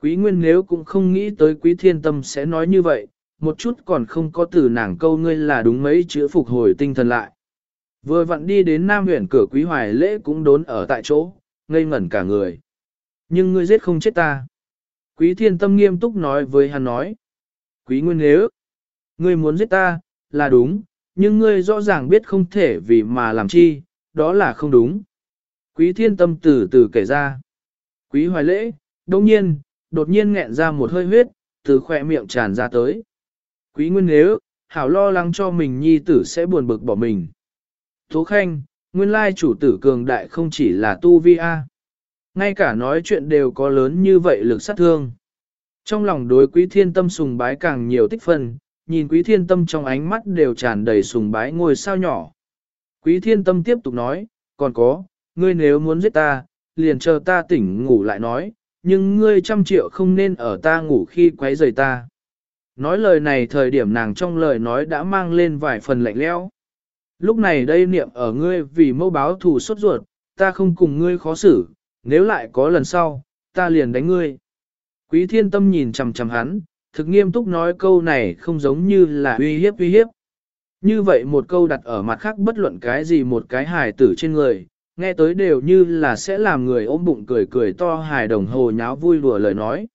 Quý nguyên nếu cũng không nghĩ tới quý thiên tâm sẽ nói như vậy, một chút còn không có từ nàng câu ngươi là đúng mấy chữ phục hồi tinh thần lại. Vừa vặn đi đến Nam huyện cửa quý hoài lễ cũng đốn ở tại chỗ, ngây ngẩn cả người. Nhưng ngươi giết không chết ta. Quý thiên tâm nghiêm túc nói với hắn nói. Quý nguyên nếu, ngươi muốn giết ta, là đúng, nhưng ngươi rõ ràng biết không thể vì mà làm chi, đó là không đúng. Quý thiên tâm từ từ kể ra. Quý hoài lễ, đồng nhiên, đột nhiên nghẹn ra một hơi huyết, từ khỏe miệng tràn ra tới. Quý nguyên nếu, hảo lo lắng cho mình nhi tử sẽ buồn bực bỏ mình. Tố khanh, nguyên lai chủ tử cường đại không chỉ là tu vi A. Ngay cả nói chuyện đều có lớn như vậy lực sát thương. Trong lòng đối quý thiên tâm sùng bái càng nhiều tích phân, nhìn quý thiên tâm trong ánh mắt đều tràn đầy sùng bái ngôi sao nhỏ. Quý thiên tâm tiếp tục nói, còn có, ngươi nếu muốn giết ta, liền chờ ta tỉnh ngủ lại nói, nhưng ngươi trăm triệu không nên ở ta ngủ khi quấy rầy ta. Nói lời này thời điểm nàng trong lời nói đã mang lên vài phần lạnh lẽo. Lúc này đây niệm ở ngươi vì mâu báo thù sốt ruột, ta không cùng ngươi khó xử, nếu lại có lần sau, ta liền đánh ngươi. Quý thiên tâm nhìn chằm chằm hắn, thực nghiêm túc nói câu này không giống như là uy hiếp uy hiếp. Như vậy một câu đặt ở mặt khác bất luận cái gì một cái hài tử trên người, nghe tới đều như là sẽ làm người ôm bụng cười cười to hài đồng hồ nháo vui đùa lời nói.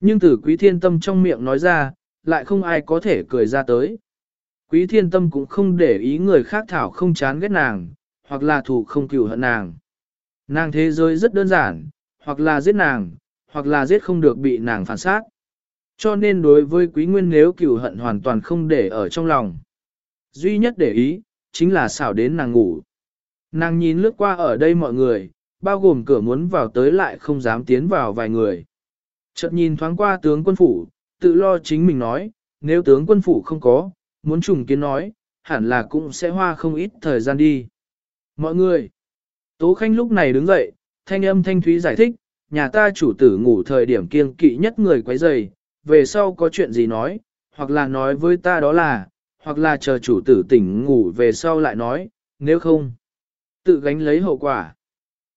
Nhưng từ quý thiên tâm trong miệng nói ra, lại không ai có thể cười ra tới. Quý thiên tâm cũng không để ý người khác thảo không chán ghét nàng, hoặc là thủ không cựu hận nàng. Nàng thế giới rất đơn giản, hoặc là giết nàng, hoặc là giết không được bị nàng phản sát. Cho nên đối với quý nguyên nếu cựu hận hoàn toàn không để ở trong lòng. Duy nhất để ý, chính là xảo đến nàng ngủ. Nàng nhìn lướt qua ở đây mọi người, bao gồm cửa muốn vào tới lại không dám tiến vào vài người. Chợt nhìn thoáng qua tướng quân phủ, tự lo chính mình nói, nếu tướng quân phủ không có, muốn trùng kiến nói, hẳn là cũng sẽ hoa không ít thời gian đi. Mọi người, Tố Khanh lúc này đứng dậy, thanh âm thanh thúy giải thích, nhà ta chủ tử ngủ thời điểm kiêng kỵ nhất người quấy rầy, về sau có chuyện gì nói, hoặc là nói với ta đó là, hoặc là chờ chủ tử tỉnh ngủ về sau lại nói, nếu không, tự gánh lấy hậu quả.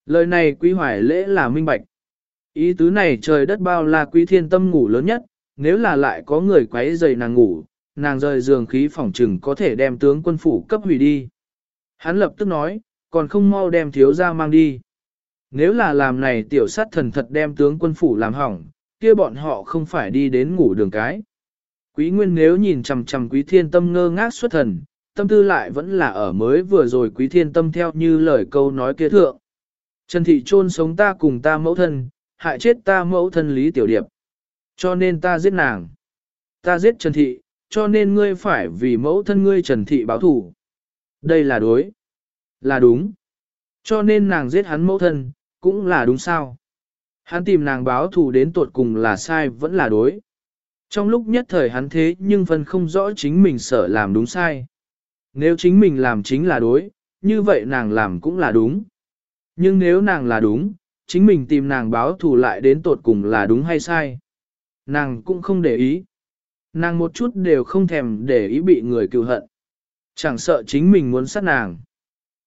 Lời này quý hoài lễ là minh bạch. Ý tứ này trời đất bao là quý thiên tâm ngủ lớn nhất, nếu là lại có người quấy rầy nàng ngủ, nàng rời giường khí phòng trừng có thể đem tướng quân phủ cấp hủy đi. Hắn lập tức nói, còn không mau đem thiếu ra mang đi. Nếu là làm này tiểu sát thần thật đem tướng quân phủ làm hỏng, kia bọn họ không phải đi đến ngủ đường cái. Quý nguyên nếu nhìn chằm chằm quý thiên tâm ngơ ngác xuất thần, tâm tư lại vẫn là ở mới vừa rồi quý thiên tâm theo như lời câu nói kia thượng. Trần thị chôn sống ta cùng ta mẫu thân, hại chết ta mẫu thân lý tiểu điệp. Cho nên ta giết nàng. Ta giết Trần thị, cho nên ngươi phải vì mẫu thân ngươi Trần thị báo thủ. Đây là đối. Là đúng. Cho nên nàng giết hắn mẫu thân, cũng là đúng sao. Hắn tìm nàng báo thù đến tuột cùng là sai vẫn là đối. Trong lúc nhất thời hắn thế nhưng phân không rõ chính mình sợ làm đúng sai. Nếu chính mình làm chính là đối, như vậy nàng làm cũng là đúng. Nhưng nếu nàng là đúng, chính mình tìm nàng báo thù lại đến tột cùng là đúng hay sai. Nàng cũng không để ý. Nàng một chút đều không thèm để ý bị người cựu hận. Chẳng sợ chính mình muốn sát nàng.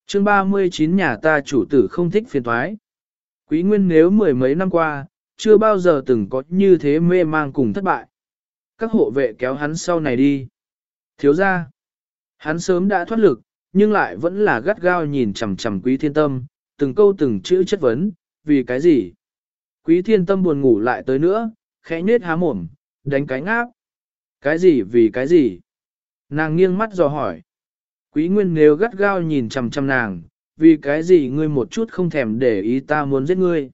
chương 39 nhà ta chủ tử không thích phiền thoái. Quý nguyên nếu mười mấy năm qua, chưa bao giờ từng có như thế mê mang cùng thất bại. Các hộ vệ kéo hắn sau này đi. Thiếu ra. Hắn sớm đã thoát lực, nhưng lại vẫn là gắt gao nhìn chằm chằm quý thiên tâm, từng câu từng chữ chất vấn, vì cái gì? Quý thiên tâm buồn ngủ lại tới nữa, khẽ nết há mồm, đánh cái ngáp. Cái gì vì cái gì? Nàng nghiêng mắt dò hỏi. Quý nguyên nếu gắt gao nhìn chằm chằm nàng, vì cái gì ngươi một chút không thèm để ý ta muốn giết ngươi.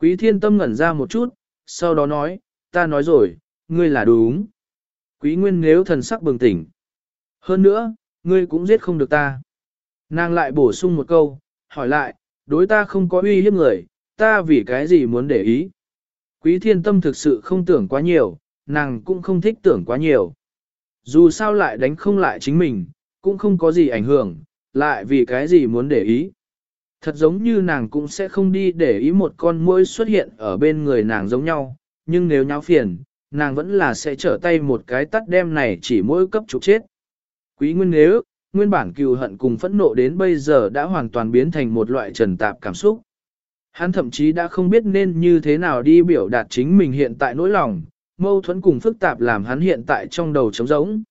Quý thiên tâm ngẩn ra một chút, sau đó nói, ta nói rồi, ngươi là đúng. Quý nguyên nếu thần sắc bừng tỉnh. Hơn nữa, ngươi cũng giết không được ta. Nàng lại bổ sung một câu, hỏi lại, đối ta không có uy hiếp người, ta vì cái gì muốn để ý. Quý thiên tâm thực sự không tưởng quá nhiều, nàng cũng không thích tưởng quá nhiều. Dù sao lại đánh không lại chính mình, cũng không có gì ảnh hưởng, lại vì cái gì muốn để ý. Thật giống như nàng cũng sẽ không đi để ý một con muỗi xuất hiện ở bên người nàng giống nhau, nhưng nếu nháo phiền, nàng vẫn là sẽ trở tay một cái tắt đem này chỉ mỗi cấp trục chết. Quý nguyên nếu, nguyên bản cừu hận cùng phẫn nộ đến bây giờ đã hoàn toàn biến thành một loại trần tạp cảm xúc. Hắn thậm chí đã không biết nên như thế nào đi biểu đạt chính mình hiện tại nỗi lòng, mâu thuẫn cùng phức tạp làm hắn hiện tại trong đầu trống rỗng.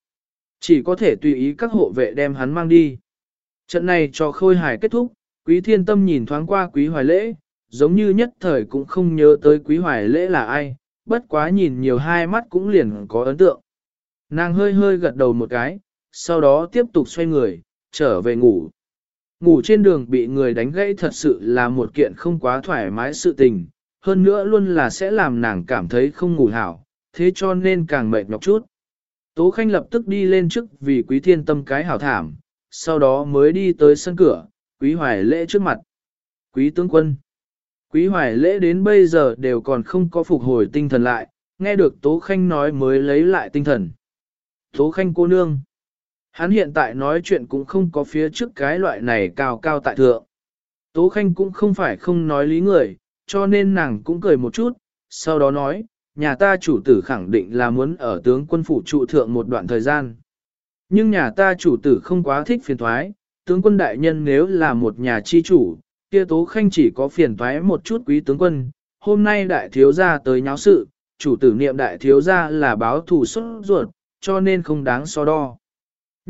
Chỉ có thể tùy ý các hộ vệ đem hắn mang đi. Trận này cho khôi hài kết thúc, quý thiên tâm nhìn thoáng qua quý hoài lễ, giống như nhất thời cũng không nhớ tới quý hoài lễ là ai, bất quá nhìn nhiều hai mắt cũng liền có ấn tượng. Nàng hơi hơi gật đầu một cái, sau đó tiếp tục xoay người, trở về ngủ. Ngủ trên đường bị người đánh gãy thật sự là một kiện không quá thoải mái sự tình, hơn nữa luôn là sẽ làm nàng cảm thấy không ngủ hảo, thế cho nên càng mệt nhọc chút. Tố Khanh lập tức đi lên trước vì quý thiên tâm cái hảo thảm, sau đó mới đi tới sân cửa, quý hoài lễ trước mặt. Quý tướng quân. Quý hoài lễ đến bây giờ đều còn không có phục hồi tinh thần lại, nghe được Tố Khanh nói mới lấy lại tinh thần. Tố Khanh cô nương. Hắn hiện tại nói chuyện cũng không có phía trước cái loại này cao cao tại thượng. Tố Khanh cũng không phải không nói lý người, cho nên nàng cũng cười một chút, sau đó nói, nhà ta chủ tử khẳng định là muốn ở tướng quân phủ trụ thượng một đoạn thời gian. Nhưng nhà ta chủ tử không quá thích phiền thoái, tướng quân đại nhân nếu là một nhà chi chủ, kia Tố Khanh chỉ có phiền thoái một chút quý tướng quân, hôm nay đại thiếu gia tới nháo sự, chủ tử niệm đại thiếu gia là báo thù xuất ruột, cho nên không đáng so đo.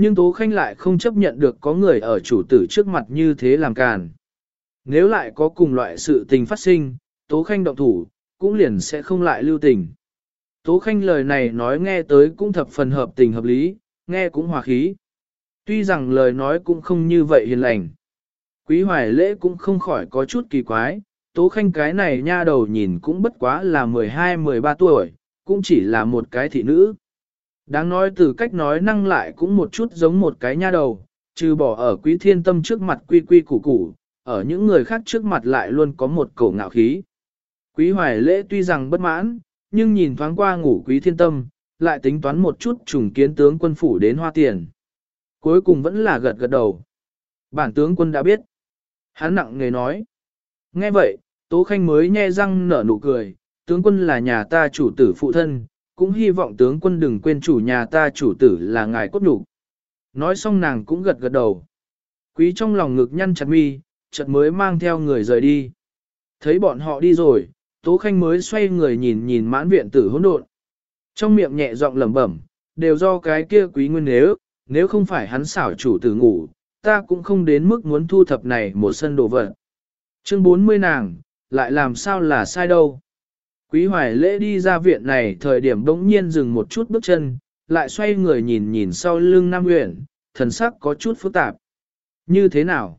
Nhưng Tố Khanh lại không chấp nhận được có người ở chủ tử trước mặt như thế làm càn. Nếu lại có cùng loại sự tình phát sinh, Tố Khanh động thủ, cũng liền sẽ không lại lưu tình. Tố Khanh lời này nói nghe tới cũng thập phần hợp tình hợp lý, nghe cũng hòa khí. Tuy rằng lời nói cũng không như vậy hiền lành. Quý hoài lễ cũng không khỏi có chút kỳ quái, Tố Khanh cái này nha đầu nhìn cũng bất quá là 12-13 tuổi, cũng chỉ là một cái thị nữ. Đáng nói từ cách nói năng lại cũng một chút giống một cái nha đầu, trừ bỏ ở quý thiên tâm trước mặt quy quy củ củ, ở những người khác trước mặt lại luôn có một cổ ngạo khí. Quý hoài lễ tuy rằng bất mãn, nhưng nhìn thoáng qua ngủ quý thiên tâm, lại tính toán một chút trùng kiến tướng quân phủ đến hoa tiền. Cuối cùng vẫn là gật gật đầu. Bản tướng quân đã biết. Hắn nặng người nói. Nghe vậy, Tố Khanh mới nhe răng nở nụ cười, tướng quân là nhà ta chủ tử phụ thân, cũng hy vọng tướng quân đừng quên chủ nhà ta chủ tử là ngài cốt đủ. Nói xong nàng cũng gật gật đầu. Quý trong lòng ngực nhăn chặt mi, chợt mới mang theo người rời đi. Thấy bọn họ đi rồi, Tố Khanh mới xoay người nhìn nhìn mãn viện tử hỗn độn. Trong miệng nhẹ giọng lẩm bẩm, đều do cái kia quý nguyên nếu, nếu không phải hắn xảo chủ tử ngủ, ta cũng không đến mức muốn thu thập này một sân đồ vật. Chương 40 nàng, lại làm sao là sai đâu. Quý hoài lễ đi ra viện này thời điểm đống nhiên dừng một chút bước chân, lại xoay người nhìn nhìn sau lưng Nam Uyển, thần sắc có chút phức tạp. Như thế nào?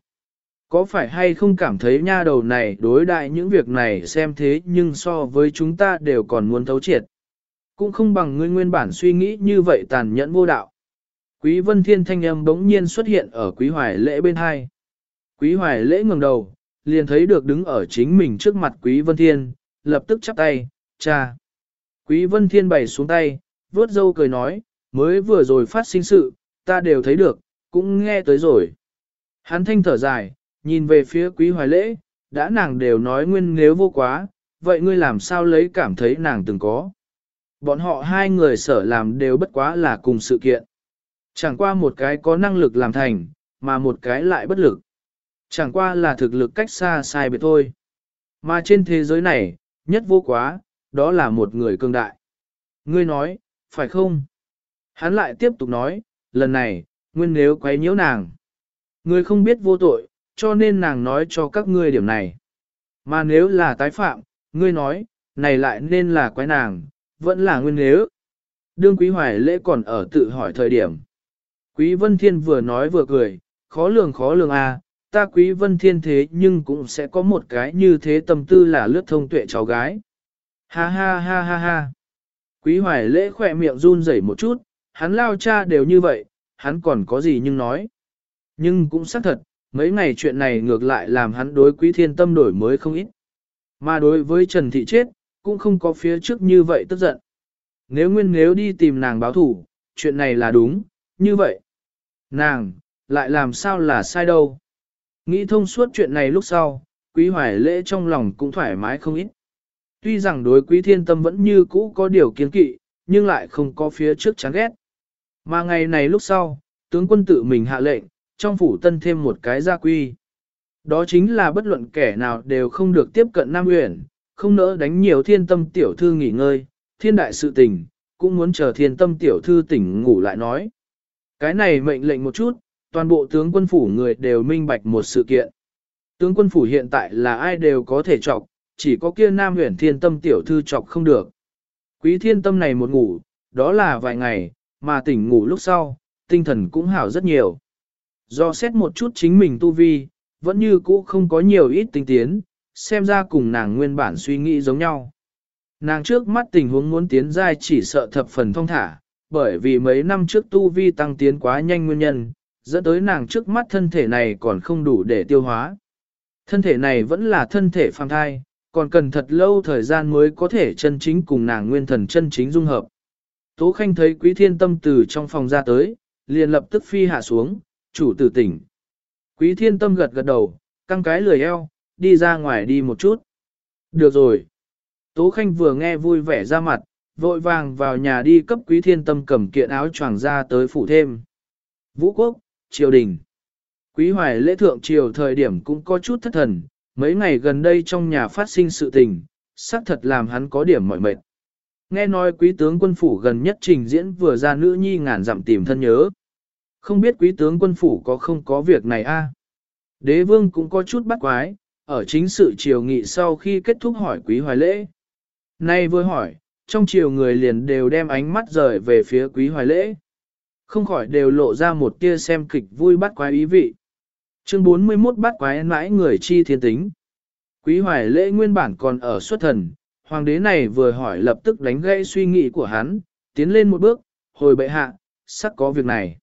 Có phải hay không cảm thấy nha đầu này đối đại những việc này xem thế nhưng so với chúng ta đều còn muốn thấu triệt. Cũng không bằng ngươi nguyên bản suy nghĩ như vậy tàn nhẫn vô đạo. Quý vân thiên thanh âm bỗng nhiên xuất hiện ở quý hoài lễ bên hai. Quý hoài lễ ngẩng đầu, liền thấy được đứng ở chính mình trước mặt quý vân thiên, lập tức chắp tay, cha. Quý vân thiên bày xuống tay, vớt dâu cười nói, mới vừa rồi phát sinh sự, ta đều thấy được, cũng nghe tới rồi. Hắn thanh thở dài, nhìn về phía quý hoài lễ, đã nàng đều nói nguyên nếu vô quá, vậy ngươi làm sao lấy cảm thấy nàng từng có. Bọn họ hai người sở làm đều bất quá là cùng sự kiện. Chẳng qua một cái có năng lực làm thành, mà một cái lại bất lực. Chẳng qua là thực lực cách xa sai biệt thôi. Mà trên thế giới này, nhất vô quá, đó là một người cường đại. Ngươi nói, phải không? Hắn lại tiếp tục nói, lần này, nguyên nếu quấy nhiễu nàng. Ngươi không biết vô tội, cho nên nàng nói cho các ngươi điểm này. Mà nếu là tái phạm, ngươi nói, này lại nên là quái nàng, vẫn là nguyên nếu. Đương quý hoài lễ còn ở tự hỏi thời điểm. Quý vân thiên vừa nói vừa cười, khó lường khó lường a, à, ta quý vân thiên thế nhưng cũng sẽ có một cái như thế tâm tư là lướt thông tuệ cháu gái. Ha ha ha ha ha. Quý hoài lễ khỏe miệng run rẩy một chút, hắn lao cha đều như vậy, hắn còn có gì nhưng nói. Nhưng cũng xác thật, mấy ngày chuyện này ngược lại làm hắn đối quý thiên tâm đổi mới không ít. Mà đối với Trần Thị chết, cũng không có phía trước như vậy tức giận. Nếu nguyên nếu đi tìm nàng báo thủ, chuyện này là đúng, như vậy. Nàng, lại làm sao là sai đâu. Nghĩ thông suốt chuyện này lúc sau, quý hoài lễ trong lòng cũng thoải mái không ít. Tuy rằng đối quý thiên tâm vẫn như cũ có điều kiến kỵ, nhưng lại không có phía trước chán ghét. Mà ngày này lúc sau, tướng quân tự mình hạ lệnh, trong phủ tân thêm một cái gia quy. Đó chính là bất luận kẻ nào đều không được tiếp cận Nam Uyển, không nỡ đánh nhiều thiên tâm tiểu thư nghỉ ngơi, thiên đại sự tình, cũng muốn chờ thiên tâm tiểu thư tỉnh ngủ lại nói. Cái này mệnh lệnh một chút, toàn bộ tướng quân phủ người đều minh bạch một sự kiện. Tướng quân phủ hiện tại là ai đều có thể chọc, chỉ có kia nam huyền thiên tâm tiểu thư chọc không được. Quý thiên tâm này một ngủ, đó là vài ngày, mà tỉnh ngủ lúc sau, tinh thần cũng hảo rất nhiều. Do xét một chút chính mình tu vi, vẫn như cũ không có nhiều ít tinh tiến, xem ra cùng nàng nguyên bản suy nghĩ giống nhau. Nàng trước mắt tình huống muốn tiến giai chỉ sợ thập phần thông thả, bởi vì mấy năm trước tu vi tăng tiến quá nhanh nguyên nhân, dẫn tới nàng trước mắt thân thể này còn không đủ để tiêu hóa. Thân thể này vẫn là thân thể phàm thai, còn cần thật lâu thời gian mới có thể chân chính cùng nàng nguyên thần chân chính dung hợp. Tố Khanh thấy Quý Thiên Tâm từ trong phòng ra tới, liền lập tức phi hạ xuống, chủ tử tỉnh. Quý Thiên Tâm gật gật đầu, căng cái lười eo, đi ra ngoài đi một chút. Được rồi. Tố Khanh vừa nghe vui vẻ ra mặt, vội vàng vào nhà đi cấp Quý Thiên Tâm cầm kiện áo choàng ra tới phủ thêm. Vũ Quốc, triều đình. Quý hoài lễ thượng triều thời điểm cũng có chút thất thần, mấy ngày gần đây trong nhà phát sinh sự tình, xác thật làm hắn có điểm mỏi mệt. Nghe nói quý tướng quân phủ gần nhất trình diễn vừa ra nữ nhi ngàn dặm tìm thân nhớ. Không biết quý tướng quân phủ có không có việc này a? Đế vương cũng có chút bắt quái, ở chính sự triều nghị sau khi kết thúc hỏi quý hoài lễ. Nay vừa hỏi, trong triều người liền đều đem ánh mắt rời về phía quý hoài lễ. Không khỏi đều lộ ra một tia xem kịch vui bắt quái ý vị. Chương 41 bắt quái mãi người chi thiên tính. Quý hoài lễ nguyên bản còn ở xuất thần, hoàng đế này vừa hỏi lập tức đánh gãy suy nghĩ của hắn, tiến lên một bước, hồi bệ hạ, sắc có việc này.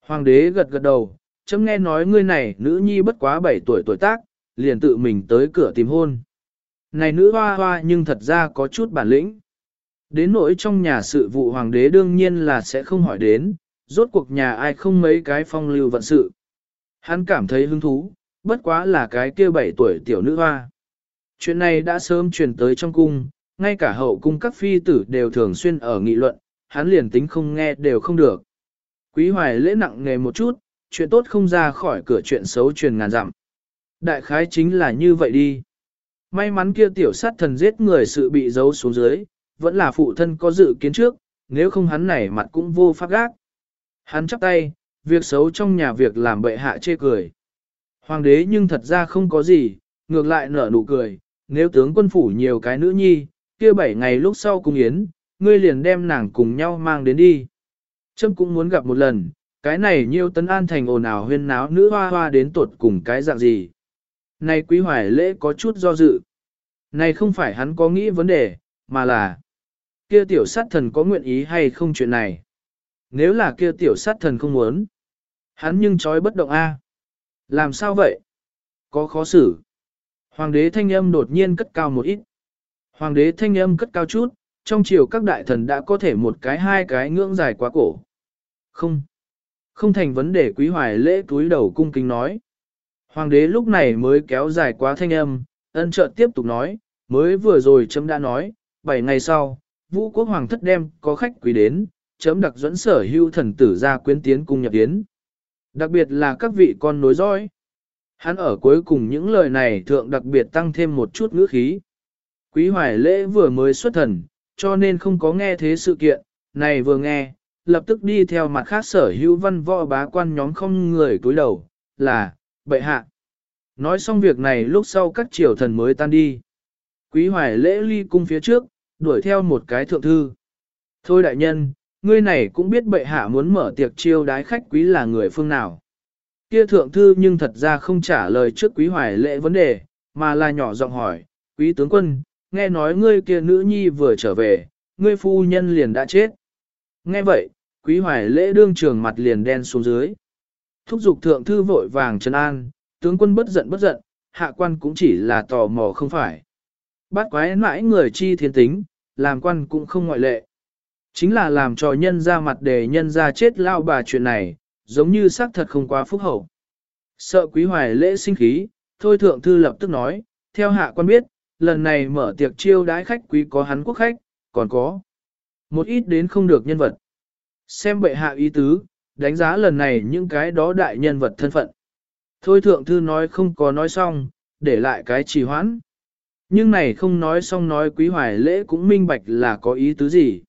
Hoàng đế gật gật đầu, chấm nghe nói ngươi này nữ nhi bất quá 7 tuổi tuổi tác, liền tự mình tới cửa tìm hôn. Này nữ hoa hoa nhưng thật ra có chút bản lĩnh. Đến nỗi trong nhà sự vụ hoàng đế đương nhiên là sẽ không hỏi đến, rốt cuộc nhà ai không mấy cái phong lưu vận sự. Hắn cảm thấy hứng thú, bất quá là cái kia bảy tuổi tiểu nữ hoa. Chuyện này đã sớm truyền tới trong cung, ngay cả hậu cung các phi tử đều thường xuyên ở nghị luận, hắn liền tính không nghe đều không được. Quý hoài lễ nặng nghề một chút, chuyện tốt không ra khỏi cửa chuyện xấu truyền ngàn dặm. Đại khái chính là như vậy đi. May mắn kia tiểu sát thần giết người sự bị giấu xuống dưới, vẫn là phụ thân có dự kiến trước, nếu không hắn này mặt cũng vô pháp gác. Hắn chắp tay, việc xấu trong nhà việc làm bệ hạ chê cười. Hoàng đế nhưng thật ra không có gì, ngược lại nở nụ cười, nếu tướng quân phủ nhiều cái nữ nhi, kia bảy ngày lúc sau cùng yến, ngươi liền đem nàng cùng nhau mang đến đi. Trâm cũng muốn gặp một lần, cái này nhiêu tấn an thành ồn ào huyên náo nữ hoa hoa đến tột cùng cái dạng gì. Này quý hoài lễ có chút do dự. Này không phải hắn có nghĩ vấn đề, mà là kia tiểu sát thần có nguyện ý hay không chuyện này. Nếu là kia tiểu sát thần không muốn, hắn nhưng trói bất động a. Làm sao vậy? Có khó xử. Hoàng đế thanh âm đột nhiên cất cao một ít. Hoàng đế thanh âm cất cao chút, trong chiều các đại thần đã có thể một cái hai cái ngưỡng dài quá cổ. Không. Không thành vấn đề quý hoài lễ túi đầu cung kính nói. Hoàng đế lúc này mới kéo dài quá thanh âm, ân trợ tiếp tục nói, mới vừa rồi chấm đã nói, bảy ngày sau, vũ quốc hoàng thất đem có khách quý đến, chấm đặc dẫn sở hưu thần tử ra quyến tiến cung nhập tiến. Đặc biệt là các vị con nối dõi. Hắn ở cuối cùng những lời này thượng đặc biệt tăng thêm một chút ngữ khí. Quý hoài lễ vừa mới xuất thần, cho nên không có nghe thế sự kiện, này vừa nghe, lập tức đi theo mặt khác sở hữu văn võ bá quan nhóm không người cúi đầu, là, bệ hạ. Nói xong việc này lúc sau các triều thần mới tan đi. Quý hoài lễ ly cung phía trước, đuổi theo một cái thượng thư. Thôi đại nhân, ngươi này cũng biết bệ hạ muốn mở tiệc chiêu đái khách quý là người phương nào. Kia thượng thư nhưng thật ra không trả lời trước quý hoài lễ vấn đề, mà là nhỏ giọng hỏi, quý tướng quân, nghe nói ngươi kia nữ nhi vừa trở về, ngươi phu nhân liền đã chết. Nghe vậy, quý hoài lễ đương trường mặt liền đen xuống dưới. Thúc giục thượng thư vội vàng trấn an, tướng quân bất giận bất giận, hạ quan cũng chỉ là tò mò không phải. Bát quái mãi người chi thiên tính, làm quan cũng không ngoại lệ. Chính là làm cho nhân ra mặt để nhân ra chết lao bà chuyện này, giống như xác thật không quá phúc hậu. Sợ quý hoài lễ sinh khí, thôi thượng thư lập tức nói, theo hạ quan biết, lần này mở tiệc chiêu đái khách quý có hắn quốc khách, còn có một ít đến không được nhân vật. Xem bệ hạ ý tứ, đánh giá lần này những cái đó đại nhân vật thân phận. Thôi thượng thư nói không có nói xong, để lại cái trì hoãn. Nhưng này không nói xong nói quý hoài lễ cũng minh bạch là có ý tứ gì.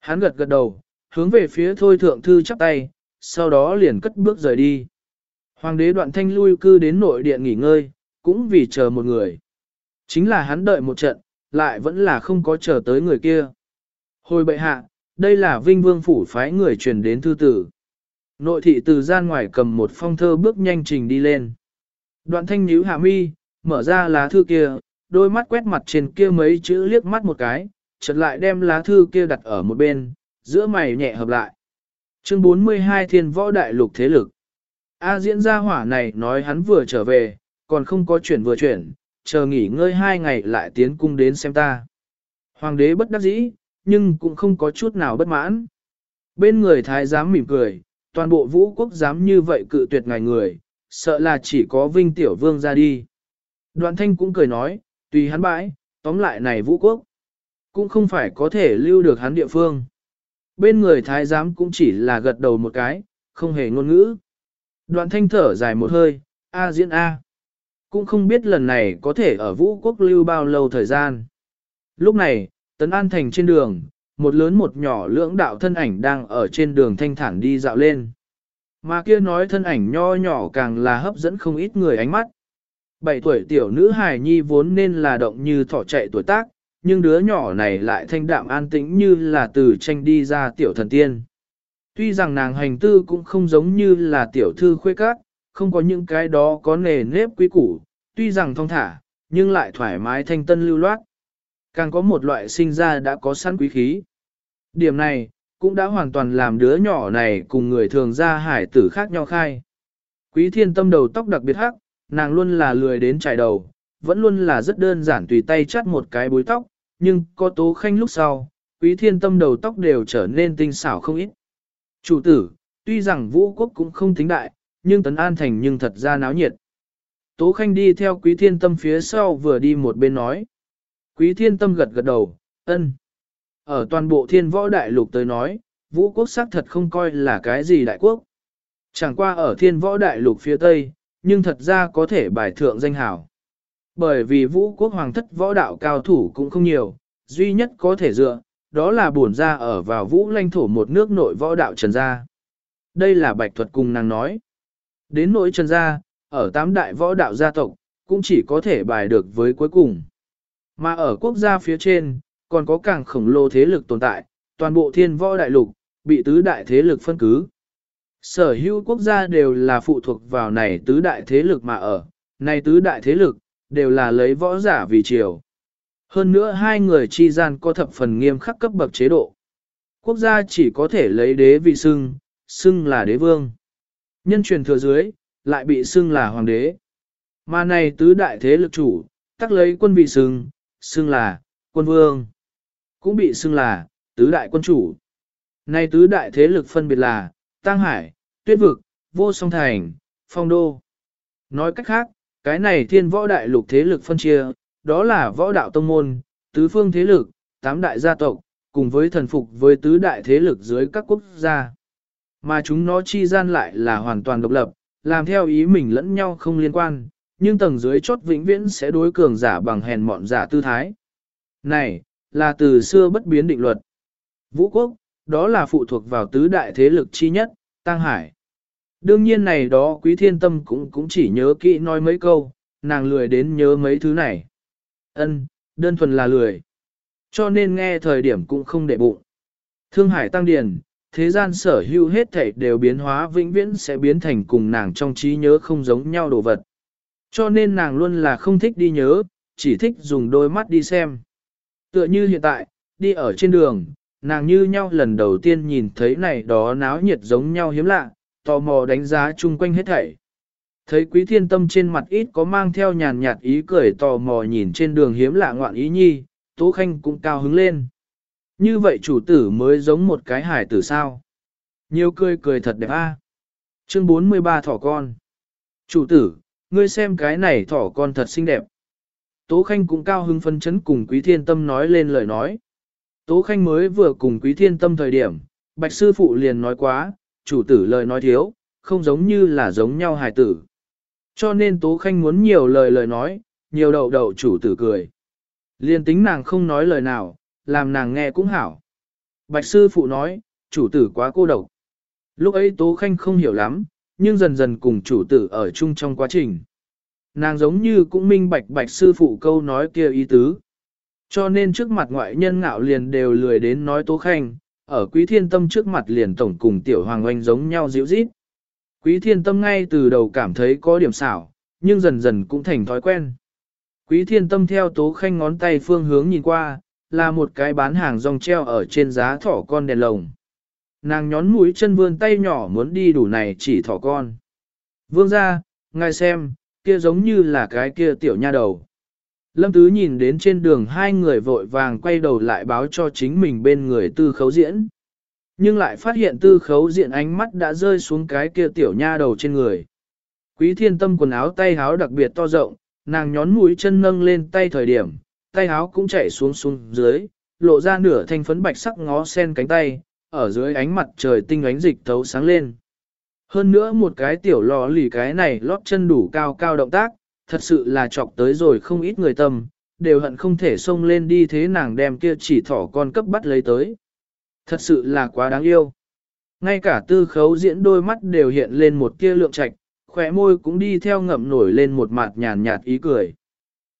Hắn gật gật đầu, hướng về phía thôi thượng thư chắp tay, sau đó liền cất bước rời đi. Hoàng đế đoạn thanh lui cư đến nội điện nghỉ ngơi, cũng vì chờ một người. Chính là hắn đợi một trận, lại vẫn là không có chờ tới người kia. Hồi bệ hạ, đây là vinh vương phủ phái người truyền đến thư tử. Nội thị từ gian ngoài cầm một phong thơ bước nhanh trình đi lên. Đoạn thanh nhíu hạ mi, mở ra lá thư kia, đôi mắt quét mặt trên kia mấy chữ liếc mắt một cái, chợt lại đem lá thư kia đặt ở một bên, giữa mày nhẹ hợp lại. Chương 42 Thiên Võ Đại Lục Thế Lực A diễn gia hỏa này nói hắn vừa trở về, còn không có chuyển vừa chuyển, chờ nghỉ ngơi hai ngày lại tiến cung đến xem ta. Hoàng đế bất đắc dĩ, nhưng cũng không có chút nào bất mãn. Bên người thái giám mỉm cười, toàn bộ vũ quốc dám như vậy cự tuyệt ngài người, sợ là chỉ có vinh tiểu vương ra đi. Đoạn thanh cũng cười nói, tùy hắn bãi, tóm lại này vũ quốc, cũng không phải có thể lưu được hắn địa phương. Bên người thái giám cũng chỉ là gật đầu một cái, không hề ngôn ngữ. Đoạn thanh thở dài một hơi, A diễn A. Cũng không biết lần này có thể ở vũ quốc lưu bao lâu thời gian. Lúc này, Tấn An Thành trên đường, một lớn một nhỏ lưỡng đạo thân ảnh đang ở trên đường thanh thản đi dạo lên. Mà kia nói thân ảnh nho nhỏ càng là hấp dẫn không ít người ánh mắt. Bảy tuổi tiểu nữ hài nhi vốn nên là động như thỏ chạy tuổi tác, nhưng đứa nhỏ này lại thanh đạm an tĩnh như là từ tranh đi ra tiểu thần tiên. Tuy rằng nàng hành tư cũng không giống như là tiểu thư khuê các, không có những cái đó có nề nếp quý củ, tuy rằng thông thả, nhưng lại thoải mái thanh tân lưu loát. Càng có một loại sinh ra đã có sẵn quý khí. Điểm này, cũng đã hoàn toàn làm đứa nhỏ này cùng người thường ra hải tử khác nhau khai. Quý thiên tâm đầu tóc đặc biệt hắc, nàng luôn là lười đến trải đầu, vẫn luôn là rất đơn giản tùy tay chắt một cái búi tóc, nhưng có tố khanh lúc sau, quý thiên tâm đầu tóc đều trở nên tinh xảo không ít. Chủ tử, tuy rằng vũ quốc cũng không tính đại, nhưng tấn an thành nhưng thật ra náo nhiệt. Tố khanh đi theo quý thiên tâm phía sau vừa đi một bên nói. Quý thiên tâm gật gật đầu, ân. Ở toàn bộ thiên võ đại lục tới nói, vũ quốc xác thật không coi là cái gì đại quốc. Chẳng qua ở thiên võ đại lục phía tây, nhưng thật ra có thể bài thượng danh hào. Bởi vì vũ quốc hoàng thất võ đạo cao thủ cũng không nhiều, duy nhất có thể dựa, đó là bổn ra ở vào vũ lãnh thổ một nước nội võ đạo trần gia. Đây là bạch thuật cùng nàng nói. Đến nội trần gia, ở tám đại võ đạo gia tộc, cũng chỉ có thể bài được với cuối cùng. Mà ở quốc gia phía trên, còn có càng khổng lồ thế lực tồn tại, toàn bộ thiên võ đại lục, bị tứ đại thế lực phân cứ. Sở hữu quốc gia đều là phụ thuộc vào này tứ đại thế lực mà ở, này tứ đại thế lực, đều là lấy võ giả vì triều. Hơn nữa hai người chi gian có thập phần nghiêm khắc cấp bậc chế độ. Quốc gia chỉ có thể lấy đế vì xưng, xưng là đế vương. Nhân truyền thừa dưới, lại bị xưng là hoàng đế. Mà này tứ đại thế lực chủ, tắc lấy quân vị xưng, xưng là quân vương. Cũng bị xưng là tứ đại quân chủ. Này tứ đại thế lực phân biệt là Tăng Hải, Tuyết Vực, Vô Song Thành, Phong Đô. Nói cách khác, cái này thiên võ đại lục thế lực phân chia, đó là võ đạo tông môn, tứ phương thế lực, tám đại gia tộc, cùng với thần phục với tứ đại thế lực dưới các quốc gia. Mà chúng nó chi gian lại là hoàn toàn độc lập, làm theo ý mình lẫn nhau không liên quan, nhưng tầng dưới chốt vĩnh viễn sẽ đối cường giả bằng hèn mọn giả tư thái. Này, là từ xưa bất biến định luật. Vũ quốc, đó là phụ thuộc vào tứ đại thế lực chi nhất, Tăng Hải. Đương nhiên này đó quý thiên tâm cũng cũng chỉ nhớ kỹ nói mấy câu, nàng lười đến nhớ mấy thứ này. Ân, đơn thuần là lười. Cho nên nghe thời điểm cũng không để bụng. Thương Hải tăng điền, thế gian sở hữu hết thảy đều biến hóa vĩnh viễn sẽ biến thành cùng nàng trong trí nhớ không giống nhau đồ vật. Cho nên nàng luôn là không thích đi nhớ, chỉ thích dùng đôi mắt đi xem. Tựa như hiện tại, đi ở trên đường, nàng như nhau lần đầu tiên nhìn thấy này đó náo nhiệt giống nhau hiếm lạ, tò mò đánh giá chung quanh hết thảy. Thấy quý thiên tâm trên mặt ít có mang theo nhàn nhạt ý cười tò mò nhìn trên đường hiếm lạ ngoạn ý nhi, Tố Khanh cũng cao hứng lên. Như vậy chủ tử mới giống một cái hải tử sao. Nhiều cười cười thật đẹp a. Chương 43 thỏ con. Chủ tử, ngươi xem cái này thỏ con thật xinh đẹp. Tố Khanh cũng cao hứng phân chấn cùng Quý Thiên Tâm nói lên lời nói. Tố Khanh mới vừa cùng Quý Thiên Tâm thời điểm, Bạch Sư Phụ liền nói quá, chủ tử lời nói thiếu, không giống như là giống nhau hài tử. Cho nên Tố Khanh muốn nhiều lời lời nói, nhiều đầu đầu chủ tử cười. Liên tính nàng không nói lời nào, làm nàng nghe cũng hảo. Bạch sư phụ nói, chủ tử quá cô độc. Lúc ấy Tố Khanh không hiểu lắm, nhưng dần dần cùng chủ tử ở chung trong quá trình. Nàng giống như cũng minh bạch bạch sư phụ câu nói kia ý tứ. Cho nên trước mặt ngoại nhân ngạo liền đều lười đến nói Tố Khanh, ở quý thiên tâm trước mặt liền tổng cùng tiểu hoàng oanh giống nhau dịu rít. Quý thiên tâm ngay từ đầu cảm thấy có điểm xảo, nhưng dần dần cũng thành thói quen. Quý thiên tâm theo tố khanh ngón tay phương hướng nhìn qua, là một cái bán hàng rong treo ở trên giá thỏ con đèn lồng. Nàng nhón mũi chân vươn tay nhỏ muốn đi đủ này chỉ thỏ con. Vương ra, ngài xem, kia giống như là cái kia tiểu nha đầu. Lâm Tứ nhìn đến trên đường hai người vội vàng quay đầu lại báo cho chính mình bên người tư khấu diễn. Nhưng lại phát hiện tư khấu diện ánh mắt đã rơi xuống cái kia tiểu nha đầu trên người. Quý thiên tâm quần áo tay háo đặc biệt to rộng, nàng nhón mũi chân nâng lên tay thời điểm, tay háo cũng chạy xuống xuống dưới, lộ ra nửa thanh phấn bạch sắc ngó sen cánh tay, ở dưới ánh mặt trời tinh ánh dịch thấu sáng lên. Hơn nữa một cái tiểu lò lì cái này lót chân đủ cao cao động tác, thật sự là chọc tới rồi không ít người tâm, đều hận không thể xông lên đi thế nàng đem kia chỉ thỏ con cấp bắt lấy tới. Thật sự là quá đáng yêu. Ngay cả tư khấu diễn đôi mắt đều hiện lên một tia lượng trạch, khỏe môi cũng đi theo ngậm nổi lên một mặt nhàn nhạt ý cười.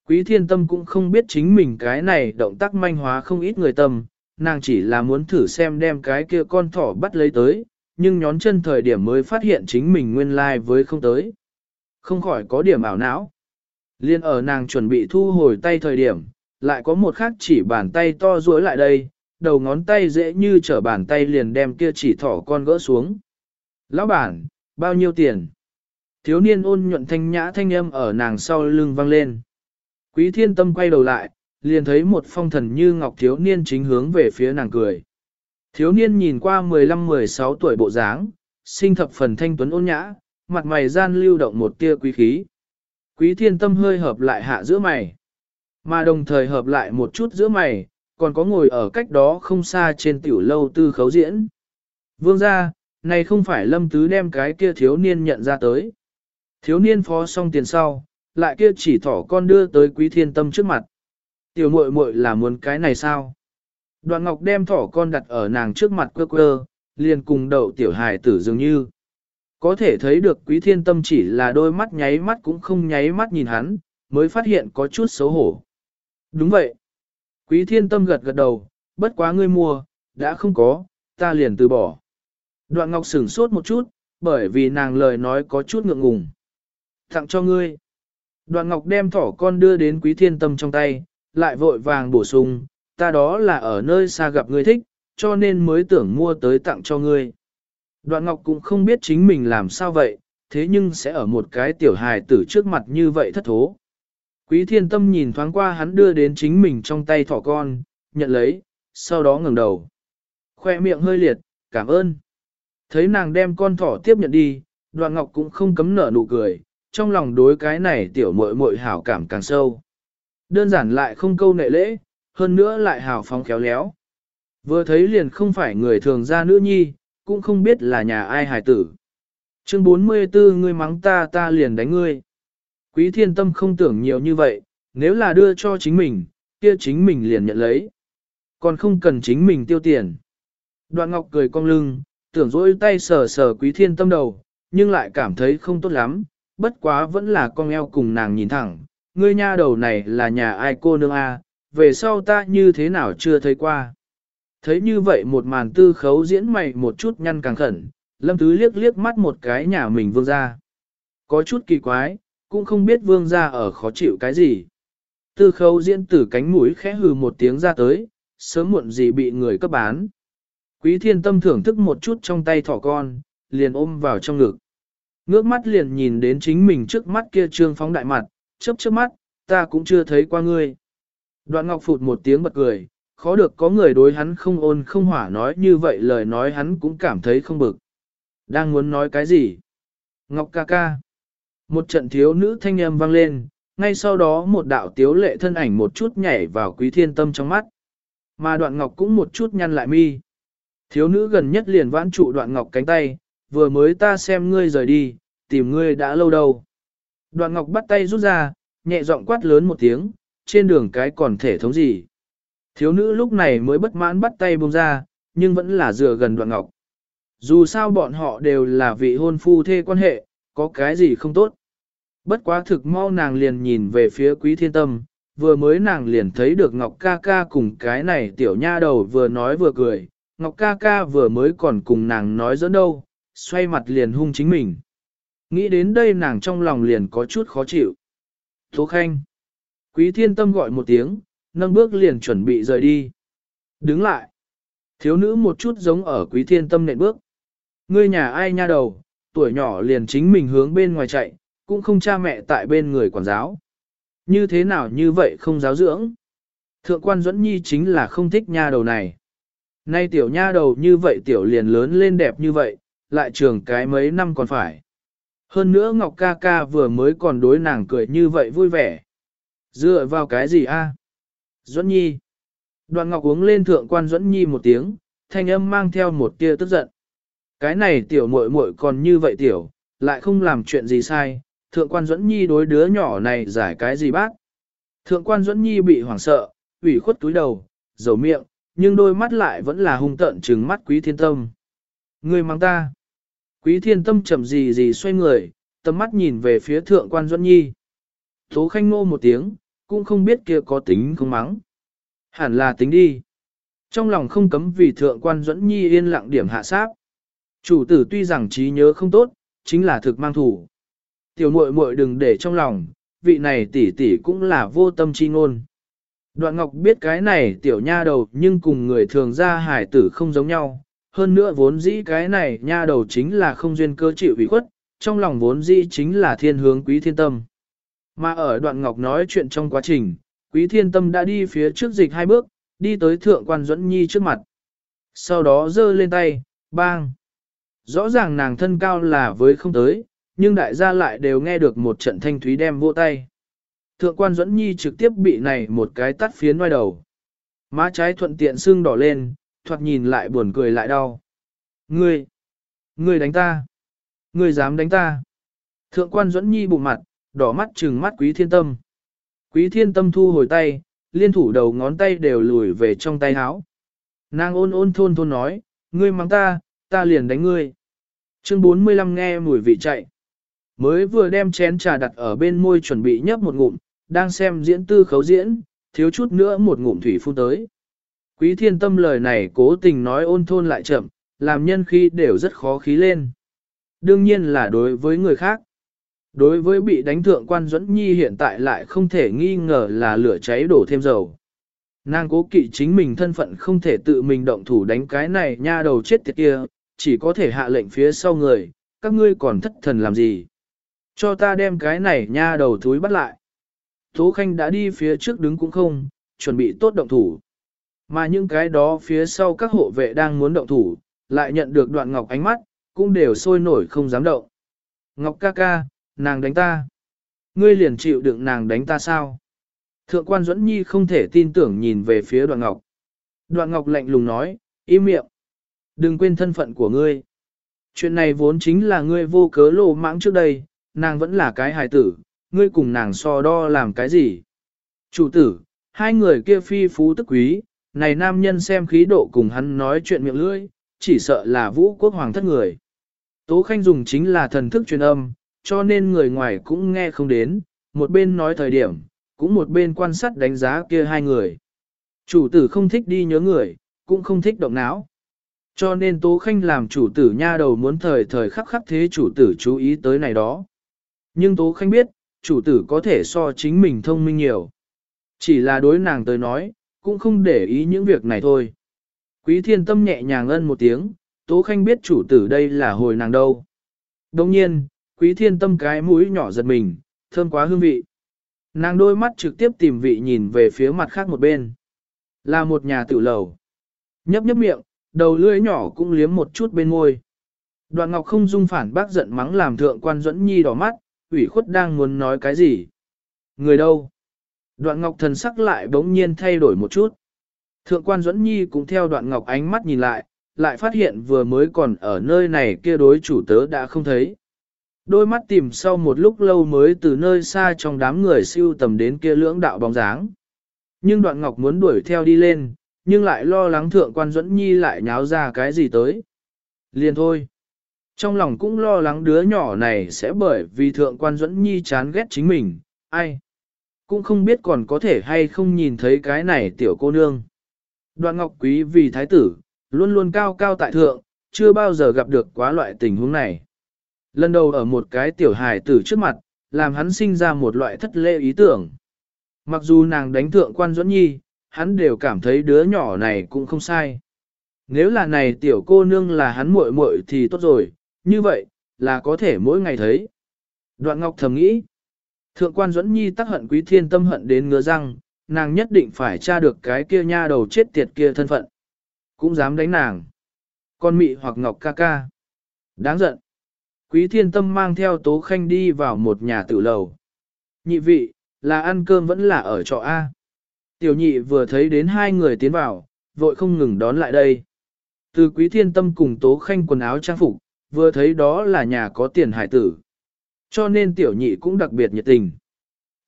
Quý thiên tâm cũng không biết chính mình cái này động tác manh hóa không ít người tâm, nàng chỉ là muốn thử xem đem cái kia con thỏ bắt lấy tới, nhưng nhón chân thời điểm mới phát hiện chính mình nguyên lai like với không tới. Không khỏi có điểm ảo não. Liên ở nàng chuẩn bị thu hồi tay thời điểm, lại có một khác chỉ bàn tay to duỗi lại đây, đầu ngón tay dễ như trở bàn tay liền đem kia chỉ thỏ con gỡ xuống. Lão bản, bao nhiêu tiền? Thiếu niên ôn nhuận thanh nhã thanh âm ở nàng sau lưng vang lên. Quý thiên tâm quay đầu lại, liền thấy một phong thần như ngọc thiếu niên chính hướng về phía nàng cười. Thiếu niên nhìn qua 15-16 tuổi bộ dáng, sinh thập phần thanh tuấn ôn nhã, mặt mày gian lưu động một tia quý khí. Quý thiên tâm hơi hợp lại hạ giữa mày, mà đồng thời hợp lại một chút giữa mày, còn có ngồi ở cách đó không xa trên tiểu lâu tư khấu diễn. Vương ra, này không phải lâm tứ đem cái kia thiếu niên nhận ra tới. Thiếu niên phó xong tiền sau, lại kia chỉ thỏ con đưa tới quý thiên tâm trước mặt. Tiểu muội muội là muốn cái này sao? Đoạn ngọc đem thỏ con đặt ở nàng trước mặt quơ quơ, liền cùng đậu tiểu hài tử dường như. Có thể thấy được quý thiên tâm chỉ là đôi mắt nháy mắt cũng không nháy mắt nhìn hắn, mới phát hiện có chút xấu hổ. Đúng vậy. Quý thiên tâm gật gật đầu, bất quá ngươi mua, đã không có, ta liền từ bỏ. Đoạn ngọc sửng sốt một chút, bởi vì nàng lời nói có chút ngượng ngùng. Tặng cho ngươi. Đoạn ngọc đem thỏ con đưa đến quý thiên tâm trong tay, lại vội vàng bổ sung, ta đó là ở nơi xa gặp ngươi thích, cho nên mới tưởng mua tới tặng cho ngươi. Đoạn ngọc cũng không biết chính mình làm sao vậy, thế nhưng sẽ ở một cái tiểu hài tử trước mặt như vậy thất thố. Quý thiên tâm nhìn thoáng qua hắn đưa đến chính mình trong tay thỏ con, nhận lấy, sau đó ngẩng đầu. Khoe miệng hơi liệt, cảm ơn. Thấy nàng đem con thỏ tiếp nhận đi, đoạn ngọc cũng không cấm nở nụ cười, trong lòng đối cái này tiểu muội muội hảo cảm càng sâu. Đơn giản lại không câu nệ lễ, hơn nữa lại hào phóng khéo léo. Vừa thấy liền không phải người thường ra nữ nhi, cũng không biết là nhà ai hài tử. Chương 44 ngươi mắng ta ta liền đánh ngươi. Quý thiên tâm không tưởng nhiều như vậy, nếu là đưa cho chính mình, kia chính mình liền nhận lấy. Còn không cần chính mình tiêu tiền. Đoạn ngọc cười cong lưng, tưởng dỗi tay sờ sờ quý thiên tâm đầu, nhưng lại cảm thấy không tốt lắm, bất quá vẫn là con eo cùng nàng nhìn thẳng. Ngươi nha đầu này là nhà ai cô nương a? về sau ta như thế nào chưa thấy qua. Thấy như vậy một màn tư khấu diễn mày một chút nhăn càng khẩn, lâm tứ liếc liếc mắt một cái nhà mình vương ra. Có chút kỳ quái, cũng không biết vương ra ở khó chịu cái gì. Tư khấu diễn tử cánh mũi khẽ hừ một tiếng ra tới, sớm muộn gì bị người cấp bán. Quý thiên tâm thưởng thức một chút trong tay thỏ con, liền ôm vào trong ngực. Ngước mắt liền nhìn đến chính mình trước mắt kia trương phóng đại mặt, chớp chớp mắt, ta cũng chưa thấy qua ngươi. Đoạn ngọc phụt một tiếng bật cười, khó được có người đối hắn không ôn không hỏa nói như vậy lời nói hắn cũng cảm thấy không bực. Đang muốn nói cái gì? Ngọc ca ca. Một trận thiếu nữ thanh âm vang lên, ngay sau đó một đạo tiếu lệ thân ảnh một chút nhảy vào quý thiên tâm trong mắt. Mà đoạn ngọc cũng một chút nhăn lại mi. Thiếu nữ gần nhất liền vãn trụ đoạn ngọc cánh tay, vừa mới ta xem ngươi rời đi, tìm ngươi đã lâu đâu. Đoạn ngọc bắt tay rút ra, nhẹ giọng quát lớn một tiếng, trên đường cái còn thể thống gì. Thiếu nữ lúc này mới bất mãn bắt tay buông ra, nhưng vẫn là dựa gần đoạn ngọc. Dù sao bọn họ đều là vị hôn phu thê quan hệ, có cái gì không tốt. Bất quá thực mau nàng liền nhìn về phía quý thiên tâm, vừa mới nàng liền thấy được Ngọc ca ca cùng cái này tiểu nha đầu vừa nói vừa cười, Ngọc ca ca vừa mới còn cùng nàng nói dẫn đâu, xoay mặt liền hung chính mình. Nghĩ đến đây nàng trong lòng liền có chút khó chịu. Tố Khanh. Quý thiên tâm gọi một tiếng, nâng bước liền chuẩn bị rời đi. Đứng lại. Thiếu nữ một chút giống ở quý thiên tâm nện bước. Ngươi nhà ai nha đầu, tuổi nhỏ liền chính mình hướng bên ngoài chạy, cũng không cha mẹ tại bên người quản giáo. Như thế nào như vậy không giáo dưỡng? Thượng quan Duẫn Nhi chính là không thích nha đầu này. Nay tiểu nha đầu như vậy tiểu liền lớn lên đẹp như vậy, lại trường cái mấy năm còn phải. Hơn nữa Ngọc ca ca vừa mới còn đối nàng cười như vậy vui vẻ. Dựa vào cái gì a? Duẫn Nhi. Đoàn Ngọc uống lên thượng quan Duẫn Nhi một tiếng, thanh âm mang theo một tia tức giận. Cái này tiểu muội muội còn như vậy tiểu, lại không làm chuyện gì sai, thượng quan Duẫn Nhi đối đứa nhỏ này giải cái gì bác. Thượng quan Duẫn Nhi bị hoảng sợ, ủy khuất túi đầu, dầu miệng, nhưng đôi mắt lại vẫn là hung tợn trừng mắt quý thiên tâm. Người mang ta. Quý thiên tâm chậm gì gì xoay người, tầm mắt nhìn về phía thượng quan Duẫn Nhi. Tố khanh ngô một tiếng, cũng không biết kia có tính không mắng. Hẳn là tính đi. Trong lòng không cấm vì thượng quan dẫn Nhi yên lặng điểm hạ sát. Chủ tử tuy rằng trí nhớ không tốt, chính là thực mang thủ. Tiểu muội muội đừng để trong lòng, vị này tỷ tỷ cũng là vô tâm chi ngôn. Đoạn Ngọc biết cái này tiểu nha đầu nhưng cùng người thường ra hải tử không giống nhau. Hơn nữa vốn dĩ cái này nha đầu chính là không duyên cơ chịu ủy khuất, trong lòng vốn dĩ chính là thiên hướng quý thiên tâm. Mà ở đoạn Ngọc nói chuyện trong quá trình, quý thiên tâm đã đi phía trước dịch hai bước, đi tới thượng quan Duẫn Nhi trước mặt. Sau đó giơ lên tay, bang. Rõ ràng nàng thân cao là với không tới, nhưng đại gia lại đều nghe được một trận thanh thúy đem vô tay. Thượng quan Duẫn Nhi trực tiếp bị này một cái tắt phía ngoài đầu. Má trái thuận tiện xương đỏ lên, thoạt nhìn lại buồn cười lại đau. Ngươi! Ngươi đánh ta! Ngươi dám đánh ta! Thượng quan Duẫn Nhi bụng mặt, đỏ mắt trừng mắt quý thiên tâm. Quý thiên tâm thu hồi tay, liên thủ đầu ngón tay đều lùi về trong tay áo. Nàng ôn ôn thôn thôn nói, ngươi mắng ta, ta liền đánh ngươi. Chương 45 nghe mùi vị chạy. Mới vừa đem chén trà đặt ở bên môi chuẩn bị nhấp một ngụm, đang xem diễn tư khấu diễn, thiếu chút nữa một ngụm thủy phun tới. Quý thiên tâm lời này cố tình nói ôn thôn lại chậm, làm nhân khí đều rất khó khí lên. Đương nhiên là đối với người khác. Đối với bị đánh thượng quan Duẫn Nhi hiện tại lại không thể nghi ngờ là lửa cháy đổ thêm dầu. Nàng cố kỵ chính mình thân phận không thể tự mình động thủ đánh cái này nha đầu chết tiệt kia, chỉ có thể hạ lệnh phía sau người, các ngươi còn thất thần làm gì. Cho ta đem cái này nha đầu thúi bắt lại. Tố Khanh đã đi phía trước đứng cũng không, chuẩn bị tốt động thủ. Mà những cái đó phía sau các hộ vệ đang muốn động thủ, lại nhận được đoạn ngọc ánh mắt, cũng đều sôi nổi không dám động. Ngọc ca ca, nàng đánh ta. Ngươi liền chịu đựng nàng đánh ta sao? Thượng quan Duẫn Nhi không thể tin tưởng nhìn về phía đoạn ngọc. Đoạn ngọc lạnh lùng nói, im miệng. Đừng quên thân phận của ngươi. Chuyện này vốn chính là ngươi vô cớ lộ mãng trước đây, nàng vẫn là cái hài tử, ngươi cùng nàng so đo làm cái gì? Chủ tử, hai người kia phi phú tức quý, này nam nhân xem khí độ cùng hắn nói chuyện miệng lưỡi, chỉ sợ là vũ quốc hoàng thất người. Tố Khanh dùng chính là thần thức truyền âm, cho nên người ngoài cũng nghe không đến, một bên nói thời điểm, cũng một bên quan sát đánh giá kia hai người. Chủ tử không thích đi nhớ người, cũng không thích động não. Cho nên Tố Khanh làm chủ tử nha đầu muốn thời thời khắc khắc thế chủ tử chú ý tới này đó. Nhưng Tố Khanh biết, chủ tử có thể so chính mình thông minh nhiều. Chỉ là đối nàng tới nói, cũng không để ý những việc này thôi. Quý thiên tâm nhẹ nhàng ân một tiếng, Tố Khanh biết chủ tử đây là hồi nàng đâu. Đồng nhiên, quý thiên tâm cái mũi nhỏ giật mình, thơm quá hương vị. Nàng đôi mắt trực tiếp tìm vị nhìn về phía mặt khác một bên. Là một nhà tử lầu. Nhấp nhấp miệng, đầu lưỡi nhỏ cũng liếm một chút bên môi. Đoạn Ngọc không dung phản bác giận mắng làm thượng quan duẫn nhi đỏ mắt, ủy khuất đang muốn nói cái gì. Người đâu? Đoạn Ngọc thần sắc lại bỗng nhiên thay đổi một chút. Thượng quan duẫn nhi cũng theo đoạn Ngọc ánh mắt nhìn lại, lại phát hiện vừa mới còn ở nơi này kia đối chủ tớ đã không thấy. Đôi mắt tìm sau một lúc lâu mới từ nơi xa trong đám người siêu tầm đến kia lưỡng đạo bóng dáng. Nhưng đoạn ngọc muốn đuổi theo đi lên, nhưng lại lo lắng thượng quan duẫn nhi lại nháo ra cái gì tới. Liền thôi. Trong lòng cũng lo lắng đứa nhỏ này sẽ bởi vì thượng quan duẫn nhi chán ghét chính mình, ai. Cũng không biết còn có thể hay không nhìn thấy cái này tiểu cô nương. Đoạn ngọc quý vì thái tử, luôn luôn cao cao tại thượng, chưa bao giờ gặp được quá loại tình huống này. Lần đầu ở một cái tiểu hài tử trước mặt, làm hắn sinh ra một loại thất lễ ý tưởng. Mặc dù nàng đánh thượng quan duẫn nhi, hắn đều cảm thấy đứa nhỏ này cũng không sai. Nếu là này tiểu cô nương là hắn muội muội thì tốt rồi, như vậy, là có thể mỗi ngày thấy. Đoạn Ngọc thầm nghĩ, thượng quan duẫn nhi tắc hận quý thiên tâm hận đến ngứa răng, nàng nhất định phải tra được cái kia nha đầu chết tiệt kia thân phận. Cũng dám đánh nàng. Con mị hoặc Ngọc ca ca. Đáng giận. Quý thiên tâm mang theo tố khanh đi vào một nhà tử lầu. Nhị vị, là ăn cơm vẫn là ở trọ A. Tiểu nhị vừa thấy đến hai người tiến vào, vội không ngừng đón lại đây. Từ quý thiên tâm cùng tố khanh quần áo trang phục, vừa thấy đó là nhà có tiền hải tử. Cho nên tiểu nhị cũng đặc biệt nhiệt tình.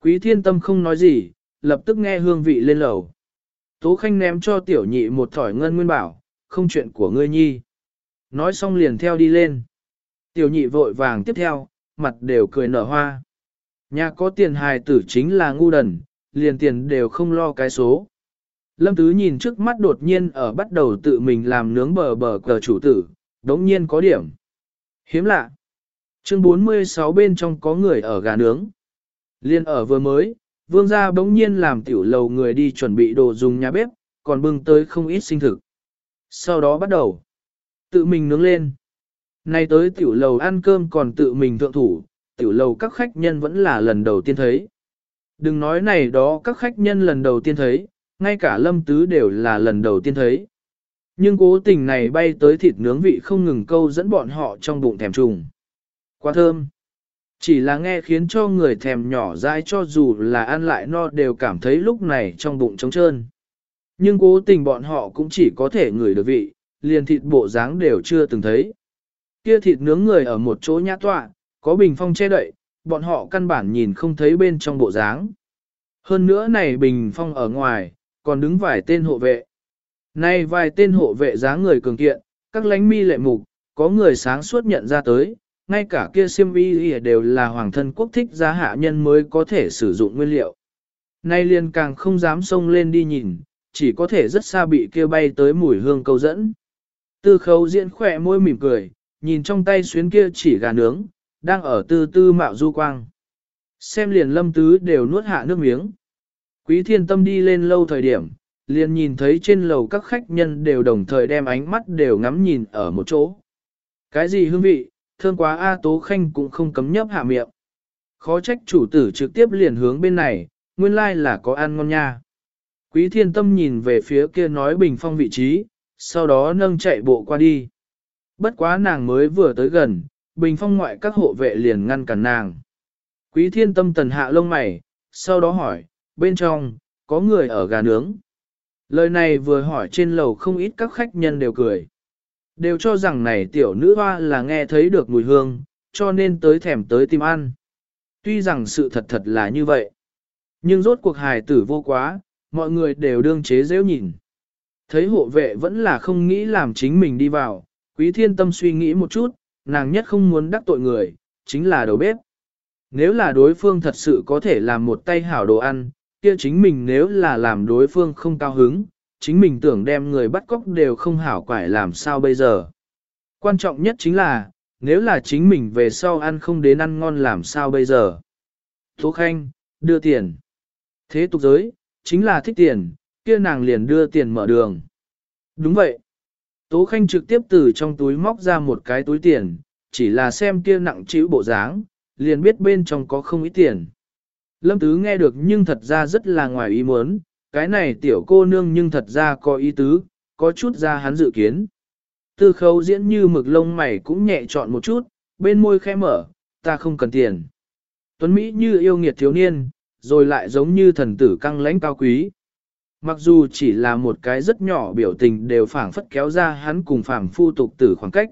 Quý thiên tâm không nói gì, lập tức nghe hương vị lên lầu. Tố khanh ném cho tiểu nhị một thỏi ngân nguyên bảo, không chuyện của ngươi nhi. Nói xong liền theo đi lên. Tiểu nhị vội vàng tiếp theo, mặt đều cười nở hoa. Nhà có tiền hài tử chính là ngu đần, liền tiền đều không lo cái số. Lâm Tứ nhìn trước mắt đột nhiên ở bắt đầu tự mình làm nướng bờ bờ cờ chủ tử, đống nhiên có điểm. Hiếm lạ. Chương 46 bên trong có người ở gà nướng. Liên ở vừa mới, vương gia bỗng nhiên làm tiểu lầu người đi chuẩn bị đồ dùng nhà bếp, còn bưng tới không ít sinh thực. Sau đó bắt đầu, tự mình nướng lên. Nay tới tiểu lầu ăn cơm còn tự mình thượng thủ, tiểu lầu các khách nhân vẫn là lần đầu tiên thấy. Đừng nói này đó các khách nhân lần đầu tiên thấy, ngay cả lâm tứ đều là lần đầu tiên thấy. Nhưng cố tình này bay tới thịt nướng vị không ngừng câu dẫn bọn họ trong bụng thèm trùng. Quá thơm. Chỉ là nghe khiến cho người thèm nhỏ dai cho dù là ăn lại no đều cảm thấy lúc này trong bụng trống trơn. Nhưng cố tình bọn họ cũng chỉ có thể ngửi được vị, liền thịt bộ dáng đều chưa từng thấy. Kia thịt nướng người ở một chỗ nhã tọa, có bình phong che đậy, bọn họ căn bản nhìn không thấy bên trong bộ dáng. Hơn nữa này bình phong ở ngoài, còn đứng vài tên hộ vệ. Nay vài tên hộ vệ dáng người cường kiện, các lánh mi lệ mục, có người sáng suốt nhận ra tới, ngay cả kia siêm vi đều là hoàng thân quốc thích giá hạ nhân mới có thể sử dụng nguyên liệu. Nay liền càng không dám xông lên đi nhìn, chỉ có thể rất xa bị kia bay tới mùi hương câu dẫn. Tư khấu diễn khỏe môi mỉm cười, nhìn trong tay xuyến kia chỉ gà nướng, đang ở tư tư mạo du quang. Xem liền lâm tứ đều nuốt hạ nước miếng. Quý thiên tâm đi lên lâu thời điểm, liền nhìn thấy trên lầu các khách nhân đều đồng thời đem ánh mắt đều ngắm nhìn ở một chỗ. Cái gì hương vị, thương quá A Tố Khanh cũng không cấm nhấp hạ miệng. Khó trách chủ tử trực tiếp liền hướng bên này, nguyên lai like là có ăn ngon nha. Quý thiên tâm nhìn về phía kia nói bình phong vị trí, sau đó nâng chạy bộ qua đi. Bất quá nàng mới vừa tới gần, bình phong ngoại các hộ vệ liền ngăn cản nàng. Quý thiên tâm tần hạ lông mày, sau đó hỏi, bên trong, có người ở gà nướng. Lời này vừa hỏi trên lầu không ít các khách nhân đều cười. Đều cho rằng này tiểu nữ hoa là nghe thấy được mùi hương, cho nên tới thèm tới tìm ăn. Tuy rằng sự thật thật là như vậy. Nhưng rốt cuộc hài tử vô quá, mọi người đều đương chế dễ nhìn. Thấy hộ vệ vẫn là không nghĩ làm chính mình đi vào, quý thiên tâm suy nghĩ một chút, nàng nhất không muốn đắc tội người, chính là đầu bếp. Nếu là đối phương thật sự có thể làm một tay hảo đồ ăn, kia chính mình nếu là làm đối phương không cao hứng, chính mình tưởng đem người bắt cóc đều không hảo quải làm sao bây giờ. Quan trọng nhất chính là, nếu là chính mình về sau ăn không đến ăn ngon làm sao bây giờ. Tố Khanh, đưa tiền. Thế tục giới, chính là thích tiền, kia nàng liền đưa tiền mở đường. Đúng vậy. Tố Khanh trực tiếp từ trong túi móc ra một cái túi tiền, chỉ là xem kia nặng chịu bộ dáng, liền biết bên trong có không ít tiền. Lâm Tứ nghe được nhưng thật ra rất là ngoài ý muốn, cái này tiểu cô nương nhưng thật ra có ý tứ, có chút ra hắn dự kiến. Tư khấu diễn như mực lông mày cũng nhẹ chọn một chút, bên môi khẽ mở, ta không cần tiền. Tuấn Mỹ như yêu nghiệt thiếu niên, rồi lại giống như thần tử căng lãnh cao quý. Mặc dù chỉ là một cái rất nhỏ biểu tình đều phảng phất kéo ra hắn cùng phảng phu tục tử khoảng cách.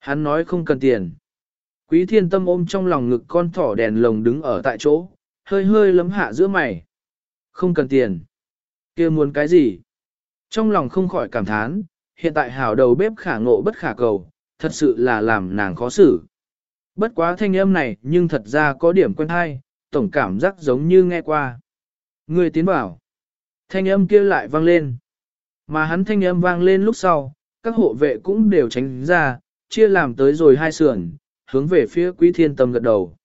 Hắn nói không cần tiền. Quý thiên tâm ôm trong lòng ngực con thỏ đèn lồng đứng ở tại chỗ, hơi hơi lấm hạ giữa mày. Không cần tiền. kia muốn cái gì? Trong lòng không khỏi cảm thán, hiện tại hảo đầu bếp khả ngộ bất khả cầu, thật sự là làm nàng khó xử. Bất quá thanh âm này nhưng thật ra có điểm quen hay, tổng cảm giác giống như nghe qua. Người tiến bảo. Thanh âm kia lại vang lên. Mà hắn thanh âm vang lên lúc sau, các hộ vệ cũng đều tránh ra, chia làm tới rồi hai sườn, hướng về phía quý thiên tâm gật đầu.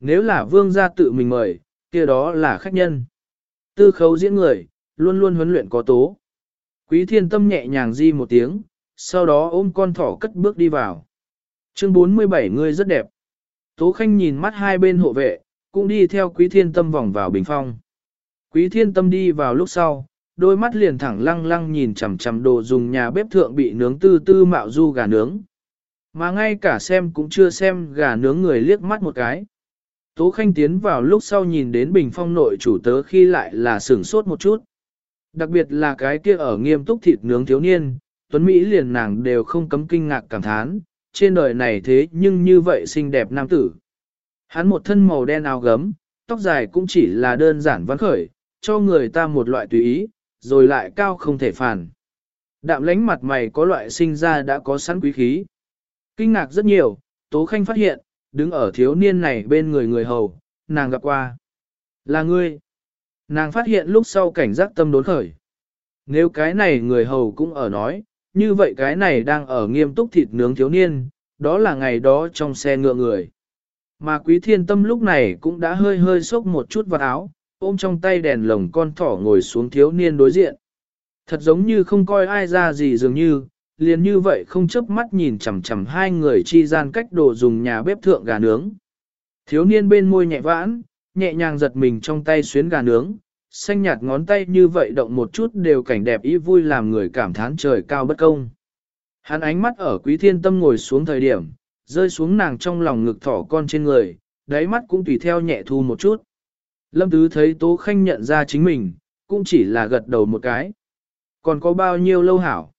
Nếu là vương gia tự mình mời, kia đó là khách nhân. Tư khấu diễn người, luôn luôn huấn luyện có tố. Quý thiên tâm nhẹ nhàng di một tiếng, sau đó ôm con thỏ cất bước đi vào. Chương 47 người rất đẹp. Tố Khanh nhìn mắt hai bên hộ vệ, cũng đi theo quý thiên tâm vòng vào bình phong. Quý thiên tâm đi vào lúc sau, đôi mắt liền thẳng lăng lăng nhìn chằm chằm đồ dùng nhà bếp thượng bị nướng tư tư mạo du gà nướng. Mà ngay cả xem cũng chưa xem gà nướng người liếc mắt một cái. Tố Khanh tiến vào lúc sau nhìn đến bình phong nội chủ tớ khi lại là sửng sốt một chút. Đặc biệt là cái kia ở nghiêm túc thịt nướng thiếu niên, Tuấn Mỹ liền nàng đều không cấm kinh ngạc cảm thán, trên đời này thế nhưng như vậy xinh đẹp nam tử. Hắn một thân màu đen áo gấm, tóc dài cũng chỉ là đơn giản văn khởi, cho người ta một loại tùy ý, rồi lại cao không thể phản. Đạm lánh mặt mày có loại sinh ra đã có sẵn quý khí. Kinh ngạc rất nhiều, Tố Khanh phát hiện, đứng ở thiếu niên này bên người người hầu, nàng gặp qua. Là ngươi. Nàng phát hiện lúc sau cảnh giác tâm đốn khởi. Nếu cái này người hầu cũng ở nói, như vậy cái này đang ở nghiêm túc thịt nướng thiếu niên, đó là ngày đó trong xe ngựa người. Mà quý thiên tâm lúc này cũng đã hơi hơi sốc một chút vào áo, ôm trong tay đèn lồng con thỏ ngồi xuống thiếu niên đối diện. Thật giống như không coi ai ra gì dường như, liền như vậy không chớp mắt nhìn chằm chằm hai người chi gian cách đồ dùng nhà bếp thượng gà nướng. Thiếu niên bên môi nhẹ vãn, nhẹ nhàng giật mình trong tay xuyến gà nướng, xanh nhạt ngón tay như vậy động một chút đều cảnh đẹp ý vui làm người cảm thán trời cao bất công. Hắn ánh mắt ở quý thiên tâm ngồi xuống thời điểm, rơi xuống nàng trong lòng ngực thỏ con trên người, đáy mắt cũng tùy theo nhẹ thu một chút. Lâm Tứ thấy Tố Khanh nhận ra chính mình, cũng chỉ là gật đầu một cái. Còn có bao nhiêu lâu hảo?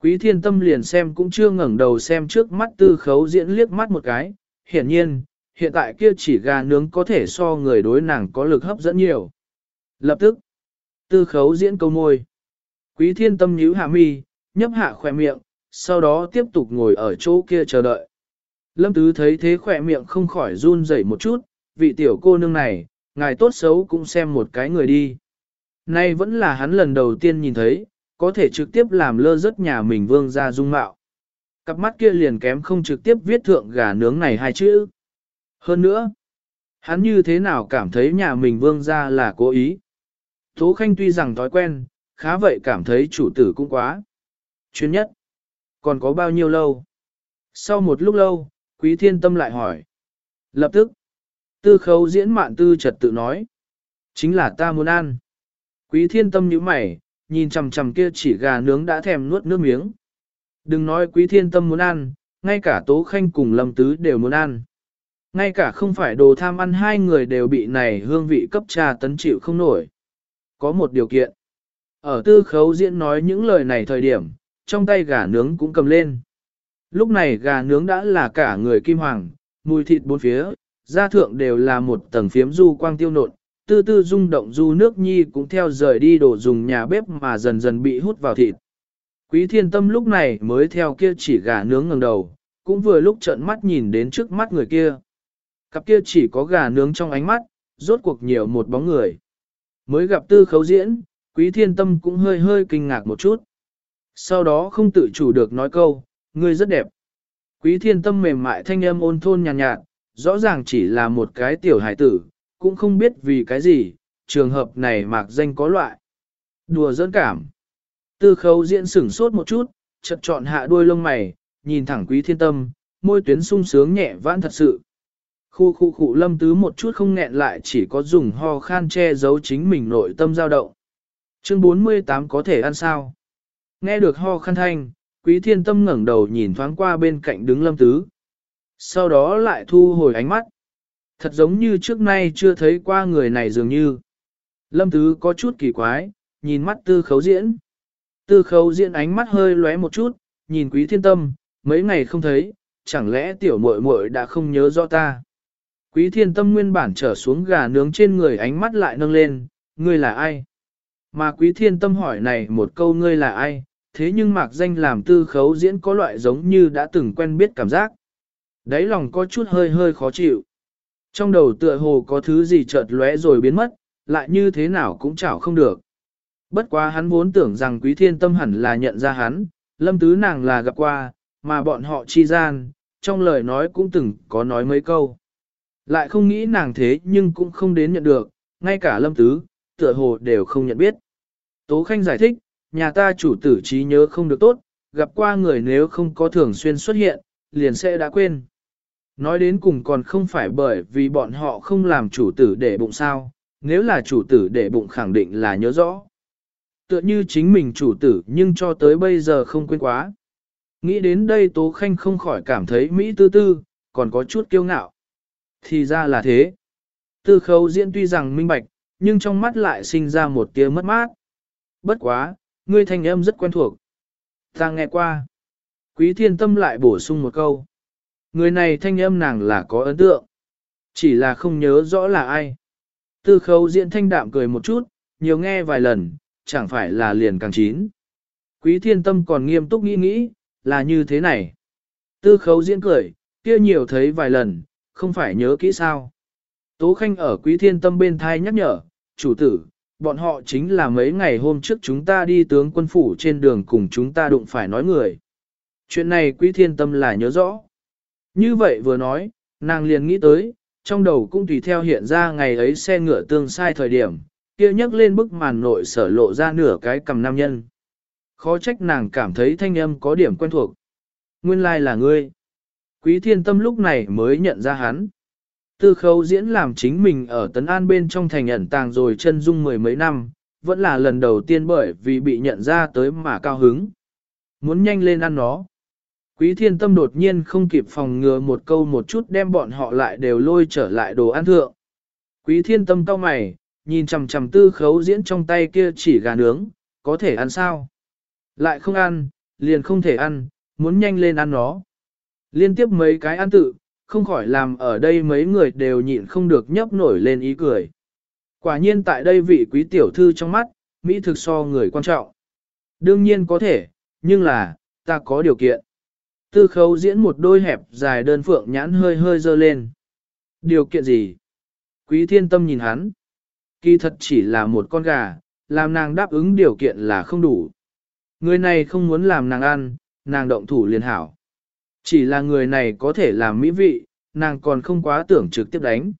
Quý thiên tâm liền xem cũng chưa ngẩng đầu xem trước mắt tư khấu diễn liếc mắt một cái. Hiển nhiên, hiện tại kia chỉ gà nướng có thể so người đối nàng có lực hấp dẫn nhiều. Lập tức, tư khấu diễn câu môi. Quý thiên tâm nhíu hạ mi, nhấp hạ khỏe miệng, sau đó tiếp tục ngồi ở chỗ kia chờ đợi. Lâm Tứ thấy thế khỏe miệng không khỏi run rẩy một chút, vị tiểu cô nương này, ngài tốt xấu cũng xem một cái người đi. Nay vẫn là hắn lần đầu tiên nhìn thấy, có thể trực tiếp làm lơ rất nhà mình vương ra dung mạo. Cặp mắt kia liền kém không trực tiếp viết thượng gà nướng này hai chữ. Hơn nữa, hắn như thế nào cảm thấy nhà mình vương ra là cố ý. Tố Khanh tuy rằng thói quen, khá vậy cảm thấy chủ tử cũng quá. Chuyên nhất, còn có bao nhiêu lâu? Sau một lúc lâu, Quý Thiên Tâm lại hỏi. Lập tức, tư khấu diễn mạn tư trật tự nói. Chính là ta muốn ăn. Quý Thiên Tâm nhíu mày, nhìn chằm chằm kia chỉ gà nướng đã thèm nuốt nước miếng. Đừng nói Quý Thiên Tâm muốn ăn, ngay cả Tố Khanh cùng Lâm Tứ đều muốn ăn. Ngay cả không phải đồ tham ăn hai người đều bị này hương vị cấp trà tấn chịu không nổi. Có một điều kiện. Ở tư khấu diễn nói những lời này thời điểm, trong tay gà nướng cũng cầm lên. Lúc này gà nướng đã là cả người kim hoàng, mùi thịt bốn phía, da thượng đều là một tầng phiếm du quang tiêu nộn, tư tư rung động du nước nhi cũng theo rời đi đổ dùng nhà bếp mà dần dần bị hút vào thịt. Quý thiên tâm lúc này mới theo kia chỉ gà nướng ngẩng đầu, cũng vừa lúc trợn mắt nhìn đến trước mắt người kia. Cặp kia chỉ có gà nướng trong ánh mắt, rốt cuộc nhiều một bóng người. Mới gặp tư khấu diễn, quý thiên tâm cũng hơi hơi kinh ngạc một chút. Sau đó không tự chủ được nói câu, ngươi rất đẹp. Quý thiên tâm mềm mại thanh âm ôn thôn nhàn nhạt, nhạt, rõ ràng chỉ là một cái tiểu hải tử, cũng không biết vì cái gì, trường hợp này mạc danh có loại. Đùa dẫn cảm. Tư khấu diễn sửng sốt một chút, chật chọn hạ đuôi lông mày, nhìn thẳng quý thiên tâm, môi tuyến sung sướng nhẹ vãn thật sự. Khu khu khu lâm tứ một chút không nghẹn lại chỉ có dùng ho khan che giấu chính mình nội tâm dao động. Chương 48 có thể ăn sao? Nghe được ho khan thanh, quý thiên tâm ngẩng đầu nhìn thoáng qua bên cạnh đứng lâm tứ. Sau đó lại thu hồi ánh mắt. Thật giống như trước nay chưa thấy qua người này dường như. Lâm tứ có chút kỳ quái, nhìn mắt tư khấu diễn. Tư khấu diễn ánh mắt hơi lóe một chút, nhìn quý thiên tâm, mấy ngày không thấy, chẳng lẽ tiểu muội muội đã không nhớ rõ ta. Quý thiên tâm nguyên bản trở xuống gà nướng trên người ánh mắt lại nâng lên, ngươi là ai? Mà quý thiên tâm hỏi này một câu ngươi là ai, thế nhưng mạc danh làm tư khấu diễn có loại giống như đã từng quen biết cảm giác. Đáy lòng có chút hơi hơi khó chịu. Trong đầu tựa hồ có thứ gì chợt lóe rồi biến mất, lại như thế nào cũng chảo không được. Bất quá hắn vốn tưởng rằng quý thiên tâm hẳn là nhận ra hắn, lâm tứ nàng là gặp qua, mà bọn họ chi gian, trong lời nói cũng từng có nói mấy câu. Lại không nghĩ nàng thế nhưng cũng không đến nhận được, ngay cả lâm tứ, tựa hồ đều không nhận biết. Tố Khanh giải thích, nhà ta chủ tử trí nhớ không được tốt, gặp qua người nếu không có thường xuyên xuất hiện, liền sẽ đã quên. Nói đến cùng còn không phải bởi vì bọn họ không làm chủ tử để bụng sao, nếu là chủ tử để bụng khẳng định là nhớ rõ. Tựa như chính mình chủ tử nhưng cho tới bây giờ không quên quá. Nghĩ đến đây Tố Khanh không khỏi cảm thấy Mỹ tư tư, còn có chút kiêu ngạo. Thì ra là thế. Tư khấu diễn tuy rằng minh bạch, nhưng trong mắt lại sinh ra một tia mất mát. Bất quá, ngươi thanh âm rất quen thuộc. Ta nghe qua. Quý thiên tâm lại bổ sung một câu. Người này thanh âm nàng là có ấn tượng. Chỉ là không nhớ rõ là ai. Tư khấu diễn thanh đạm cười một chút, nhiều nghe vài lần, chẳng phải là liền càng chín. Quý thiên tâm còn nghiêm túc nghĩ nghĩ, là như thế này. Tư khấu diễn cười, kia nhiều thấy vài lần, không phải nhớ kỹ sao. Tố Khanh ở quý thiên tâm bên thai nhắc nhở, chủ tử, bọn họ chính là mấy ngày hôm trước chúng ta đi tướng quân phủ trên đường cùng chúng ta đụng phải nói người. Chuyện này quý thiên tâm là nhớ rõ. Như vậy vừa nói, nàng liền nghĩ tới, trong đầu cũng tùy theo hiện ra ngày ấy xe ngựa tương sai thời điểm, kia nhấc lên bức màn nội sở lộ ra nửa cái cầm nam nhân. Khó trách nàng cảm thấy thanh âm có điểm quen thuộc. Nguyên lai là ngươi. Quý thiên tâm lúc này mới nhận ra hắn. Tư khấu diễn làm chính mình ở Tấn An bên trong thành ẩn tàng rồi chân dung mười mấy năm, vẫn là lần đầu tiên bởi vì bị nhận ra tới mà cao hứng. Muốn nhanh lên ăn nó. Quý thiên tâm đột nhiên không kịp phòng ngừa một câu một chút đem bọn họ lại đều lôi trở lại đồ ăn thượng. Quý thiên tâm cau mày, nhìn chằm chằm tư khấu diễn trong tay kia chỉ gà nướng, có thể ăn sao? Lại không ăn, liền không thể ăn, muốn nhanh lên ăn nó. Liên tiếp mấy cái ăn tự, không khỏi làm ở đây mấy người đều nhịn không được nhấp nổi lên ý cười. Quả nhiên tại đây vị quý tiểu thư trong mắt, Mỹ thực so người quan trọng. Đương nhiên có thể, nhưng là, ta có điều kiện. Tư khấu diễn một đôi hẹp dài đơn phượng nhãn hơi hơi dơ lên. Điều kiện gì? Quý thiên tâm nhìn hắn. Kỳ thật chỉ là một con gà, làm nàng đáp ứng điều kiện là không đủ. Người này không muốn làm nàng ăn, nàng động thủ liền hảo. Chỉ là người này có thể làm mỹ vị, nàng còn không quá tưởng trực tiếp đánh.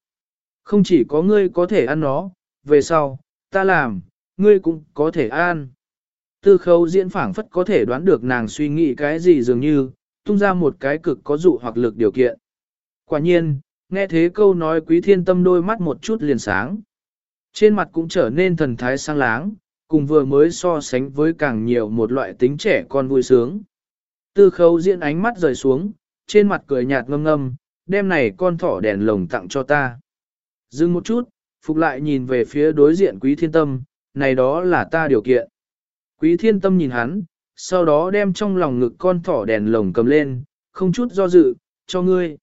Không chỉ có ngươi có thể ăn nó, về sau, ta làm, ngươi cũng có thể ăn. Tư khấu diễn phảng phất có thể đoán được nàng suy nghĩ cái gì dường như, tung ra một cái cực có dụ hoặc lực điều kiện. Quả nhiên, nghe thế câu nói quý thiên tâm đôi mắt một chút liền sáng. Trên mặt cũng trở nên thần thái sang láng, cùng vừa mới so sánh với càng nhiều một loại tính trẻ con vui sướng. Tư khấu diễn ánh mắt rời xuống, trên mặt cười nhạt ngâm ngâm, đêm này con thỏ đèn lồng tặng cho ta. Dừng một chút, phục lại nhìn về phía đối diện quý thiên tâm, này đó là ta điều kiện. Quý thiên tâm nhìn hắn, sau đó đem trong lòng ngực con thỏ đèn lồng cầm lên, không chút do dự, cho ngươi.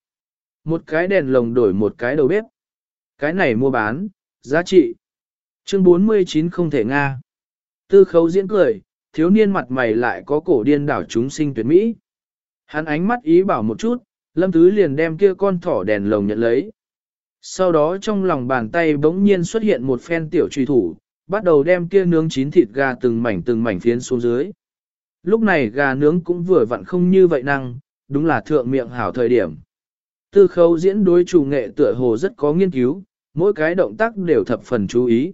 Một cái đèn lồng đổi một cái đầu bếp. Cái này mua bán, giá trị. Chương 49 không thể Nga. Tư khấu diễn cười, thiếu niên mặt mày lại có cổ điên đảo chúng sinh tuyệt mỹ. Hắn ánh mắt ý bảo một chút, lâm tứ liền đem kia con thỏ đèn lồng nhận lấy. Sau đó trong lòng bàn tay bỗng nhiên xuất hiện một phen tiểu truy thủ, bắt đầu đem kia nướng chín thịt gà từng mảnh từng mảnh phiến xuống dưới. Lúc này gà nướng cũng vừa vặn không như vậy năng, đúng là thượng miệng hảo thời điểm. Tư Khâu diễn đối chủ nghệ tựa hồ rất có nghiên cứu, mỗi cái động tác đều thập phần chú ý.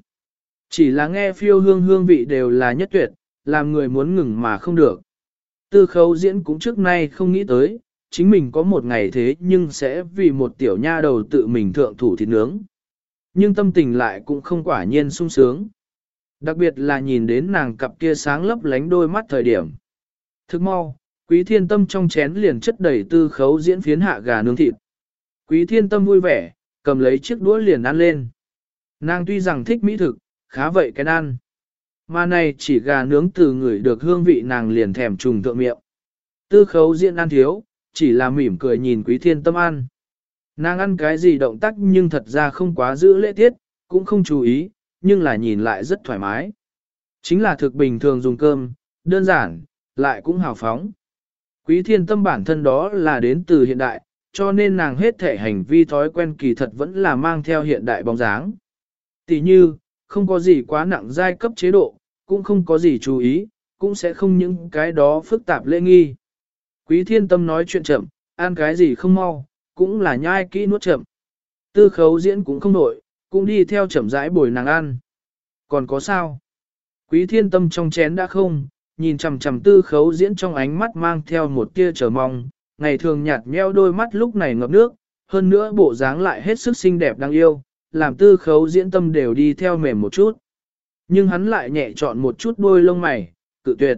Chỉ là nghe phiêu hương hương vị đều là nhất tuyệt, làm người muốn ngừng mà không được. Tư Khâu diễn cũng trước nay không nghĩ tới, chính mình có một ngày thế nhưng sẽ vì một tiểu nha đầu tự mình thượng thủ thịt nướng. Nhưng tâm tình lại cũng không quả nhiên sung sướng. Đặc biệt là nhìn đến nàng cặp kia sáng lấp lánh đôi mắt thời điểm. Thức mau, quý thiên tâm trong chén liền chất đầy tư khấu diễn phiến hạ gà nướng thịt. Quý thiên tâm vui vẻ, cầm lấy chiếc đũa liền ăn lên. Nàng tuy rằng thích mỹ thực, khá vậy cái ăn. Mà này chỉ gà nướng từ người được hương vị nàng liền thèm trùng thượng miệng. Tư khấu diễn ăn thiếu, chỉ là mỉm cười nhìn quý thiên tâm ăn. Nàng ăn cái gì động tác nhưng thật ra không quá giữ lễ tiết, cũng không chú ý, nhưng là nhìn lại rất thoải mái. Chính là thực bình thường dùng cơm, đơn giản, lại cũng hào phóng. Quý thiên tâm bản thân đó là đến từ hiện đại, cho nên nàng hết thể hành vi thói quen kỳ thật vẫn là mang theo hiện đại bóng dáng. Tỷ như, không có gì quá nặng giai cấp chế độ, cũng không có gì chú ý, cũng sẽ không những cái đó phức tạp lễ nghi. Quý thiên tâm nói chuyện chậm, ăn cái gì không mau, cũng là nhai kỹ nuốt chậm. Tư khấu diễn cũng không nổi, cũng đi theo chậm rãi bồi nàng ăn. Còn có sao? Quý thiên tâm trong chén đã không, nhìn chằm chằm tư khấu diễn trong ánh mắt mang theo một tia chờ mong, ngày thường nhạt nheo đôi mắt lúc này ngập nước, hơn nữa bộ dáng lại hết sức xinh đẹp đáng yêu, làm tư khấu diễn tâm đều đi theo mềm một chút. Nhưng hắn lại nhẹ chọn một chút đôi lông mày, cự tuyệt.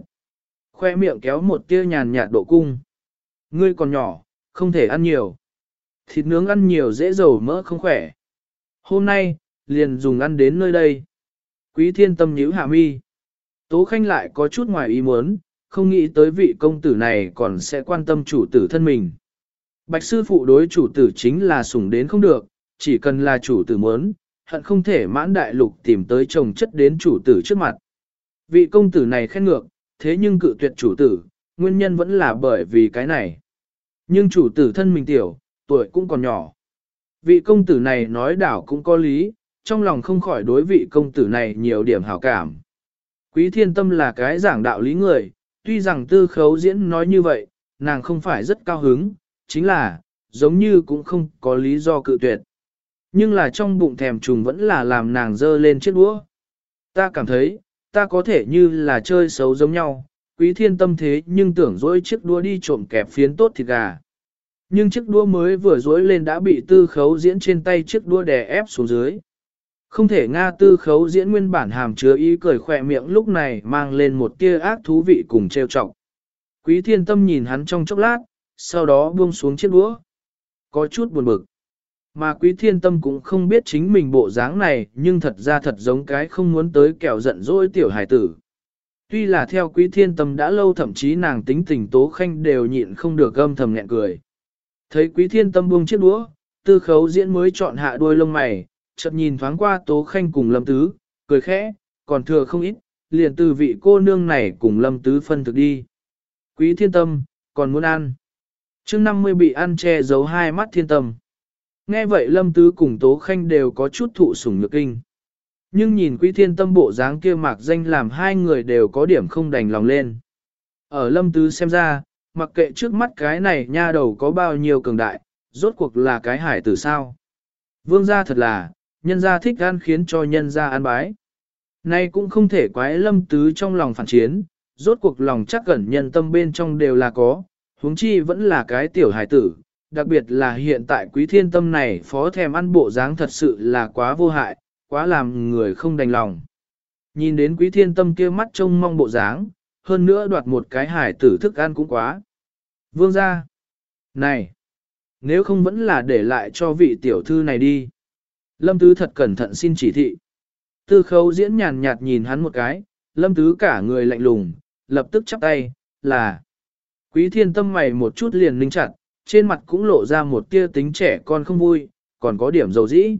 Khoe miệng kéo một tia nhàn nhạt độ cung. Ngươi còn nhỏ, không thể ăn nhiều. Thịt nướng ăn nhiều dễ dầu mỡ không khỏe. Hôm nay, liền dùng ăn đến nơi đây. Quý thiên tâm nhíu hạ mi. Tố Khanh lại có chút ngoài ý muốn, không nghĩ tới vị công tử này còn sẽ quan tâm chủ tử thân mình. Bạch sư phụ đối chủ tử chính là sủng đến không được, chỉ cần là chủ tử muốn, hận không thể mãn đại lục tìm tới chồng chất đến chủ tử trước mặt. Vị công tử này khen ngược, thế nhưng cự tuyệt chủ tử, nguyên nhân vẫn là bởi vì cái này. Nhưng chủ tử thân mình tiểu, tuổi cũng còn nhỏ. Vị công tử này nói đảo cũng có lý, trong lòng không khỏi đối vị công tử này nhiều điểm hảo cảm. Quý thiên tâm là cái giảng đạo lý người, tuy rằng tư khấu diễn nói như vậy, nàng không phải rất cao hứng, chính là, giống như cũng không có lý do cự tuyệt. Nhưng là trong bụng thèm trùng vẫn là làm nàng dơ lên chiếc đũa. Ta cảm thấy, ta có thể như là chơi xấu giống nhau, quý thiên tâm thế nhưng tưởng dỗi chiếc đũa đi trộm kẹp phiến tốt thịt gà. Nhưng chiếc đũa mới vừa dối lên đã bị tư khấu diễn trên tay chiếc đũa đè ép xuống dưới. Không thể Nga tư khấu diễn nguyên bản hàm chứa ý cười khỏe miệng lúc này mang lên một tia ác thú vị cùng trêu chọc. Quý thiên tâm nhìn hắn trong chốc lát, sau đó buông xuống chiếc đũa. Có chút buồn bực. Mà quý thiên tâm cũng không biết chính mình bộ dáng này nhưng thật ra thật giống cái không muốn tới kẻo giận dỗi tiểu hải tử. Tuy là theo quý thiên tâm đã lâu thậm chí nàng tính tình tố khanh đều nhịn không được gâm thầm nghẹn cười. Thấy quý thiên tâm buông chiếc đũa, tư khấu diễn mới chọn hạ đuôi lông mày, chợt nhìn thoáng qua tố khanh cùng lâm tứ, cười khẽ, còn thừa không ít, liền từ vị cô nương này cùng lâm tứ phân thực đi. Quý thiên tâm, còn muốn ăn. chương 50 bị ăn che giấu hai mắt thiên tâm. Nghe vậy lâm tứ cùng tố khanh đều có chút thụ sủng nhược kinh. Nhưng nhìn quý thiên tâm bộ dáng kia mạc danh làm hai người đều có điểm không đành lòng lên. Ở lâm tứ xem ra, mặc kệ trước mắt cái này nha đầu có bao nhiêu cường đại, rốt cuộc là cái hải tử sao. Vương gia thật là, nhân gia thích ăn khiến cho nhân gia ăn bái. Nay cũng không thể quái lâm tứ trong lòng phản chiến, rốt cuộc lòng chắc gần nhân tâm bên trong đều là có, huống chi vẫn là cái tiểu hải tử, đặc biệt là hiện tại quý thiên tâm này phó thèm ăn bộ dáng thật sự là quá vô hại, quá làm người không đành lòng. Nhìn đến quý thiên tâm kia mắt trông mong bộ dáng, hơn nữa đoạt một cái hải tử thức ăn cũng quá. Vương ra. Này! Nếu không vẫn là để lại cho vị tiểu thư này đi. Lâm Tứ thật cẩn thận xin chỉ thị. Tư khấu diễn nhàn nhạt nhìn hắn một cái, Lâm Tứ cả người lạnh lùng, lập tức chắp tay, là. Quý thiên tâm mày một chút liền ninh chặt, trên mặt cũng lộ ra một tia tính trẻ con không vui, còn có điểm dầu dĩ.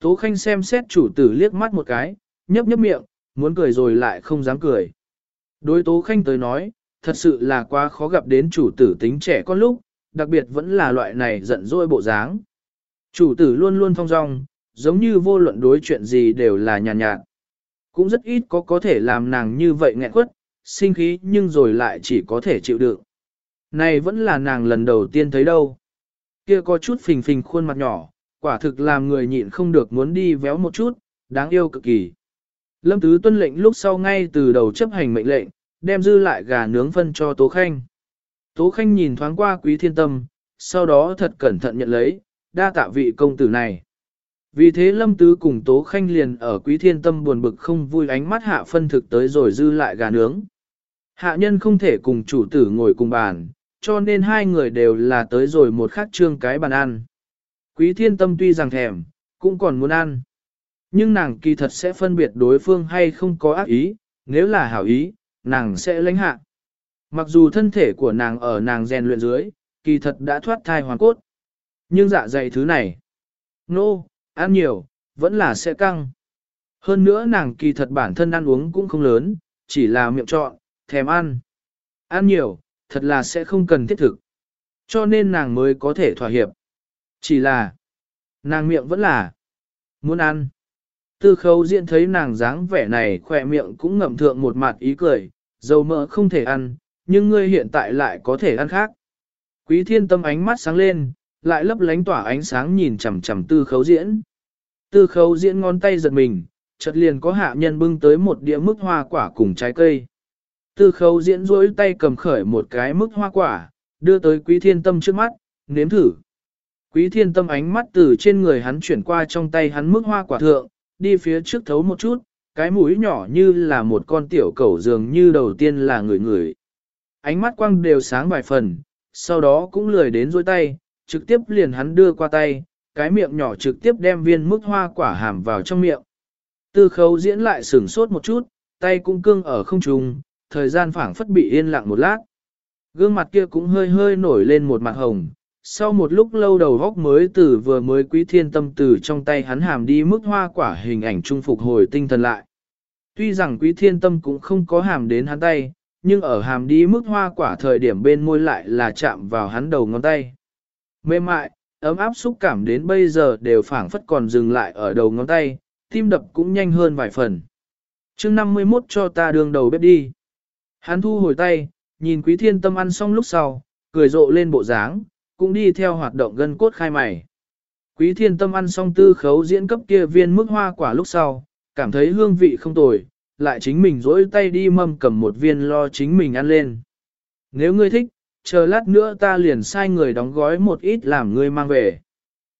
Tố Khanh xem xét chủ tử liếc mắt một cái, nhấp nhấp miệng, muốn cười rồi lại không dám cười. Đối Tố Khanh tới nói, thật sự là quá khó gặp đến chủ tử tính trẻ con lúc, đặc biệt vẫn là loại này giận dỗi bộ dáng. Chủ tử luôn luôn thong dong, giống như vô luận đối chuyện gì đều là nhàn nhạt, nhạt. Cũng rất ít có có thể làm nàng như vậy nghẹn quất, sinh khí nhưng rồi lại chỉ có thể chịu đựng. Này vẫn là nàng lần đầu tiên thấy đâu. Kia có chút phình phình khuôn mặt nhỏ, quả thực làm người nhịn không được muốn đi véo một chút, đáng yêu cực kỳ. Lâm Tứ tuân lệnh lúc sau ngay từ đầu chấp hành mệnh lệnh, đem dư lại gà nướng phân cho Tố Khanh. Tố Khanh nhìn thoáng qua quý thiên tâm, sau đó thật cẩn thận nhận lấy, đa tạ vị công tử này. Vì thế Lâm Tứ cùng Tố Khanh liền ở quý thiên tâm buồn bực không vui ánh mắt hạ phân thực tới rồi dư lại gà nướng. Hạ nhân không thể cùng chủ tử ngồi cùng bàn, cho nên hai người đều là tới rồi một khắc trương cái bàn ăn. Quý thiên tâm tuy rằng thèm, cũng còn muốn ăn. Nhưng nàng kỳ thật sẽ phân biệt đối phương hay không có ác ý, nếu là hảo ý, nàng sẽ lãnh hạ. Mặc dù thân thể của nàng ở nàng rèn luyện dưới, kỳ thật đã thoát thai hoàn cốt. Nhưng dạ dày thứ này, nô, no, ăn nhiều, vẫn là sẽ căng. Hơn nữa nàng kỳ thật bản thân ăn uống cũng không lớn, chỉ là miệng trọn, thèm ăn. Ăn nhiều, thật là sẽ không cần thiết thực. Cho nên nàng mới có thể thỏa hiệp. Chỉ là, nàng miệng vẫn là muốn ăn. Tư khấu diễn thấy nàng dáng vẻ này khỏe miệng cũng ngậm thượng một mặt ý cười, dầu mỡ không thể ăn, nhưng ngươi hiện tại lại có thể ăn khác. Quý thiên tâm ánh mắt sáng lên, lại lấp lánh tỏa ánh sáng nhìn chằm chằm tư khấu diễn. Tư khấu diễn ngón tay giật mình, chợt liền có hạ nhân bưng tới một đĩa mức hoa quả cùng trái cây. Tư khấu diễn rỗi tay cầm khởi một cái mức hoa quả, đưa tới quý thiên tâm trước mắt, nếm thử. Quý thiên tâm ánh mắt từ trên người hắn chuyển qua trong tay hắn mức hoa quả thượng, đi phía trước thấu một chút, cái mũi nhỏ như là một con tiểu cẩu dường như đầu tiên là người người. Ánh mắt quang đều sáng vài phần, sau đó cũng lười đến dôi tay, trực tiếp liền hắn đưa qua tay, cái miệng nhỏ trực tiếp đem viên mức hoa quả hàm vào trong miệng. Tư khấu diễn lại sửng sốt một chút, tay cũng cương ở không trung, thời gian phảng phất bị yên lặng một lát. Gương mặt kia cũng hơi hơi nổi lên một mặt hồng, sau một lúc lâu đầu góc mới từ vừa mới quý thiên tâm từ trong tay hắn hàm đi mức hoa quả hình ảnh trung phục hồi tinh thần lại. Tuy rằng quý thiên tâm cũng không có hàm đến hắn tay, nhưng ở hàm đi mức hoa quả thời điểm bên môi lại là chạm vào hắn đầu ngón tay. Mềm mại, ấm áp xúc cảm đến bây giờ đều phảng phất còn dừng lại ở đầu ngón tay, tim đập cũng nhanh hơn vài phần. chương 51 cho ta đường đầu bếp đi. Hắn thu hồi tay, nhìn quý thiên tâm ăn xong lúc sau, cười rộ lên bộ dáng, cũng đi theo hoạt động gân cốt khai mày. Quý thiên tâm ăn xong tư khấu diễn cấp kia viên mức hoa quả lúc sau, cảm thấy hương vị không tồi, lại chính mình rỗi tay đi mâm cầm một viên lo chính mình ăn lên. Nếu ngươi thích, chờ lát nữa ta liền sai người đóng gói một ít làm ngươi mang về.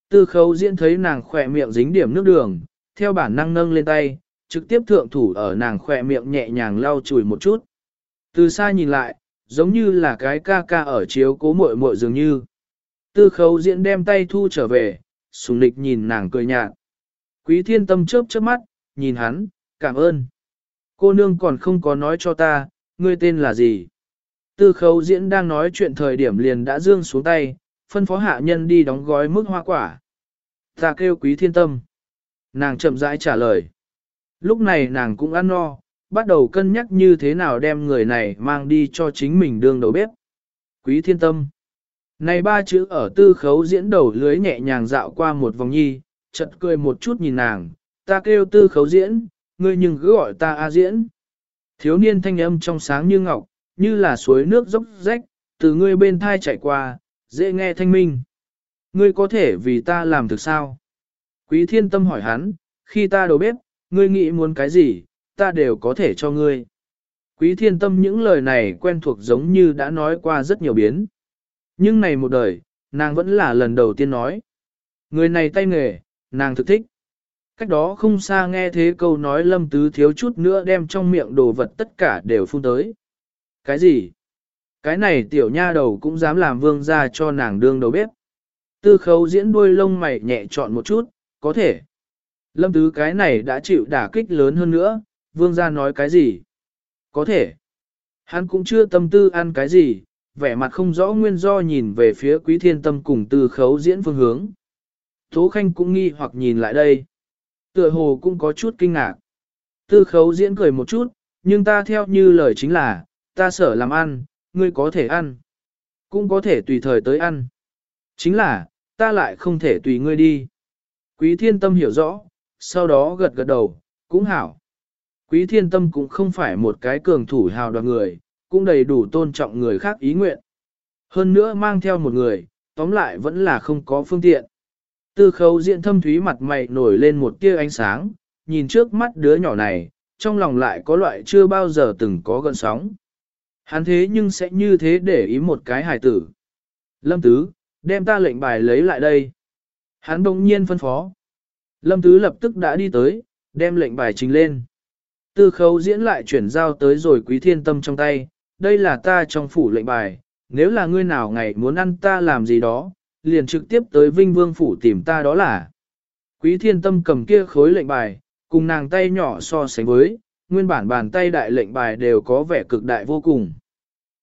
Tư khấu diễn thấy nàng khỏe miệng dính điểm nước đường, theo bản năng nâng lên tay, trực tiếp thượng thủ ở nàng khỏe miệng nhẹ nhàng lau chùi một chút. Từ xa nhìn lại, giống như là cái ca ca ở chiếu cố muội muội dường như. Tư khấu diễn đem tay thu trở về, sùng lịch nhìn nàng cười nhạt. Quý thiên tâm chớp chớp mắt, nhìn hắn, cảm ơn. Cô nương còn không có nói cho ta, ngươi tên là gì? Tư khấu diễn đang nói chuyện thời điểm liền đã dương xuống tay, phân phó hạ nhân đi đóng gói mức hoa quả. Ta kêu quý thiên tâm. Nàng chậm rãi trả lời. Lúc này nàng cũng ăn no, bắt đầu cân nhắc như thế nào đem người này mang đi cho chính mình đương đầu bếp. Quý thiên tâm. Này ba chữ ở tư khấu diễn đầu lưới nhẹ nhàng dạo qua một vòng nhi, chợt cười một chút nhìn nàng, ta kêu tư khấu diễn, ngươi nhưng cứ gọi ta A diễn. Thiếu niên thanh âm trong sáng như ngọc, như là suối nước dốc rách, từ ngươi bên thai chảy qua, dễ nghe thanh minh. Ngươi có thể vì ta làm thực sao? Quý thiên tâm hỏi hắn, khi ta đầu bếp, ngươi nghĩ muốn cái gì, ta đều có thể cho ngươi. Quý thiên tâm những lời này quen thuộc giống như đã nói qua rất nhiều biến. Nhưng này một đời, nàng vẫn là lần đầu tiên nói. Người này tay nghề, nàng thực thích. Cách đó không xa nghe thế câu nói lâm tứ thiếu chút nữa đem trong miệng đồ vật tất cả đều phun tới. Cái gì? Cái này tiểu nha đầu cũng dám làm vương ra cho nàng đương đầu bếp. Tư khấu diễn đuôi lông mày nhẹ chọn một chút, có thể. Lâm tứ cái này đã chịu đả kích lớn hơn nữa, vương ra nói cái gì? Có thể. Hắn cũng chưa tâm tư ăn cái gì, vẻ mặt không rõ nguyên do nhìn về phía quý thiên tâm cùng tư khấu diễn phương hướng. Tố Khanh cũng nghi hoặc nhìn lại đây. Tựa hồ cũng có chút kinh ngạc. Tư khấu diễn cười một chút, nhưng ta theo như lời chính là, ta sở làm ăn, ngươi có thể ăn. Cũng có thể tùy thời tới ăn. Chính là, ta lại không thể tùy ngươi đi. Quý thiên tâm hiểu rõ, sau đó gật gật đầu, cũng hảo. Quý thiên tâm cũng không phải một cái cường thủ hào đoạt người, cũng đầy đủ tôn trọng người khác ý nguyện. Hơn nữa mang theo một người, tóm lại vẫn là không có phương tiện. Tư khấu diện thâm thúy mặt mày nổi lên một tia ánh sáng, nhìn trước mắt đứa nhỏ này, trong lòng lại có loại chưa bao giờ từng có gần sóng. Hắn thế nhưng sẽ như thế để ý một cái hài tử. Lâm Tứ, đem ta lệnh bài lấy lại đây. Hắn đồng nhiên phân phó. Lâm Tứ lập tức đã đi tới, đem lệnh bài trình lên. Tư khấu diễn lại chuyển giao tới rồi quý thiên tâm trong tay, đây là ta trong phủ lệnh bài, nếu là ngươi nào ngày muốn ăn ta làm gì đó, liền trực tiếp tới Vinh Vương phủ tìm ta đó là. Quý thiên tâm cầm kia khối lệnh bài, cùng nàng tay nhỏ so sánh với, nguyên bản bàn tay đại lệnh bài đều có vẻ cực đại vô cùng.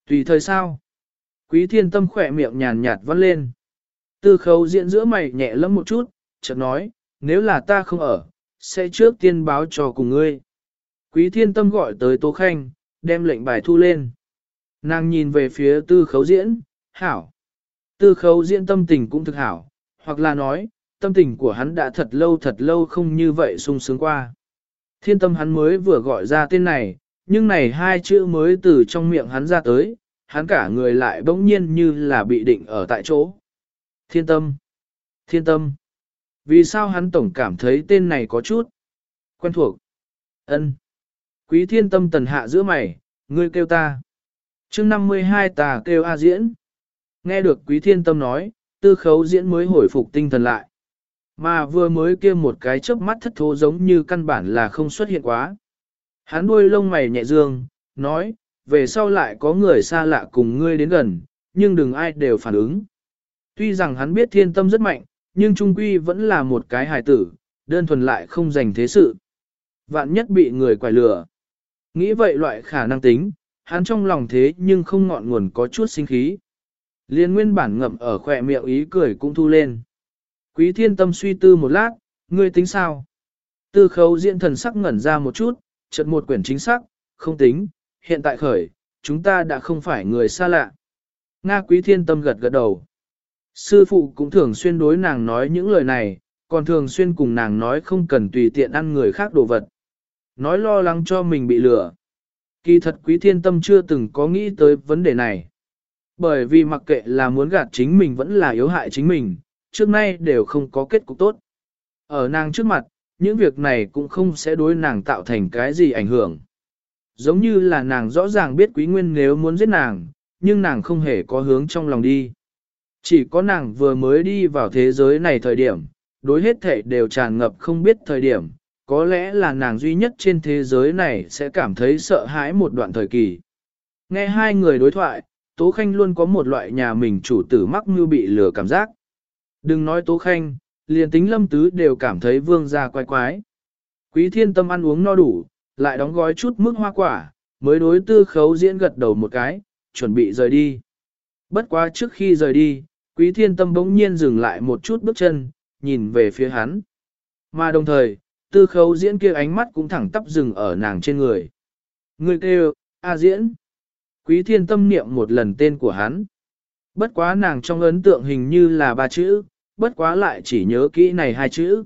Tùy thời sao? Quý thiên tâm khỏe miệng nhàn nhạt vắt lên. Tư khấu diễn giữa mày nhẹ lắm một chút, chợt nói, nếu là ta không ở, sẽ trước tiên báo cho cùng ngươi. Quý thiên tâm gọi tới Tố Khanh, đem lệnh bài thu lên. Nàng nhìn về phía tư khấu diễn, hảo. Tư khấu diễn tâm tình cũng thực hảo, hoặc là nói, tâm tình của hắn đã thật lâu thật lâu không như vậy sung sướng qua. Thiên tâm hắn mới vừa gọi ra tên này, nhưng này hai chữ mới từ trong miệng hắn ra tới, hắn cả người lại bỗng nhiên như là bị định ở tại chỗ. Thiên tâm. Thiên tâm. Vì sao hắn tổng cảm thấy tên này có chút quen thuộc? Ân. Quý thiên tâm tần hạ giữa mày, ngươi kêu ta. chương 52 tà kêu A diễn. Nghe được quý thiên tâm nói, tư khấu diễn mới hồi phục tinh thần lại. Mà vừa mới kia một cái chớp mắt thất thố giống như căn bản là không xuất hiện quá. Hắn đuôi lông mày nhẹ dương, nói, về sau lại có người xa lạ cùng ngươi đến gần, nhưng đừng ai đều phản ứng. Tuy rằng hắn biết thiên tâm rất mạnh, nhưng trung quy vẫn là một cái hài tử, đơn thuần lại không dành thế sự. Vạn nhất bị người quài lừa. Nghĩ vậy loại khả năng tính, hắn trong lòng thế nhưng không ngọn nguồn có chút sinh khí. Liên nguyên bản ngậm ở khỏe miệng ý cười cũng thu lên. Quý thiên tâm suy tư một lát, ngươi tính sao? Tư khấu diễn thần sắc ngẩn ra một chút, chợt một quyển chính xác, không tính, hiện tại khởi, chúng ta đã không phải người xa lạ. Nga quý thiên tâm gật gật đầu. Sư phụ cũng thường xuyên đối nàng nói những lời này, còn thường xuyên cùng nàng nói không cần tùy tiện ăn người khác đồ vật. Nói lo lắng cho mình bị lừa. Kỳ thật quý thiên tâm chưa từng có nghĩ tới vấn đề này. Bởi vì mặc kệ là muốn gạt chính mình vẫn là yếu hại chính mình, trước nay đều không có kết cục tốt. Ở nàng trước mặt, những việc này cũng không sẽ đối nàng tạo thành cái gì ảnh hưởng. Giống như là nàng rõ ràng biết quý nguyên nếu muốn giết nàng, nhưng nàng không hề có hướng trong lòng đi. Chỉ có nàng vừa mới đi vào thế giới này thời điểm, đối hết thể đều tràn ngập không biết thời điểm, có lẽ là nàng duy nhất trên thế giới này sẽ cảm thấy sợ hãi một đoạn thời kỳ. Nghe hai người đối thoại, Tố Khanh luôn có một loại nhà mình chủ tử mắc mưu bị lừa cảm giác. Đừng nói Tố Khanh, liền tính lâm tứ đều cảm thấy vương gia quái quái. Quý thiên tâm ăn uống no đủ, lại đóng gói chút mức hoa quả, mới đối tư khấu diễn gật đầu một cái, chuẩn bị rời đi. Bất quá trước khi rời đi, quý thiên tâm bỗng nhiên dừng lại một chút bước chân, nhìn về phía hắn. Mà đồng thời, tư khấu diễn kia ánh mắt cũng thẳng tắp dừng ở nàng trên người. Người kêu, A diễn. Quý thiên tâm niệm một lần tên của hắn. Bất quá nàng trong ấn tượng hình như là ba chữ, bất quá lại chỉ nhớ kỹ này hai chữ.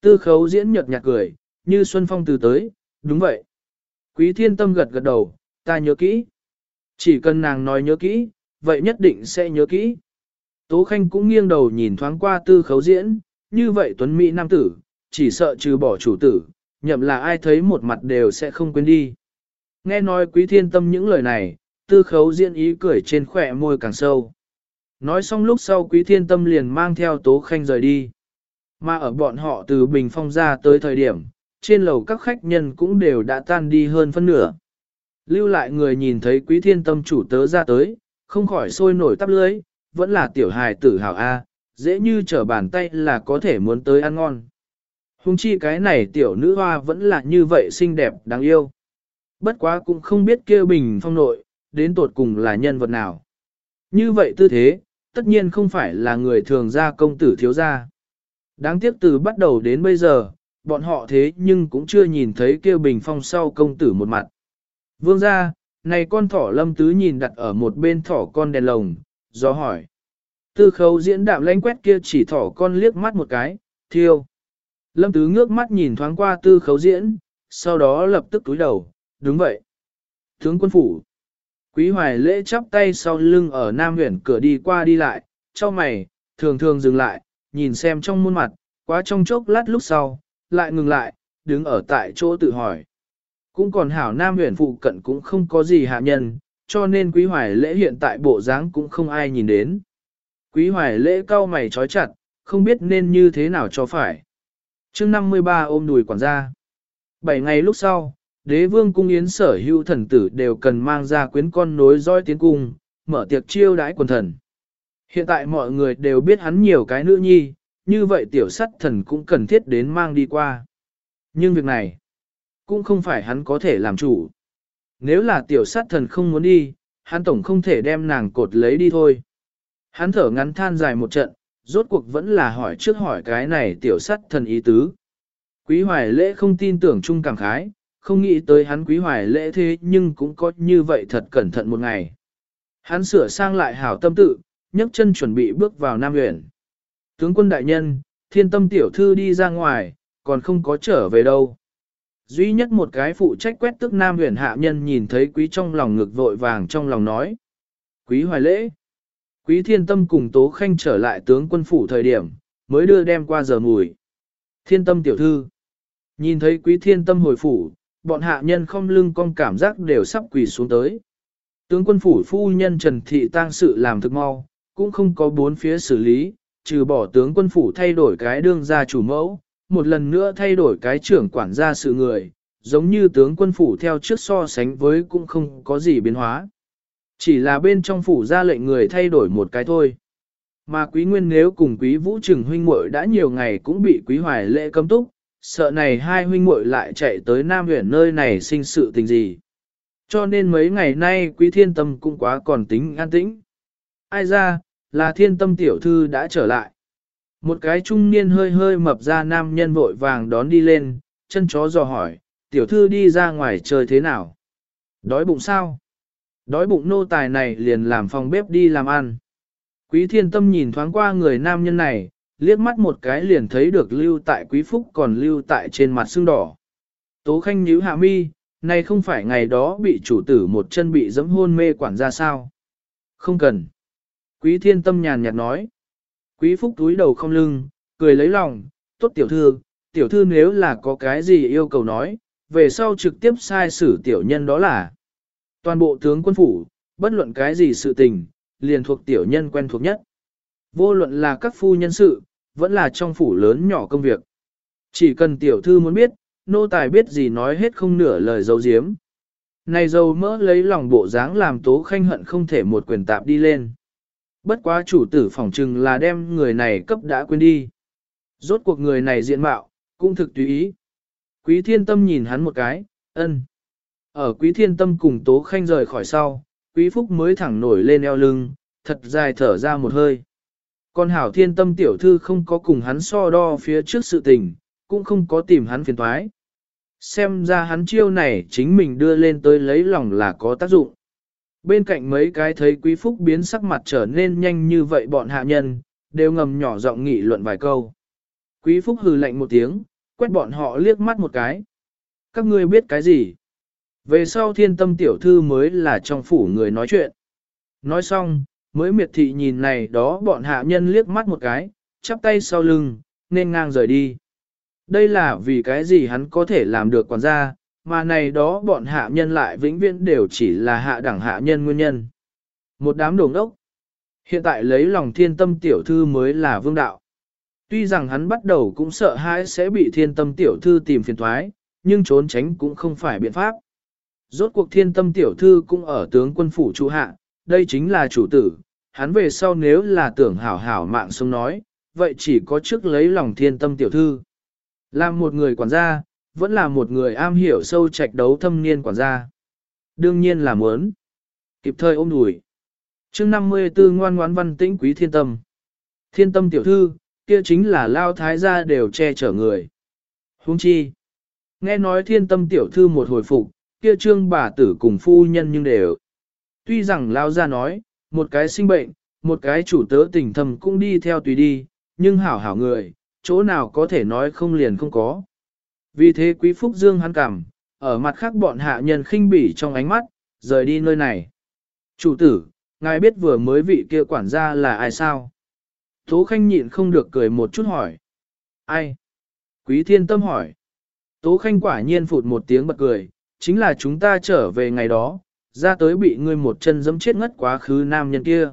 Tư khấu diễn nhật nhạt cười, như Xuân Phong từ tới, đúng vậy. Quý thiên tâm gật gật đầu, ta nhớ kỹ. Chỉ cần nàng nói nhớ kỹ, vậy nhất định sẽ nhớ kỹ. Tố Khanh cũng nghiêng đầu nhìn thoáng qua tư khấu diễn, như vậy tuấn Mỹ nam tử, chỉ sợ trừ bỏ chủ tử, nhậm là ai thấy một mặt đều sẽ không quên đi. Nghe nói quý thiên tâm những lời này, tư khấu diễn ý cười trên khỏe môi càng sâu. Nói xong lúc sau quý thiên tâm liền mang theo tố khanh rời đi. Mà ở bọn họ từ bình phong ra tới thời điểm, trên lầu các khách nhân cũng đều đã tan đi hơn phân nửa. Lưu lại người nhìn thấy quý thiên tâm chủ tớ ra tới, không khỏi sôi nổi tắp lưới, vẫn là tiểu hài tử hào A, dễ như trở bàn tay là có thể muốn tới ăn ngon. Hùng chi cái này tiểu nữ hoa vẫn là như vậy xinh đẹp đáng yêu. Bất quá cũng không biết kêu bình phong nội, đến tột cùng là nhân vật nào. Như vậy tư thế, tất nhiên không phải là người thường ra công tử thiếu gia. Đáng tiếc từ bắt đầu đến bây giờ, bọn họ thế nhưng cũng chưa nhìn thấy kêu bình phong sau công tử một mặt. Vương gia, này con thỏ lâm tứ nhìn đặt ở một bên thỏ con đèn lồng, do hỏi. Tư khấu diễn đạm lánh quét kia chỉ thỏ con liếc mắt một cái, thiêu. Lâm tứ ngước mắt nhìn thoáng qua tư khấu diễn, sau đó lập tức túi đầu, đúng vậy. Tướng quân phủ. Quý hoài lễ chắp tay sau lưng ở Nam huyện cửa đi qua đi lại, cho mày, thường thường dừng lại, nhìn xem trong muôn mặt, quá trong chốc lát lúc sau, lại ngừng lại, đứng ở tại chỗ tự hỏi. Cũng còn hảo Nam huyện phụ cận cũng không có gì hạ nhân, cho nên quý hoài lễ hiện tại bộ dáng cũng không ai nhìn đến. Quý hoài lễ cau mày trói chặt, không biết nên như thế nào cho phải. chương 53 ôm đùi quản gia. Bảy ngày lúc sau, đế vương cung yến sở hữu thần tử đều cần mang ra quyến con nối dõi tiến cung, mở tiệc chiêu đãi quần thần. Hiện tại mọi người đều biết hắn nhiều cái nữ nhi, như vậy tiểu sắt thần cũng cần thiết đến mang đi qua. Nhưng việc này, cũng không phải hắn có thể làm chủ. Nếu là tiểu sát thần không muốn đi, hắn tổng không thể đem nàng cột lấy đi thôi. Hắn thở ngắn than dài một trận, rốt cuộc vẫn là hỏi trước hỏi cái này tiểu sắt thần ý tứ. Quý hoài lễ không tin tưởng chung cảm khái, không nghĩ tới hắn quý hoài lễ thế nhưng cũng có như vậy thật cẩn thận một ngày. Hắn sửa sang lại hảo tâm tự, nhấc chân chuẩn bị bước vào Nam huyện. Tướng quân đại nhân, thiên tâm tiểu thư đi ra ngoài, còn không có trở về đâu. Duy nhất một cái phụ trách quét tức Nam huyện hạ nhân nhìn thấy quý trong lòng ngực vội vàng trong lòng nói. Quý hoài lễ. Quý thiên tâm cùng Tố Khanh trở lại tướng quân phủ thời điểm, mới đưa đem qua giờ mùi. Thiên tâm tiểu thư. Nhìn thấy quý thiên tâm hồi phủ, bọn hạ nhân không lưng con cảm giác đều sắp quỳ xuống tới. Tướng quân phủ phu nhân Trần Thị tang sự làm thực mau, cũng không có bốn phía xử lý, trừ bỏ tướng quân phủ thay đổi cái đương gia chủ mẫu, một lần nữa thay đổi cái trưởng quản gia sự người, giống như tướng quân phủ theo trước so sánh với cũng không có gì biến hóa. Chỉ là bên trong phủ ra lệnh người thay đổi một cái thôi. Mà quý nguyên nếu cùng quý vũ trừng huynh muội đã nhiều ngày cũng bị quý hoài lễ cấm túc, sợ này hai huynh muội lại chạy tới Nam huyện nơi này sinh sự tình gì. Cho nên mấy ngày nay quý thiên tâm cũng quá còn tính an tĩnh. Ai ra, là thiên tâm tiểu thư đã trở lại. Một cái trung niên hơi hơi mập ra nam nhân vội vàng đón đi lên, chân chó dò hỏi, tiểu thư đi ra ngoài chơi thế nào? Đói bụng sao? Đói bụng nô tài này liền làm phòng bếp đi làm ăn. Quý thiên tâm nhìn thoáng qua người nam nhân này, liếc mắt một cái liền thấy được lưu tại quý phúc còn lưu tại trên mặt xương đỏ. Tố khanh nhíu hạ mi, này không phải ngày đó bị chủ tử một chân bị dẫm hôn mê quản ra sao? Không cần. Quý thiên tâm nhàn nhạt nói. Quý phúc túi đầu không lưng, cười lấy lòng, tốt tiểu thư, tiểu thư nếu là có cái gì yêu cầu nói, về sau trực tiếp sai xử tiểu nhân đó là. Toàn bộ tướng quân phủ, bất luận cái gì sự tình, liền thuộc tiểu nhân quen thuộc nhất. Vô luận là các phu nhân sự, vẫn là trong phủ lớn nhỏ công việc. Chỉ cần tiểu thư muốn biết, nô tài biết gì nói hết không nửa lời dấu diếm. Này dâu mỡ lấy lòng bộ dáng làm tố khanh hận không thể một quyền tạp đi lên. Bất quá chủ tử phỏng trừng là đem người này cấp đã quên đi. Rốt cuộc người này diện mạo, cũng thực tùy ý. Quý thiên tâm nhìn hắn một cái, ân. Ở quý thiên tâm cùng tố khanh rời khỏi sau, quý phúc mới thẳng nổi lên eo lưng, thật dài thở ra một hơi con hảo thiên tâm tiểu thư không có cùng hắn so đo phía trước sự tình, cũng không có tìm hắn phiền thoái. Xem ra hắn chiêu này chính mình đưa lên tới lấy lòng là có tác dụng. Bên cạnh mấy cái thấy quý phúc biến sắc mặt trở nên nhanh như vậy bọn hạ nhân, đều ngầm nhỏ giọng nghị luận vài câu. Quý phúc hừ lạnh một tiếng, quét bọn họ liếc mắt một cái. Các ngươi biết cái gì? Về sau thiên tâm tiểu thư mới là trong phủ người nói chuyện. Nói xong, mới miệt thị nhìn này đó bọn hạ nhân liếc mắt một cái, chắp tay sau lưng, nên ngang rời đi. Đây là vì cái gì hắn có thể làm được quản gia, mà này đó bọn hạ nhân lại vĩnh viễn đều chỉ là hạ đẳng hạ nhân nguyên nhân. Một đám đồng đốc. Hiện tại lấy lòng thiên tâm tiểu thư mới là vương đạo. Tuy rằng hắn bắt đầu cũng sợ hãi sẽ bị thiên tâm tiểu thư tìm phiền thoái, nhưng trốn tránh cũng không phải biện pháp. Rốt cuộc thiên tâm tiểu thư cũng ở tướng quân phủ chủ hạ, đây chính là chủ tử, hắn về sau nếu là tưởng hảo hảo mạng sống nói, vậy chỉ có trước lấy lòng thiên tâm tiểu thư. Làm một người quản gia, vẫn là một người am hiểu sâu trạch đấu thâm niên quản gia. Đương nhiên là muốn. Kịp thời ôm đùi. chương 54 ngoan ngoãn văn tĩnh quý thiên tâm. Thiên tâm tiểu thư, kia chính là lao thái gia đều che chở người. Huống chi. Nghe nói thiên tâm tiểu thư một hồi phục, kia trương bà tử cùng phu nhân nhưng đều. Tuy rằng lao gia nói, một cái sinh bệnh, một cái chủ tớ tình thầm cũng đi theo tùy đi, nhưng hảo hảo người, chỗ nào có thể nói không liền không có. Vì thế quý phúc dương hắn cảm, ở mặt khác bọn hạ nhân khinh bỉ trong ánh mắt, rời đi nơi này. Chủ tử, ngài biết vừa mới vị kia quản gia là ai sao? Tố khanh nhịn không được cười một chút hỏi. Ai? Quý thiên tâm hỏi. Tố khanh quả nhiên phụt một tiếng bật cười, chính là chúng ta trở về ngày đó, ra tới bị ngươi một chân giẫm chết ngất quá khứ nam nhân kia.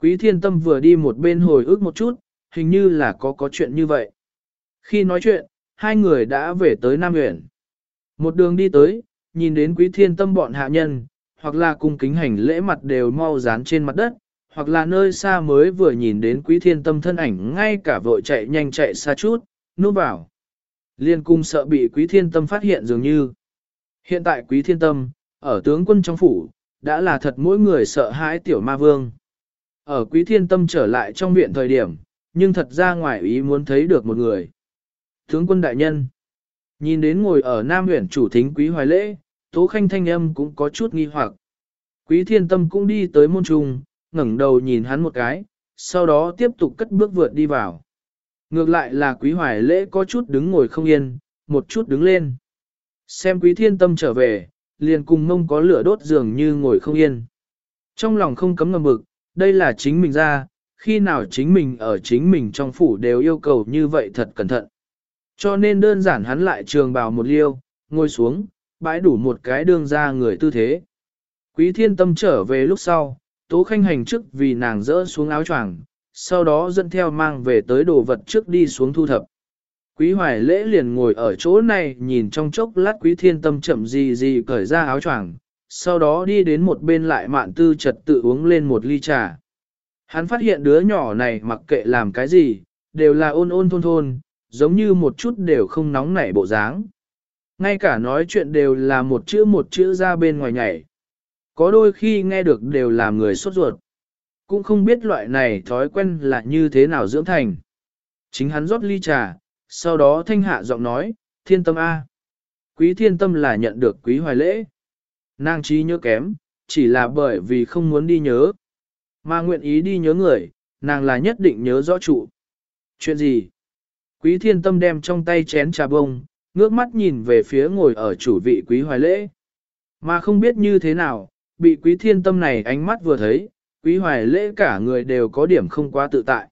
Quý thiên tâm vừa đi một bên hồi ức một chút, hình như là có có chuyện như vậy. Khi nói chuyện, hai người đã về tới Nam Nguyễn. Một đường đi tới, nhìn đến quý thiên tâm bọn hạ nhân, hoặc là cung kính hành lễ mặt đều mau dán trên mặt đất, hoặc là nơi xa mới vừa nhìn đến quý thiên tâm thân ảnh ngay cả vội chạy nhanh chạy xa chút, núp vào. Liên cung sợ bị quý thiên tâm phát hiện dường như. Hiện tại quý thiên tâm, ở tướng quân trong phủ, đã là thật mỗi người sợ hãi tiểu ma vương. Ở quý thiên tâm trở lại trong viện thời điểm, nhưng thật ra ngoài ý muốn thấy được một người. Tướng quân đại nhân, nhìn đến ngồi ở Nam huyện chủ thính quý hoài lễ, tố khanh thanh âm cũng có chút nghi hoặc. Quý thiên tâm cũng đi tới môn trung, ngẩng đầu nhìn hắn một cái, sau đó tiếp tục cất bước vượt đi vào. Ngược lại là quý hoài lễ có chút đứng ngồi không yên, một chút đứng lên. Xem quý thiên tâm trở về, liền cùng mông có lửa đốt dường như ngồi không yên. Trong lòng không cấm ngầm bực, đây là chính mình ra, khi nào chính mình ở chính mình trong phủ đều yêu cầu như vậy thật cẩn thận. Cho nên đơn giản hắn lại trường bào một liêu, ngồi xuống, bãi đủ một cái đương ra người tư thế. Quý thiên tâm trở về lúc sau, tố khanh hành trước vì nàng rỡ xuống áo choàng, sau đó dẫn theo mang về tới đồ vật trước đi xuống thu thập. Quý hoài lễ liền ngồi ở chỗ này nhìn trong chốc lát quý thiên tâm chậm gì gì cởi ra áo choàng, sau đó đi đến một bên lại mạn tư trật tự uống lên một ly trà. Hắn phát hiện đứa nhỏ này mặc kệ làm cái gì, đều là ôn ôn thôn thôn, giống như một chút đều không nóng nảy bộ dáng. Ngay cả nói chuyện đều là một chữ một chữ ra bên ngoài nhảy. Có đôi khi nghe được đều làm người sốt ruột. Cũng không biết loại này thói quen là như thế nào dưỡng thành. Chính hắn rót ly trà, sau đó thanh hạ giọng nói, thiên tâm A. Quý thiên tâm là nhận được quý hoài lễ. Nàng trí nhớ kém, chỉ là bởi vì không muốn đi nhớ. Mà nguyện ý đi nhớ người, nàng là nhất định nhớ rõ trụ. Chuyện gì? Quý thiên tâm đem trong tay chén trà bông, ngước mắt nhìn về phía ngồi ở chủ vị quý hoài lễ. Mà không biết như thế nào, bị quý thiên tâm này ánh mắt vừa thấy, quý hoài lễ cả người đều có điểm không quá tự tại.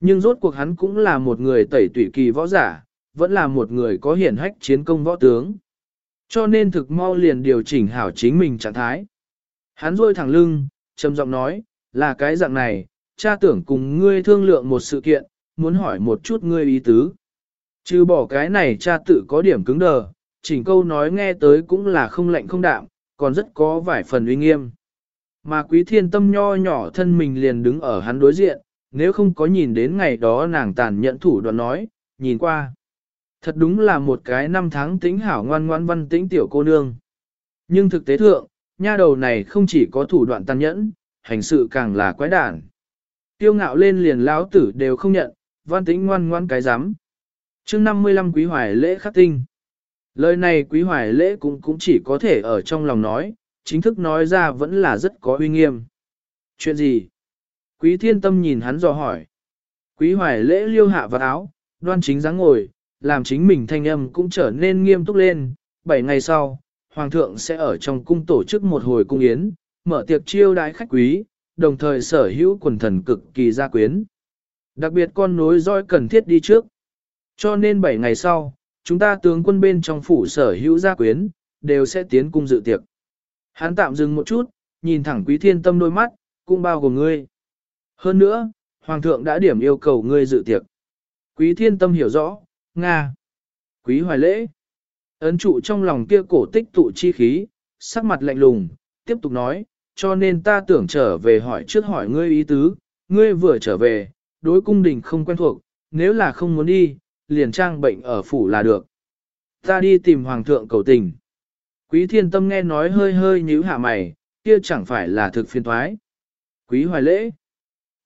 Nhưng rốt cuộc hắn cũng là một người tẩy tủy kỳ võ giả, vẫn là một người có hiển hách chiến công võ tướng. Cho nên thực mau liền điều chỉnh hảo chính mình trạng thái. Hắn rôi thẳng lưng, trầm giọng nói, là cái dạng này, cha tưởng cùng ngươi thương lượng một sự kiện, muốn hỏi một chút ngươi ý tứ. Chứ bỏ cái này cha tự có điểm cứng đờ, chỉnh câu nói nghe tới cũng là không lạnh không đạm, còn rất có vài phần uy nghiêm. Mà quý thiên tâm nho nhỏ thân mình liền đứng ở hắn đối diện, nếu không có nhìn đến ngày đó nàng tàn nhẫn thủ đoạn nói, nhìn qua. Thật đúng là một cái năm tháng tính hảo ngoan ngoan văn tính tiểu cô nương. Nhưng thực tế thượng, nha đầu này không chỉ có thủ đoạn tàn nhẫn, hành sự càng là quái đản. Tiêu ngạo lên liền lão tử đều không nhận, văn tính ngoan ngoan cái rắm chương 55 quý hoài lễ khắc tinh. Lời này quý hoài lễ cũng cũng chỉ có thể ở trong lòng nói, chính thức nói ra vẫn là rất có uy nghiêm. Chuyện gì? Quý thiên tâm nhìn hắn dò hỏi. Quý hoài lễ liêu hạ vào áo, đoan chính dáng ngồi, làm chính mình thanh âm cũng trở nên nghiêm túc lên. Bảy ngày sau, Hoàng thượng sẽ ở trong cung tổ chức một hồi cung yến, mở tiệc chiêu đái khách quý, đồng thời sở hữu quần thần cực kỳ gia quyến. Đặc biệt con nối roi cần thiết đi trước. Cho nên 7 ngày sau, chúng ta tướng quân bên trong phủ sở hữu gia quyến, đều sẽ tiến cung dự tiệc. Hắn tạm dừng một chút, nhìn thẳng quý thiên tâm đôi mắt, cũng bao gồm ngươi. Hơn nữa, Hoàng thượng đã điểm yêu cầu ngươi dự tiệc. Quý thiên tâm hiểu rõ, Nga. Quý hoài lễ. Ấn trụ trong lòng kia cổ tích tụ chi khí, sắc mặt lạnh lùng, tiếp tục nói, cho nên ta tưởng trở về hỏi trước hỏi ngươi ý tứ, ngươi vừa trở về, đối cung đình không quen thuộc, nếu là không muốn đi, liền trang bệnh ở phủ là được. Ta đi tìm hoàng thượng cầu tình. Quý thiên tâm nghe nói hơi hơi nhíu hạ mày, kia chẳng phải là thực phiền thoái. Quý hoài lễ.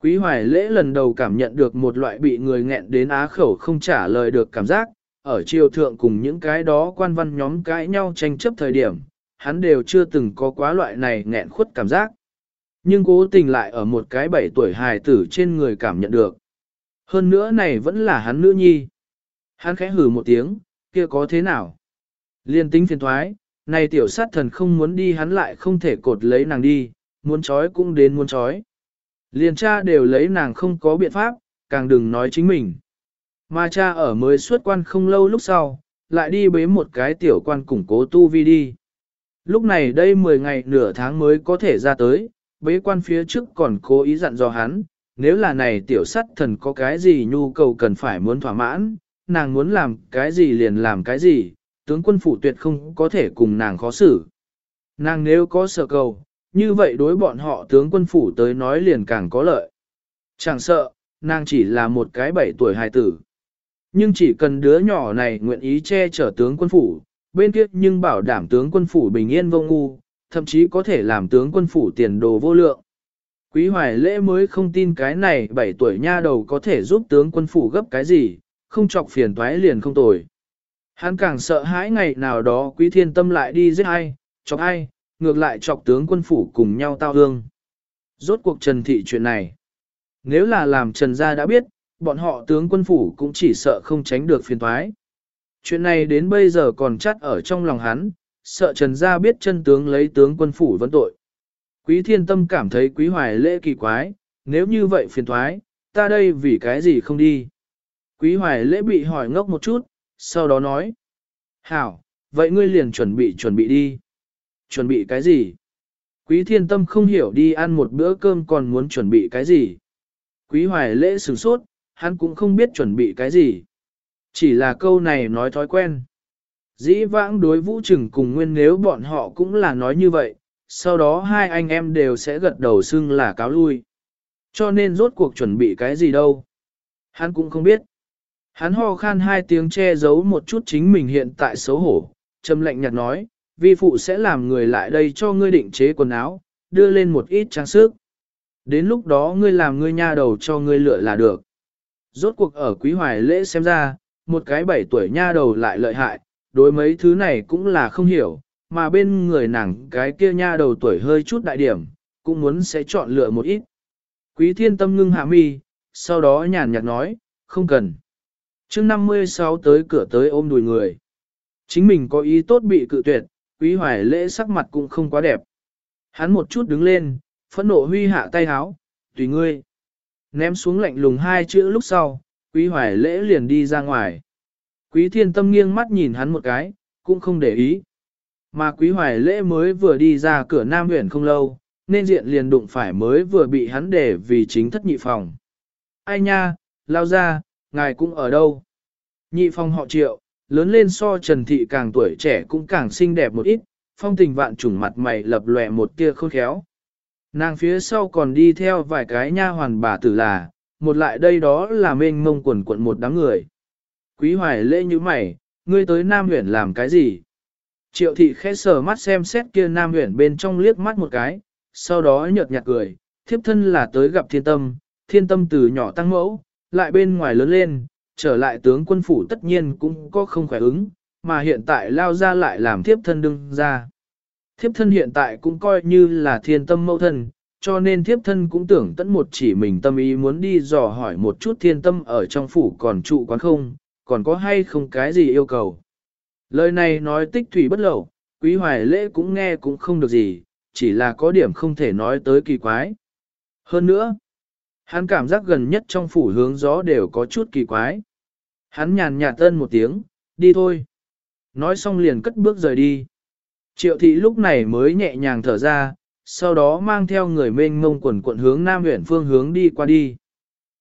Quý hoài lễ lần đầu cảm nhận được một loại bị người nghẹn đến á khẩu không trả lời được cảm giác, ở triều thượng cùng những cái đó quan văn nhóm cãi nhau tranh chấp thời điểm, hắn đều chưa từng có quá loại này nghẹn khuất cảm giác. Nhưng cố tình lại ở một cái bảy tuổi hài tử trên người cảm nhận được. Hơn nữa này vẫn là hắn nữ nhi. Hắn khẽ hử một tiếng, kia có thế nào? Liên tính phiền thoái, này tiểu sát thần không muốn đi hắn lại không thể cột lấy nàng đi, muốn trói cũng đến muốn trói. Liền cha đều lấy nàng không có biện pháp, càng đừng nói chính mình. Mà cha ở mới xuất quan không lâu lúc sau, lại đi bế một cái tiểu quan củng cố tu vi đi. Lúc này đây 10 ngày nửa tháng mới có thể ra tới, bế quan phía trước còn cố ý dặn dò hắn, nếu là này tiểu sắt thần có cái gì nhu cầu cần phải muốn thỏa mãn, nàng muốn làm cái gì liền làm cái gì, tướng quân phủ tuyệt không có thể cùng nàng khó xử. Nàng nếu có sợ cầu, như vậy đối bọn họ tướng quân phủ tới nói liền càng có lợi. Chẳng sợ, nàng chỉ là một cái bảy tuổi hài tử. Nhưng chỉ cần đứa nhỏ này nguyện ý che chở tướng quân phủ, bên kia nhưng bảo đảm tướng quân phủ bình yên vô ngu, thậm chí có thể làm tướng quân phủ tiền đồ vô lượng. Quý hoài lễ mới không tin cái này 7 tuổi nha đầu có thể giúp tướng quân phủ gấp cái gì, không chọc phiền toái liền không tồi. Hắn càng sợ hãi ngày nào đó quý thiên tâm lại đi giết ai, chọc ai, ngược lại chọc tướng quân phủ cùng nhau tao hương. Rốt cuộc trần thị chuyện này. Nếu là làm trần gia đã biết, bọn họ tướng quân phủ cũng chỉ sợ không tránh được phiền toái. Chuyện này đến bây giờ còn chắt ở trong lòng hắn, sợ trần gia biết chân tướng lấy tướng quân phủ vấn tội. Quý thiên tâm cảm thấy quý hoài lễ kỳ quái, nếu như vậy phiền thoái, ta đây vì cái gì không đi. Quý hoài lễ bị hỏi ngốc một chút, sau đó nói. Hảo, vậy ngươi liền chuẩn bị chuẩn bị đi. Chuẩn bị cái gì? Quý thiên tâm không hiểu đi ăn một bữa cơm còn muốn chuẩn bị cái gì. Quý hoài lễ sửng sốt, hắn cũng không biết chuẩn bị cái gì. Chỉ là câu này nói thói quen. Dĩ vãng đối vũ trừng cùng nguyên nếu bọn họ cũng là nói như vậy, sau đó hai anh em đều sẽ gật đầu xưng là cáo lui. Cho nên rốt cuộc chuẩn bị cái gì đâu. Hắn cũng không biết. Hắn ho khan hai tiếng che giấu một chút chính mình hiện tại xấu hổ, trầm lạnh nhạt nói, vi phụ sẽ làm người lại đây cho ngươi định chế quần áo, đưa lên một ít trang sức. Đến lúc đó ngươi làm ngươi nha đầu cho ngươi lựa là được. Rốt cuộc ở quý hoài lễ xem ra, một cái bảy tuổi nha đầu lại lợi hại, đối mấy thứ này cũng là không hiểu, mà bên người nàng cái kia nha đầu tuổi hơi chút đại điểm, cũng muốn sẽ chọn lựa một ít. Quý thiên tâm ngưng hạ mi, sau đó nhàn nhạt nói, không cần. chương 56 tới cửa tới ôm đùi người. Chính mình có ý tốt bị cự tuyệt, quý hoài lễ sắc mặt cũng không quá đẹp. Hắn một chút đứng lên, phẫn nộ huy hạ tay háo, tùy ngươi. Ném xuống lạnh lùng hai chữ lúc sau, quý hoài lễ liền đi ra ngoài. Quý thiên tâm nghiêng mắt nhìn hắn một cái, cũng không để ý. Mà quý hoài lễ mới vừa đi ra cửa Nam huyện không lâu, nên diện liền đụng phải mới vừa bị hắn để vì chính thất nhị phòng. Ai nha, lao ra, ngài cũng ở đâu? Nhị phòng họ triệu, lớn lên so Trần Thị càng tuổi trẻ cũng càng xinh đẹp một ít, phong tình vạn trùng mặt mày lập lòe một tia khôn khéo. Nàng phía sau còn đi theo vài cái nha hoàn bà tử là, một lại đây đó là mênh mông quần quận một đám người. Quý hoài lễ như mày, ngươi tới Nam huyện làm cái gì? Triệu thị khẽ sờ mắt xem xét kia nam huyện bên trong liếc mắt một cái, sau đó nhợt nhạt cười, thiếp thân là tới gặp thiên tâm, thiên tâm từ nhỏ tăng mẫu, lại bên ngoài lớn lên, trở lại tướng quân phủ tất nhiên cũng có không khỏe ứng, mà hiện tại lao ra lại làm thiếp thân đương ra. Thiếp thân hiện tại cũng coi như là thiên tâm mẫu thân, cho nên thiếp thân cũng tưởng tận một chỉ mình tâm ý muốn đi dò hỏi một chút thiên tâm ở trong phủ còn trụ quán không, còn có hay không cái gì yêu cầu. Lời này nói tích thủy bất lậu, quý hoài lễ cũng nghe cũng không được gì, chỉ là có điểm không thể nói tới kỳ quái. Hơn nữa, hắn cảm giác gần nhất trong phủ hướng gió đều có chút kỳ quái. Hắn nhàn nhạt tân một tiếng, đi thôi. Nói xong liền cất bước rời đi. Triệu thị lúc này mới nhẹ nhàng thở ra, sau đó mang theo người mênh ngông quần quận hướng Nam huyện phương hướng đi qua đi.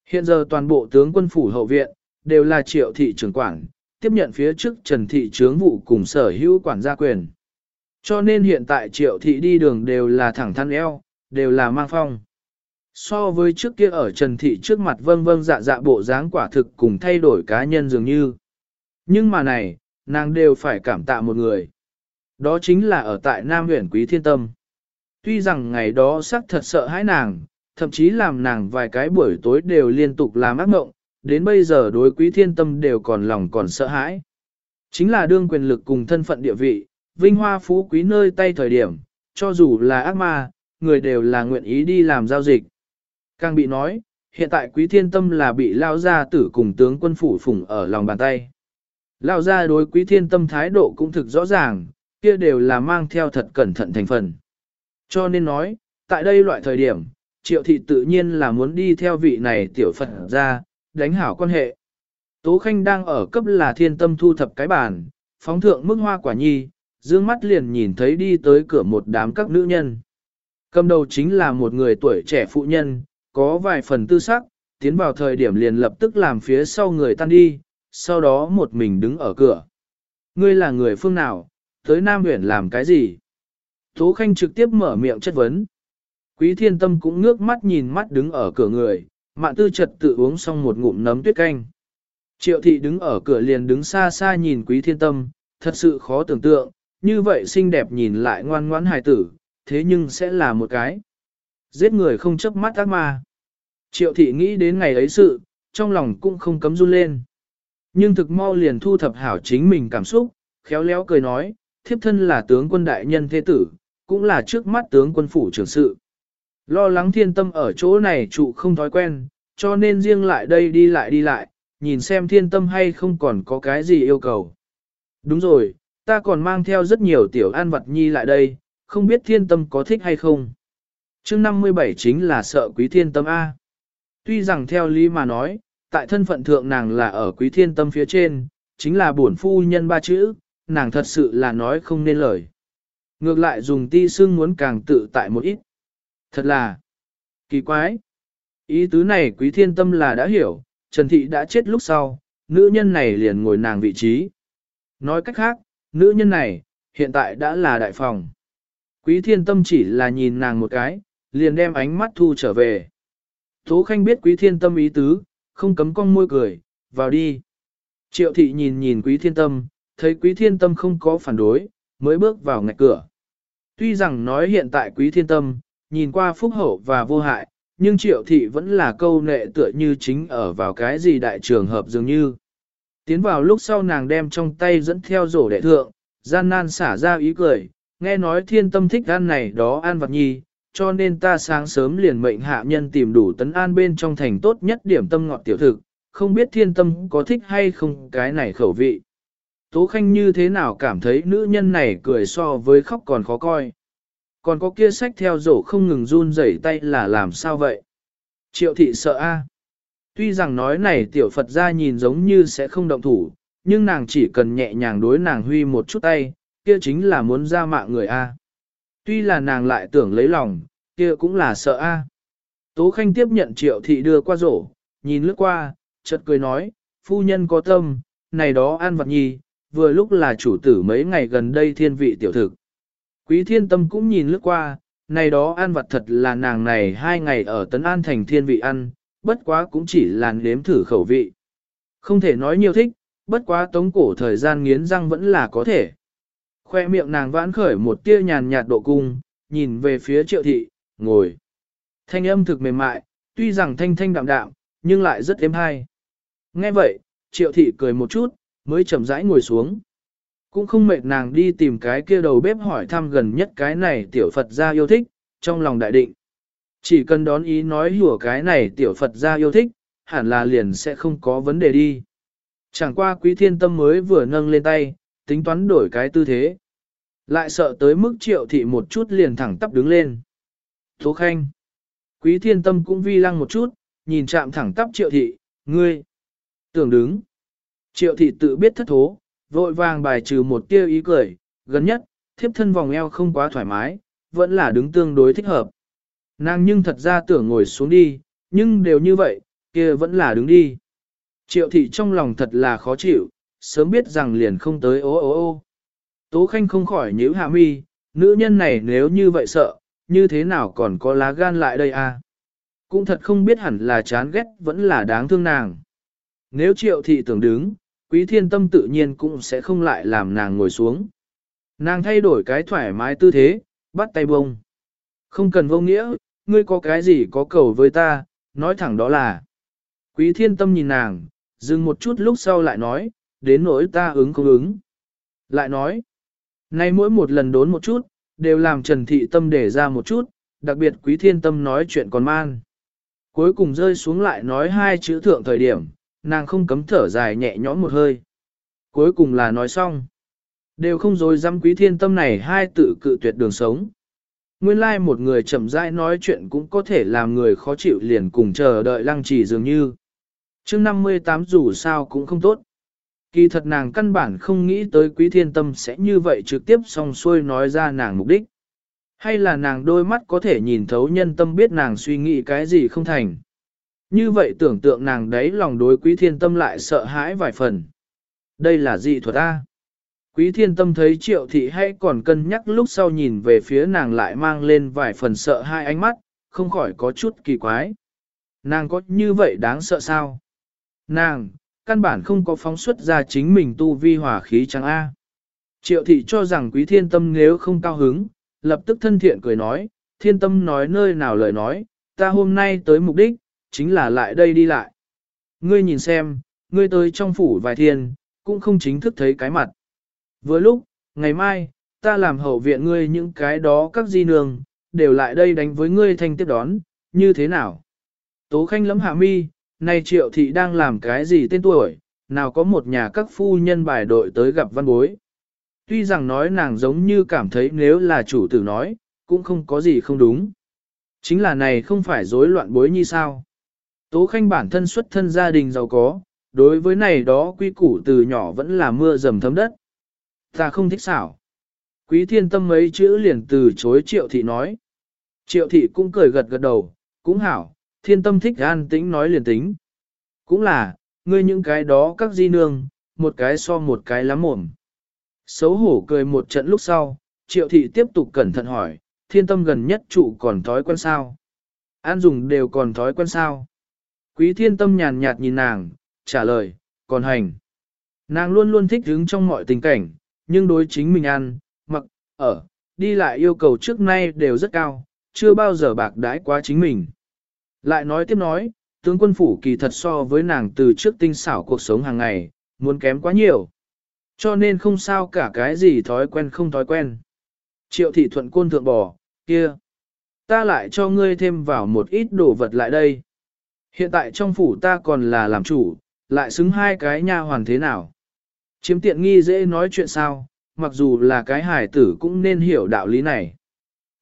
Hiện giờ toàn bộ tướng quân phủ hậu viện, đều là triệu thị trưởng quản, tiếp nhận phía trước Trần Thị trướng vụ cùng sở hữu quản gia quyền. Cho nên hiện tại triệu thị đi đường đều là thẳng thắn eo, đều là mang phong. So với trước kia ở Trần Thị trước mặt vâng vâng dạ dạ bộ dáng quả thực cùng thay đổi cá nhân dường như. Nhưng mà này, nàng đều phải cảm tạ một người. Đó chính là ở tại Nam huyện Quý Thiên Tâm. Tuy rằng ngày đó sắc thật sợ hãi nàng, thậm chí làm nàng vài cái buổi tối đều liên tục làm ác mộng, đến bây giờ đối quý thiên tâm đều còn lòng còn sợ hãi. Chính là đương quyền lực cùng thân phận địa vị, vinh hoa phú quý nơi tay thời điểm, cho dù là ác ma, người đều là nguyện ý đi làm giao dịch. Càng bị nói, hiện tại quý thiên tâm là bị lao gia tử cùng tướng quân phủ phủng ở lòng bàn tay. Lao gia đối quý thiên tâm thái độ cũng thực rõ ràng, kia đều là mang theo thật cẩn thận thành phần. Cho nên nói, tại đây loại thời điểm, triệu thị tự nhiên là muốn đi theo vị này tiểu phật ra, đánh hảo quan hệ. Tố Khanh đang ở cấp là thiên tâm thu thập cái bàn, phóng thượng mức hoa quả nhi, dương mắt liền nhìn thấy đi tới cửa một đám các nữ nhân. Cầm đầu chính là một người tuổi trẻ phụ nhân, có vài phần tư sắc, tiến vào thời điểm liền lập tức làm phía sau người tan đi, sau đó một mình đứng ở cửa. Ngươi là người phương nào, tới Nam huyện làm cái gì? Tố Khanh trực tiếp mở miệng chất vấn. Quý thiên tâm cũng ngước mắt nhìn mắt đứng ở cửa người, Mạn tư trật tự uống xong một ngụm nấm tuyết canh. Triệu thị đứng ở cửa liền đứng xa xa nhìn quý thiên tâm, thật sự khó tưởng tượng, như vậy xinh đẹp nhìn lại ngoan ngoãn hài tử, thế nhưng sẽ là một cái. Giết người không chấp mắt ác ma. Triệu thị nghĩ đến ngày ấy sự, trong lòng cũng không cấm run lên. Nhưng thực mau liền thu thập hảo chính mình cảm xúc, khéo léo cười nói, thiếp thân là tướng quân đại nhân thế tử, cũng là trước mắt tướng quân phủ trưởng sự. Lo lắng thiên tâm ở chỗ này trụ không thói quen, cho nên riêng lại đây đi lại đi lại, nhìn xem thiên tâm hay không còn có cái gì yêu cầu. Đúng rồi, ta còn mang theo rất nhiều tiểu an vật nhi lại đây, không biết thiên tâm có thích hay không. chương 57 chính là sợ quý thiên tâm A. Tuy rằng theo lý mà nói, tại thân phận thượng nàng là ở quý thiên tâm phía trên, chính là bổn phu nhân ba chữ, nàng thật sự là nói không nên lời. Ngược lại dùng ti xương muốn càng tự tại một ít. Thật là kỳ quái. Ý tứ này quý thiên tâm là đã hiểu, Trần Thị đã chết lúc sau, nữ nhân này liền ngồi nàng vị trí. Nói cách khác, nữ nhân này, hiện tại đã là đại phòng. Quý thiên tâm chỉ là nhìn nàng một cái, liền đem ánh mắt thu trở về. Tố Khanh biết quý thiên tâm ý tứ, không cấm cong môi cười, vào đi. Triệu thị nhìn nhìn quý thiên tâm, thấy quý thiên tâm không có phản đối, mới bước vào ngạch cửa. Tuy rằng nói hiện tại quý thiên tâm, nhìn qua phúc hậu và vô hại, nhưng triệu thị vẫn là câu nệ tựa như chính ở vào cái gì đại trường hợp dường như. Tiến vào lúc sau nàng đem trong tay dẫn theo rổ đệ thượng, gian nan xả ra ý cười, nghe nói thiên tâm thích ăn này đó ăn vật nhi, cho nên ta sáng sớm liền mệnh hạ nhân tìm đủ tấn an bên trong thành tốt nhất điểm tâm ngọt tiểu thực, không biết thiên tâm có thích hay không cái này khẩu vị. Tố Khanh như thế nào cảm thấy nữ nhân này cười so với khóc còn khó coi. Còn có kia sách theo rổ không ngừng run rẩy tay là làm sao vậy? Triệu thị sợ a. Tuy rằng nói này tiểu Phật ra nhìn giống như sẽ không động thủ, nhưng nàng chỉ cần nhẹ nhàng đối nàng huy một chút tay, kia chính là muốn ra mạng người a. Tuy là nàng lại tưởng lấy lòng, kia cũng là sợ a. Tố Khanh tiếp nhận triệu thị đưa qua rổ, nhìn lướt qua, chợt cười nói, phu nhân có tâm, này đó ăn vật nhi, vừa lúc là chủ tử mấy ngày gần đây thiên vị tiểu thực. Quý thiên tâm cũng nhìn lướt qua, này đó ăn vật thật là nàng này hai ngày ở Tấn An thành thiên vị ăn, bất quá cũng chỉ là nếm thử khẩu vị. Không thể nói nhiều thích, bất quá tống cổ thời gian nghiến răng vẫn là có thể. Khoe miệng nàng vãn khởi một tia nhàn nhạt độ cung, nhìn về phía triệu thị, ngồi. Thanh âm thực mềm mại, tuy rằng thanh thanh đạm đạm, nhưng lại rất êm hay. Nghe vậy, triệu thị cười một chút, mới chậm rãi ngồi xuống. Cũng không mệt nàng đi tìm cái kia đầu bếp hỏi thăm gần nhất cái này tiểu Phật gia yêu thích, trong lòng đại định. Chỉ cần đón ý nói hùa cái này tiểu Phật gia yêu thích, hẳn là liền sẽ không có vấn đề đi. Chẳng qua quý thiên tâm mới vừa nâng lên tay, tính toán đổi cái tư thế. Lại sợ tới mức triệu thị một chút liền thẳng tắp đứng lên. Thố khanh. Quý thiên tâm cũng vi lăng một chút, nhìn chạm thẳng tắp triệu thị, ngươi. Tưởng đứng. Triệu thị tự biết thất thố, vội vàng bài trừ một tia ý cười, gần nhất, thiếp thân vòng eo không quá thoải mái, vẫn là đứng tương đối thích hợp. Nàng nhưng thật ra tưởng ngồi xuống đi, nhưng đều như vậy, kia vẫn là đứng đi. Triệu thị trong lòng thật là khó chịu, sớm biết rằng liền không tới ô ô ô. Tố Khanh không khỏi nhíu hạ mi, nữ nhân này nếu như vậy sợ, như thế nào còn có lá gan lại đây à? Cũng thật không biết hẳn là chán ghét vẫn là đáng thương nàng. Nếu triệu thị tưởng đứng, quý thiên tâm tự nhiên cũng sẽ không lại làm nàng ngồi xuống. Nàng thay đổi cái thoải mái tư thế, bắt tay bông. Không cần vô nghĩa, ngươi có cái gì có cầu với ta, nói thẳng đó là. Quý thiên tâm nhìn nàng, dừng một chút lúc sau lại nói, đến nỗi ta ứng không ứng. Lại nói, nay mỗi một lần đốn một chút, đều làm Trần Thị Tâm để ra một chút, đặc biệt quý thiên tâm nói chuyện còn man. Cuối cùng rơi xuống lại nói hai chữ thượng thời điểm, nàng không cấm thở dài nhẹ nhõm một hơi. Cuối cùng là nói xong. Đều không dối dám quý thiên tâm này hai tự cự tuyệt đường sống. Nguyên lai like một người chậm rãi nói chuyện cũng có thể làm người khó chịu liền cùng chờ đợi lăng trì dường như. chương 58 dù sao cũng không tốt. Kỳ thật nàng căn bản không nghĩ tới quý thiên tâm sẽ như vậy trực tiếp song xuôi nói ra nàng mục đích. Hay là nàng đôi mắt có thể nhìn thấu nhân tâm biết nàng suy nghĩ cái gì không thành. Như vậy tưởng tượng nàng đấy lòng đối quý thiên tâm lại sợ hãi vài phần. Đây là dị thuật A. Quý thiên tâm thấy triệu thị hay còn cân nhắc lúc sau nhìn về phía nàng lại mang lên vài phần sợ hai ánh mắt, không khỏi có chút kỳ quái. Nàng có như vậy đáng sợ sao? Nàng, căn bản không có phóng xuất ra chính mình tu vi hỏa khí chẳng A. Triệu thị cho rằng quý thiên tâm nếu không cao hứng, lập tức thân thiện cười nói, thiên tâm nói nơi nào lời nói, ta hôm nay tới mục đích, chính là lại đây đi lại. Ngươi nhìn xem, ngươi tới trong phủ vài thiên, cũng không chính thức thấy cái mặt. Vừa lúc, ngày mai, ta làm hậu viện ngươi những cái đó các di nương, đều lại đây đánh với ngươi thanh tiếp đón, như thế nào? Tố khanh lấm hạ mi, nay triệu thị đang làm cái gì tên tuổi, nào có một nhà các phu nhân bài đội tới gặp văn bối. Tuy rằng nói nàng giống như cảm thấy nếu là chủ tử nói, cũng không có gì không đúng. Chính là này không phải rối loạn bối như sao. Tố khanh bản thân xuất thân gia đình giàu có, đối với này đó quy củ từ nhỏ vẫn là mưa dầm thấm đất. Ta không thích xảo. Quý thiên tâm mấy chữ liền từ chối triệu thị nói. Triệu thị cũng cười gật gật đầu, cũng hảo, thiên tâm thích an tĩnh nói liền tính. Cũng là, ngươi những cái đó các di nương, một cái so một cái lắm mồm. Xấu hổ cười một trận lúc sau, triệu thị tiếp tục cẩn thận hỏi, thiên tâm gần nhất trụ còn thói quen sao? An dùng đều còn thói quen sao? Quý thiên tâm nhàn nhạt nhìn nàng, trả lời, còn hành. Nàng luôn luôn thích hứng trong mọi tình cảnh, nhưng đối chính mình ăn, mặc, ở, đi lại yêu cầu trước nay đều rất cao, chưa bao giờ bạc đãi quá chính mình. Lại nói tiếp nói, tướng quân phủ kỳ thật so với nàng từ trước tinh xảo cuộc sống hàng ngày, muốn kém quá nhiều. Cho nên không sao cả cái gì thói quen không thói quen. Triệu thị thuận côn thượng bò, kia. Ta lại cho ngươi thêm vào một ít đồ vật lại đây. Hiện tại trong phủ ta còn là làm chủ, lại xứng hai cái nha hoàn thế nào. Chiếm tiện nghi dễ nói chuyện sao, mặc dù là cái hải tử cũng nên hiểu đạo lý này.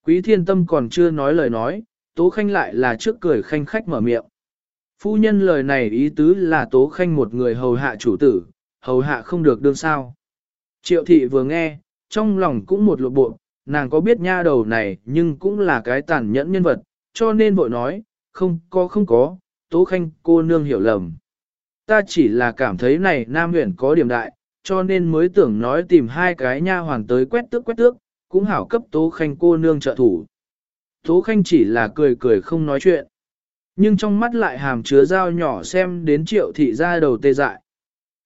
Quý thiên tâm còn chưa nói lời nói, Tố Khanh lại là trước cười khanh khách mở miệng. Phu nhân lời này ý tứ là Tố Khanh một người hầu hạ chủ tử, hầu hạ không được đương sao. Triệu thị vừa nghe, trong lòng cũng một lộ bộ, nàng có biết nha đầu này nhưng cũng là cái tàn nhẫn nhân vật, cho nên vội nói, không có không có, Tố Khanh cô nương hiểu lầm. Ta chỉ là cảm thấy này Nam huyện có điểm đại, cho nên mới tưởng nói tìm hai cái nha hoàn tới quét tước quét tước, cũng hảo cấp Tố Khanh cô nương trợ thủ. Tố Khanh chỉ là cười cười không nói chuyện. Nhưng trong mắt lại hàm chứa dao nhỏ xem đến triệu thị ra đầu tê dại.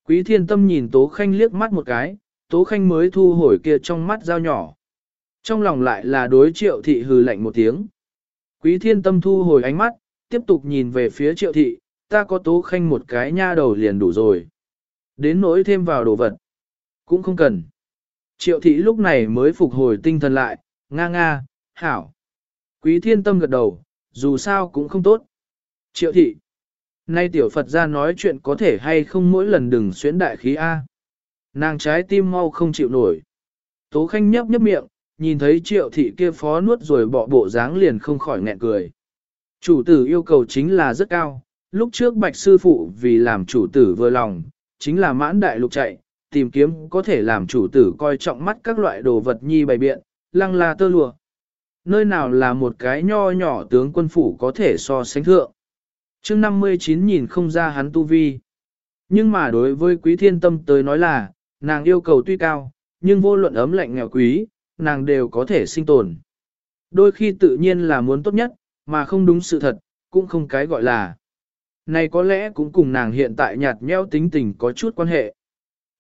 Quý thiên tâm nhìn Tố Khanh liếc mắt một cái, Tố Khanh mới thu hồi kia trong mắt dao nhỏ. Trong lòng lại là đối triệu thị hừ lạnh một tiếng. Quý thiên tâm thu hồi ánh mắt, tiếp tục nhìn về phía triệu thị, ta có Tố Khanh một cái nha đầu liền đủ rồi. Đến nỗi thêm vào đồ vật. Cũng không cần. Triệu thị lúc này mới phục hồi tinh thần lại, nga nga, hảo. Quý thiên tâm gật đầu, dù sao cũng không tốt. Triệu thị. Nay tiểu Phật ra nói chuyện có thể hay không mỗi lần đừng xuyến đại khí A. Nàng trái tim mau không chịu nổi. Tố khanh nhấp nhấp miệng, nhìn thấy triệu thị kia phó nuốt rồi bỏ bộ dáng liền không khỏi nghẹn cười. Chủ tử yêu cầu chính là rất cao, lúc trước bạch sư phụ vì làm chủ tử vừa lòng, chính là mãn đại lục chạy, tìm kiếm có thể làm chủ tử coi trọng mắt các loại đồ vật nhi bày biện, lăng la tơ lụa. Nơi nào là một cái nho nhỏ tướng quân phủ có thể so sánh thượng. chương 59 nhìn không ra hắn tu vi. Nhưng mà đối với quý thiên tâm tới nói là, nàng yêu cầu tuy cao, nhưng vô luận ấm lạnh nghèo quý, nàng đều có thể sinh tồn. Đôi khi tự nhiên là muốn tốt nhất, mà không đúng sự thật, cũng không cái gọi là. Này có lẽ cũng cùng nàng hiện tại nhạt nhẽo tính tình có chút quan hệ.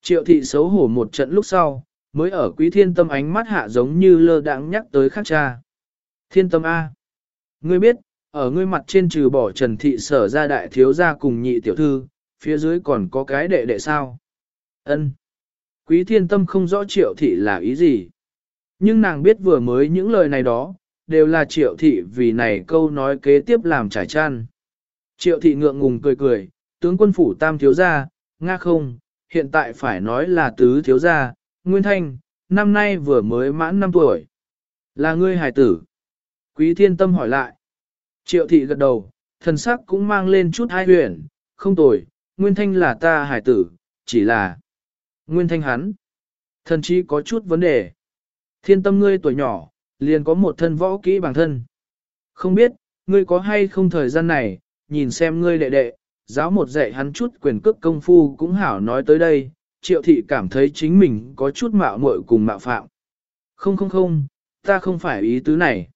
Triệu thị xấu hổ một trận lúc sau, mới ở quý thiên tâm ánh mắt hạ giống như lơ đãng nhắc tới khắc cha. Thiên tâm A. Ngươi biết, ở ngươi mặt trên trừ bỏ trần thị sở ra đại thiếu gia cùng nhị tiểu thư, phía dưới còn có cái đệ đệ sao. Ân. Quý thiên tâm không rõ triệu thị là ý gì. Nhưng nàng biết vừa mới những lời này đó, đều là triệu thị vì này câu nói kế tiếp làm trải chăn. Triệu thị ngượng ngùng cười cười, tướng quân phủ tam thiếu gia, nga không, hiện tại phải nói là tứ thiếu gia, Nguyên Thanh, năm nay vừa mới mãn 5 tuổi. Là ngươi hài tử. Quý thiên tâm hỏi lại. Triệu thị gật đầu, thần sắc cũng mang lên chút hai huyền, không tồi, Nguyên Thanh là ta Hải tử, chỉ là Nguyên Thanh hắn. Thần chí có chút vấn đề. Thiên tâm ngươi tuổi nhỏ, liền có một thân võ kỹ bản thân. Không biết, ngươi có hay không thời gian này, nhìn xem ngươi đệ đệ, giáo một dạy hắn chút quyền cước công phu cũng hảo nói tới đây, triệu thị cảm thấy chính mình có chút mạo muội cùng mạo phạm. Không không không, ta không phải ý tứ này.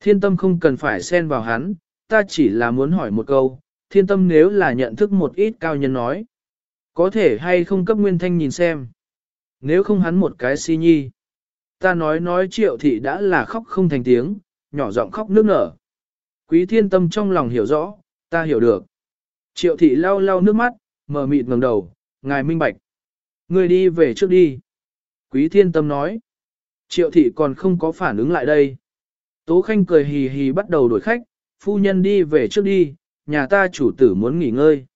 Thiên tâm không cần phải xen vào hắn, ta chỉ là muốn hỏi một câu, thiên tâm nếu là nhận thức một ít cao nhân nói. Có thể hay không cấp nguyên thanh nhìn xem. nếu không hắn một cái si nhi. Ta nói nói triệu thị đã là khóc không thành tiếng, nhỏ giọng khóc nước nở. Quý thiên tâm trong lòng hiểu rõ, ta hiểu được. Triệu thị lau lau nước mắt, mờ mịt ngẩng đầu, ngài minh bạch. Người đi về trước đi. Quý thiên tâm nói. Triệu thị còn không có phản ứng lại đây. Tố khanh cười hì hì bắt đầu đổi khách, phu nhân đi về trước đi, nhà ta chủ tử muốn nghỉ ngơi.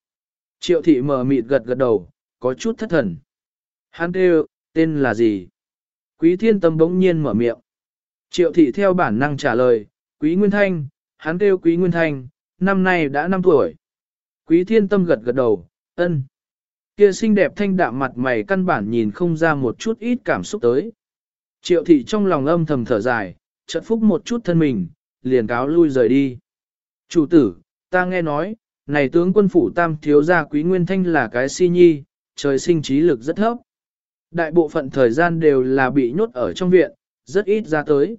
Triệu thị mở mịt gật gật đầu, có chút thất thần. Hắn kêu, tên là gì? Quý thiên tâm bỗng nhiên mở miệng. Triệu thị theo bản năng trả lời, quý nguyên thanh, hắn kêu quý nguyên thanh, năm nay đã 5 tuổi. Quý thiên tâm gật gật đầu, ân. Kia xinh đẹp thanh đạm mặt mày căn bản nhìn không ra một chút ít cảm xúc tới. Triệu thị trong lòng âm thầm thở dài, chợt phúc một chút thân mình, liền cáo lui rời đi. Chủ tử, ta nghe nói, này tướng quân phủ tam thiếu gia quý nguyên thanh là cái si nhi, trời sinh trí lực rất thấp. Đại bộ phận thời gian đều là bị nhốt ở trong viện, rất ít ra tới.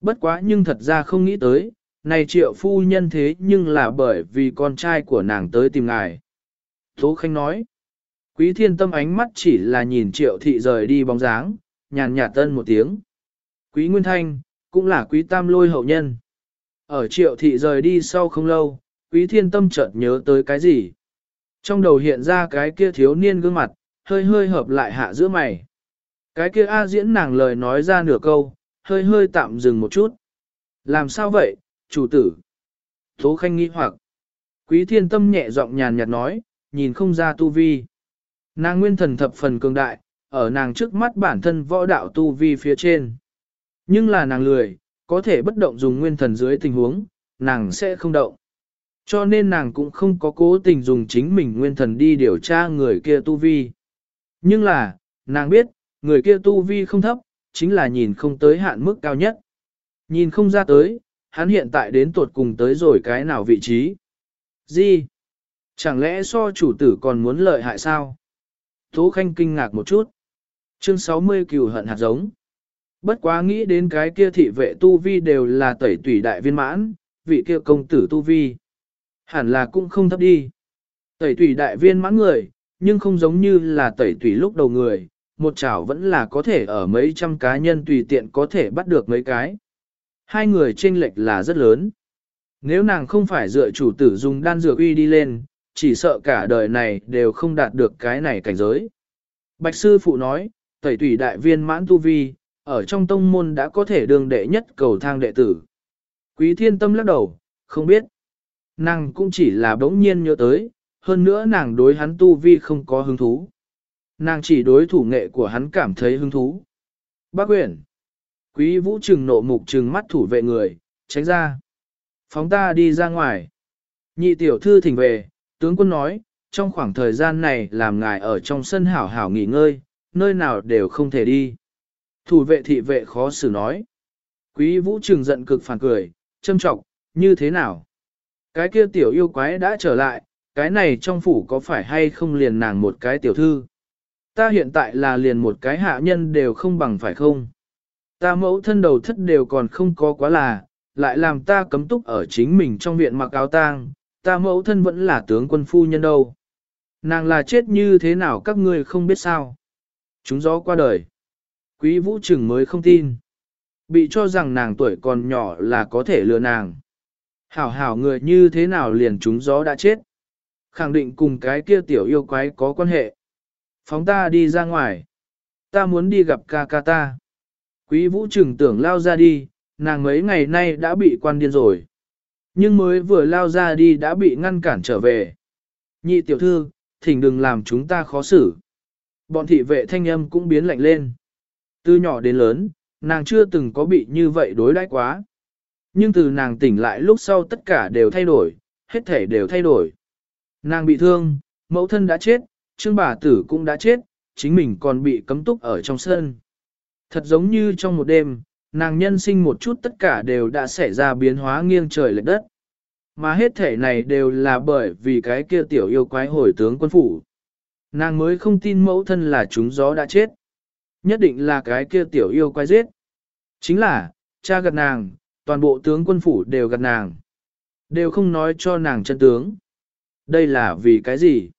Bất quá nhưng thật ra không nghĩ tới, này triệu phu nhân thế nhưng là bởi vì con trai của nàng tới tìm ngài. Tố Khanh nói, quý thiên tâm ánh mắt chỉ là nhìn triệu thị rời đi bóng dáng, nhàn nhạt tân một tiếng. Quý Nguyên Thanh, cũng là quý tam lôi hậu nhân. Ở triệu thị rời đi sau không lâu, quý thiên tâm chợt nhớ tới cái gì. Trong đầu hiện ra cái kia thiếu niên gương mặt, hơi hơi hợp lại hạ giữa mày. Cái kia A diễn nàng lời nói ra nửa câu, hơi hơi tạm dừng một chút. Làm sao vậy, chủ tử? Tố khanh nghi hoặc. Quý thiên tâm nhẹ giọng nhàn nhạt nói, nhìn không ra tu vi. Nàng nguyên thần thập phần cường đại, ở nàng trước mắt bản thân võ đạo tu vi phía trên. Nhưng là nàng lười, có thể bất động dùng nguyên thần dưới tình huống, nàng sẽ không động. Cho nên nàng cũng không có cố tình dùng chính mình nguyên thần đi điều tra người kia tu vi. Nhưng là, nàng biết, người kia tu vi không thấp, chính là nhìn không tới hạn mức cao nhất. Nhìn không ra tới, hắn hiện tại đến tuột cùng tới rồi cái nào vị trí. Gì? Chẳng lẽ so chủ tử còn muốn lợi hại sao? Tố Khanh kinh ngạc một chút. Chương 60 cừu hận hạt giống. Bất quá nghĩ đến cái kia thị vệ tu vi đều là tẩy Tủy đại viên mãn, vị kia công tử tu vi. Hẳn là cũng không thấp đi. Tẩy Tủy đại viên mãn người, nhưng không giống như là tẩy Tủy lúc đầu người, một chảo vẫn là có thể ở mấy trăm cá nhân tùy tiện có thể bắt được mấy cái. Hai người chênh lệch là rất lớn. Nếu nàng không phải dựa chủ tử dùng đan dược uy đi lên, chỉ sợ cả đời này đều không đạt được cái này cảnh giới. Bạch sư phụ nói, tẩy Tủy đại viên mãn tu vi, ở trong tông môn đã có thể đường đệ nhất cầu thang đệ tử. Quý thiên tâm lắc đầu, không biết. Nàng cũng chỉ là bỗng nhiên nhớ tới, hơn nữa nàng đối hắn tu vi không có hứng thú. Nàng chỉ đối thủ nghệ của hắn cảm thấy hứng thú. Bác quyển. Quý vũ trừng nộ mục trừng mắt thủ vệ người, tránh ra. Phóng ta đi ra ngoài. Nhị tiểu thư thỉnh về, tướng quân nói, trong khoảng thời gian này làm ngài ở trong sân hảo hảo nghỉ ngơi, nơi nào đều không thể đi. Thủ vệ thị vệ khó xử nói. Quý vũ trường giận cực phản cười, châm trọng, như thế nào? Cái kia tiểu yêu quái đã trở lại, cái này trong phủ có phải hay không liền nàng một cái tiểu thư? Ta hiện tại là liền một cái hạ nhân đều không bằng phải không? Ta mẫu thân đầu thất đều còn không có quá là, lại làm ta cấm túc ở chính mình trong viện mặc áo tang, ta mẫu thân vẫn là tướng quân phu nhân đâu. Nàng là chết như thế nào các ngươi không biết sao. Chúng gió qua đời. Quý vũ trừng mới không tin. Bị cho rằng nàng tuổi còn nhỏ là có thể lừa nàng. Hảo hảo người như thế nào liền chúng gió đã chết. Khẳng định cùng cái kia tiểu yêu quái có quan hệ. Phóng ta đi ra ngoài. Ta muốn đi gặp ca ca ta. Quý vũ trừng tưởng lao ra đi, nàng mấy ngày nay đã bị quan điên rồi. Nhưng mới vừa lao ra đi đã bị ngăn cản trở về. Nhị tiểu thư, thỉnh đừng làm chúng ta khó xử. Bọn thị vệ thanh âm cũng biến lạnh lên. Từ nhỏ đến lớn, nàng chưa từng có bị như vậy đối đãi quá. Nhưng từ nàng tỉnh lại lúc sau tất cả đều thay đổi, hết thể đều thay đổi. Nàng bị thương, mẫu thân đã chết, trương bà tử cũng đã chết, chính mình còn bị cấm túc ở trong sân. Thật giống như trong một đêm, nàng nhân sinh một chút tất cả đều đã xảy ra biến hóa nghiêng trời lệch đất. Mà hết thể này đều là bởi vì cái kia tiểu yêu quái hồi tướng quân phủ. Nàng mới không tin mẫu thân là chúng gió đã chết. Nhất định là cái kia tiểu yêu quái giết. Chính là, cha gật nàng, toàn bộ tướng quân phủ đều gật nàng. Đều không nói cho nàng chân tướng. Đây là vì cái gì?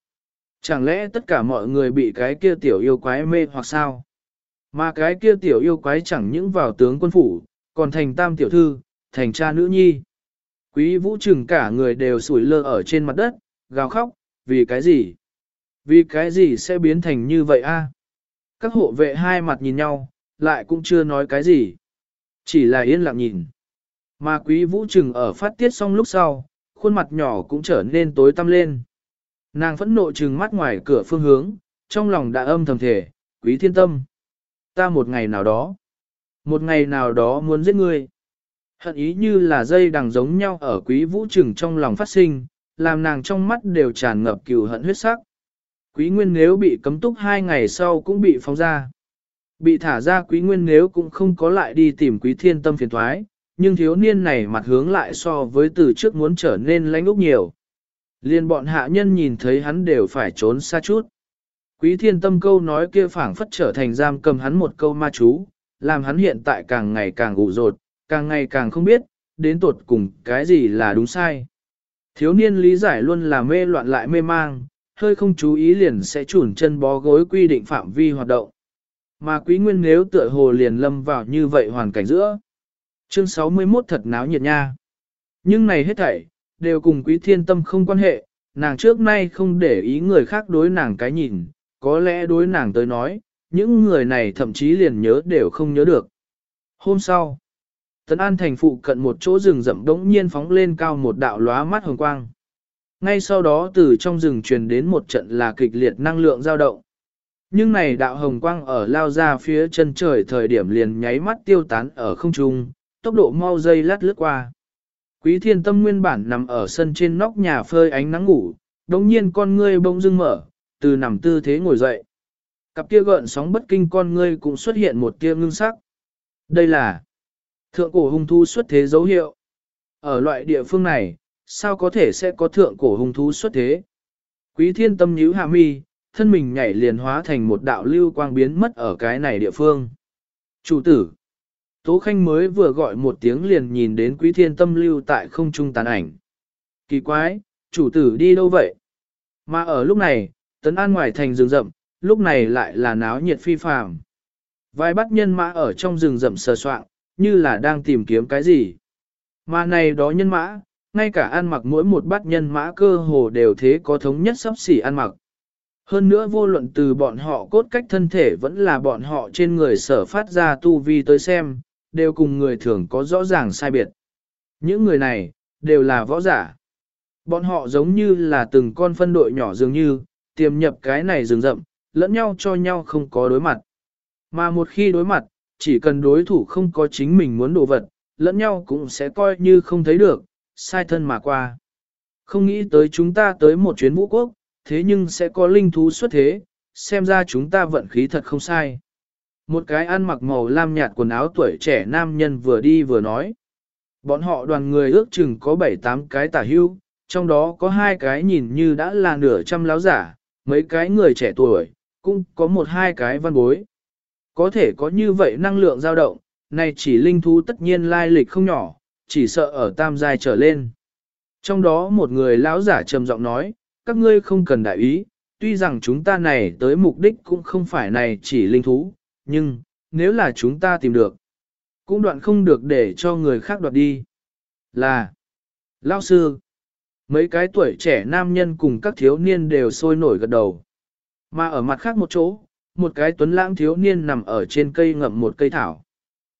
Chẳng lẽ tất cả mọi người bị cái kia tiểu yêu quái mê hoặc sao? Mà cái kia tiểu yêu quái chẳng những vào tướng quân phủ, còn thành tam tiểu thư, thành cha nữ nhi. Quý vũ trừng cả người đều sủi lơ ở trên mặt đất, gào khóc, vì cái gì? Vì cái gì sẽ biến thành như vậy a? Các hộ vệ hai mặt nhìn nhau, lại cũng chưa nói cái gì. Chỉ là yên lặng nhìn. Mà quý vũ trừng ở phát tiết xong lúc sau, khuôn mặt nhỏ cũng trở nên tối tăm lên. Nàng phẫn nộ trừng mắt ngoài cửa phương hướng, trong lòng đã âm thầm thể, quý thiên tâm. Ta một ngày nào đó, một ngày nào đó muốn giết ngươi. Hận ý như là dây đằng giống nhau ở quý vũ trừng trong lòng phát sinh, làm nàng trong mắt đều tràn ngập cừu hận huyết sắc. Quý nguyên nếu bị cấm túc hai ngày sau cũng bị phóng ra. Bị thả ra quý nguyên nếu cũng không có lại đi tìm quý thiên tâm phiền thoái, nhưng thiếu niên này mặt hướng lại so với từ trước muốn trở nên lãnh úc nhiều. Liên bọn hạ nhân nhìn thấy hắn đều phải trốn xa chút. Quý thiên tâm câu nói kia phảng phất trở thành giam cầm hắn một câu ma chú, làm hắn hiện tại càng ngày càng ủ rột, càng ngày càng không biết, đến tột cùng cái gì là đúng sai. Thiếu niên lý giải luôn là mê loạn lại mê mang, hơi không chú ý liền sẽ chủn chân bó gối quy định phạm vi hoạt động. Mà quý nguyên nếu tựa hồ liền lâm vào như vậy hoàn cảnh giữa. Chương 61 thật náo nhiệt nha. Nhưng này hết thảy, đều cùng quý thiên tâm không quan hệ, nàng trước nay không để ý người khác đối nàng cái nhìn, có lẽ đối nàng tới nói, những người này thậm chí liền nhớ đều không nhớ được. Hôm sau, Tấn An thành phụ cận một chỗ rừng rậm đống nhiên phóng lên cao một đạo lóa mắt hồng quang. Ngay sau đó từ trong rừng truyền đến một trận là kịch liệt năng lượng dao động. Nhưng này đạo hồng quang ở lao ra phía chân trời thời điểm liền nháy mắt tiêu tán ở không trung, tốc độ mau dây lát lướt qua. Quý thiên tâm nguyên bản nằm ở sân trên nóc nhà phơi ánh nắng ngủ, đồng nhiên con ngươi bỗng dưng mở, từ nằm tư thế ngồi dậy. Cặp kia gợn sóng bất kinh con ngươi cũng xuất hiện một tia ngưng sắc. Đây là thượng cổ hung thu xuất thế dấu hiệu. Ở loại địa phương này, sao có thể sẽ có thượng cổ hung thú xuất thế? Quý thiên tâm nhíu hạ mi, thân mình nhảy liền hóa thành một đạo lưu quang biến mất ở cái này địa phương. Chủ tử, Tố Khanh mới vừa gọi một tiếng liền nhìn đến quý thiên tâm lưu tại không trung tàn ảnh. Kỳ quái, chủ tử đi đâu vậy? Mà ở lúc này, tấn an ngoài thành rừng rậm, lúc này lại là náo nhiệt phi phàm. Vài bắt nhân mã ở trong rừng rậm sờ soạng, như là đang tìm kiếm cái gì. Mà này đó nhân mã, ngay cả ăn mặc mỗi một bát nhân mã cơ hồ đều thế có thống nhất sắp xỉ ăn mặc. Hơn nữa vô luận từ bọn họ cốt cách thân thể vẫn là bọn họ trên người sở phát ra tu vi tới xem, đều cùng người thường có rõ ràng sai biệt. Những người này, đều là võ giả. Bọn họ giống như là từng con phân đội nhỏ dường như, tiềm nhập cái này rừng rậm, lẫn nhau cho nhau không có đối mặt. Mà một khi đối mặt, chỉ cần đối thủ không có chính mình muốn đồ vật, lẫn nhau cũng sẽ coi như không thấy được, sai thân mà qua. Không nghĩ tới chúng ta tới một chuyến vũ quốc, thế nhưng sẽ có linh thú xuất thế, xem ra chúng ta vận khí thật không sai. Một cái ăn mặc màu lam nhạt quần áo tuổi trẻ nam nhân vừa đi vừa nói. Bọn họ đoàn người ước chừng có 7-8 cái tả hưu, trong đó có hai cái nhìn như đã là nửa trăm láo giả, mấy cái người trẻ tuổi, cũng có một hai cái văn bối. Có thể có như vậy năng lượng dao động, này chỉ linh thú tất nhiên lai lịch không nhỏ, chỉ sợ ở tam giai trở lên. Trong đó một người lão giả trầm giọng nói, các ngươi không cần đại ý, tuy rằng chúng ta này tới mục đích cũng không phải này chỉ linh thú, nhưng, nếu là chúng ta tìm được, cũng đoạn không được để cho người khác đoạt đi. Là, lão sư, mấy cái tuổi trẻ nam nhân cùng các thiếu niên đều sôi nổi gật đầu. Mà ở mặt khác một chỗ, một cái tuấn lãng thiếu niên nằm ở trên cây ngậm một cây thảo.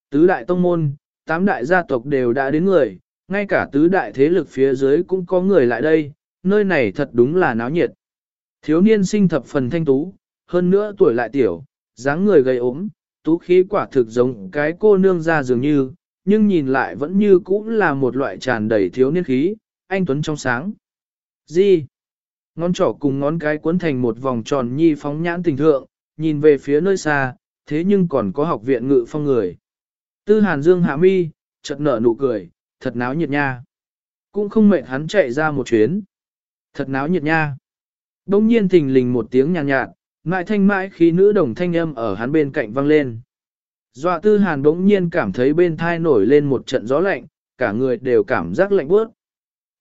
Tứ đại tông môn, tám đại gia tộc đều đã đến người, ngay cả tứ đại thế lực phía dưới cũng có người lại đây, nơi này thật đúng là náo nhiệt. Thiếu niên sinh thập phần thanh tú, hơn nữa tuổi lại tiểu, dáng người gầy ốm, tú khí quả thực giống cái cô nương ra dường như, nhưng nhìn lại vẫn như cũ là một loại tràn đầy thiếu niên khí, anh Tuấn trong sáng. Gì? Ngón trỏ cùng ngón cái cuốn thành một vòng tròn nhi phóng nhãn tình thượng, nhìn về phía nơi xa, thế nhưng còn có học viện ngự phong người. Tư Hàn Dương hạ mi, chợt nở nụ cười, thật náo nhiệt nha. Cũng không mệt hắn chạy ra một chuyến. Thật náo nhiệt nha. Đông nhiên thình lình một tiếng nhàn nhạt, nhạt, mãi thanh mãi khí nữ đồng thanh âm ở hắn bên cạnh vang lên. Dọa tư hàn bỗng nhiên cảm thấy bên thai nổi lên một trận gió lạnh, cả người đều cảm giác lạnh bước.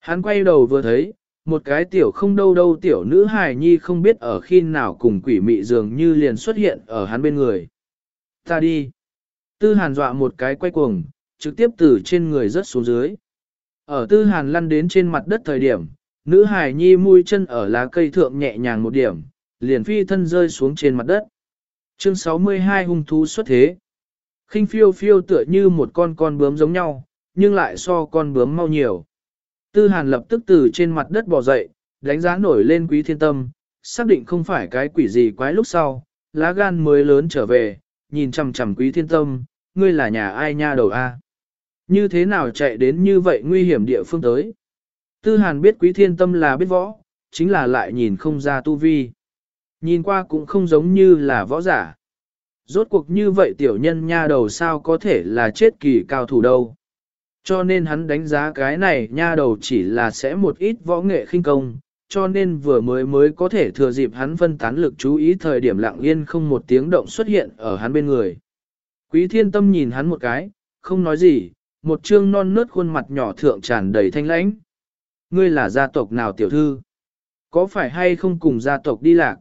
Hắn quay đầu vừa thấy, một cái tiểu không đâu đâu tiểu nữ hài nhi không biết ở khi nào cùng quỷ mị dường như liền xuất hiện ở hắn bên người. Ta đi. Tư hàn dọa một cái quay cuồng, trực tiếp từ trên người rớt xuống dưới. Ở tư hàn lăn đến trên mặt đất thời điểm, nữ hài nhi mui chân ở lá cây thượng nhẹ nhàng một điểm, liền phi thân rơi xuống trên mặt đất. Chương 62 hung thú xuất thế. khinh phiêu phiêu tựa như một con con bướm giống nhau, nhưng lại so con bướm mau nhiều. Tư hàn lập tức từ trên mặt đất bò dậy, đánh giá nổi lên quý thiên tâm, xác định không phải cái quỷ gì quái lúc sau, lá gan mới lớn trở về, nhìn chằm chằm quý thiên tâm, ngươi là nhà ai nha đầu a? Như thế nào chạy đến như vậy nguy hiểm địa phương tới? Tư hàn biết quý thiên tâm là biết võ, chính là lại nhìn không ra tu vi. Nhìn qua cũng không giống như là võ giả. Rốt cuộc như vậy tiểu nhân nha đầu sao có thể là chết kỳ cao thủ đâu. Cho nên hắn đánh giá cái này nha đầu chỉ là sẽ một ít võ nghệ khinh công, cho nên vừa mới mới có thể thừa dịp hắn phân tán lực chú ý thời điểm lặng yên không một tiếng động xuất hiện ở hắn bên người. Quý thiên tâm nhìn hắn một cái, không nói gì, một trương non nớt khuôn mặt nhỏ thượng tràn đầy thanh lãnh. Ngươi là gia tộc nào tiểu thư? Có phải hay không cùng gia tộc đi lạc?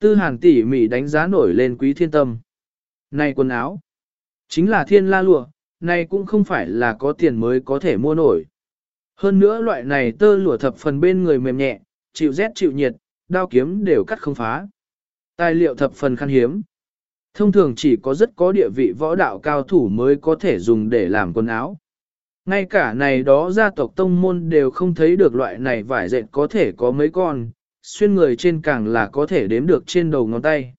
Tư hàn tỉ mỉ đánh giá nổi lên quý thiên tâm. Này quần áo, chính là thiên la lụa, này cũng không phải là có tiền mới có thể mua nổi. Hơn nữa loại này tơ lụa thập phần bên người mềm nhẹ, chịu rét chịu nhiệt, đao kiếm đều cắt không phá. Tài liệu thập phần khan hiếm. Thông thường chỉ có rất có địa vị võ đạo cao thủ mới có thể dùng để làm quần áo. Ngay cả này đó gia tộc tông môn đều không thấy được loại này vải dệt có thể có mấy con, xuyên người trên càng là có thể đếm được trên đầu ngón tay.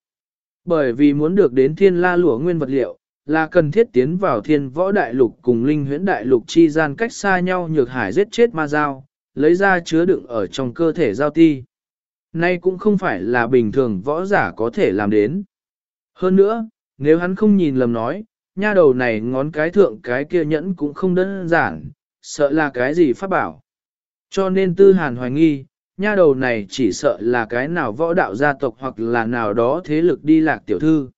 Bởi vì muốn được đến thiên la lụa nguyên vật liệu, là cần thiết tiến vào thiên võ đại lục cùng linh huyễn đại lục chi gian cách xa nhau nhược hải giết chết ma dao, lấy ra chứa đựng ở trong cơ thể giao ti. Nay cũng không phải là bình thường võ giả có thể làm đến. Hơn nữa, nếu hắn không nhìn lầm nói, nha đầu này ngón cái thượng cái kia nhẫn cũng không đơn giản, sợ là cái gì phát bảo. Cho nên tư hàn hoài nghi, nha đầu này chỉ sợ là cái nào võ đạo gia tộc hoặc là nào đó thế lực đi lạc tiểu thư.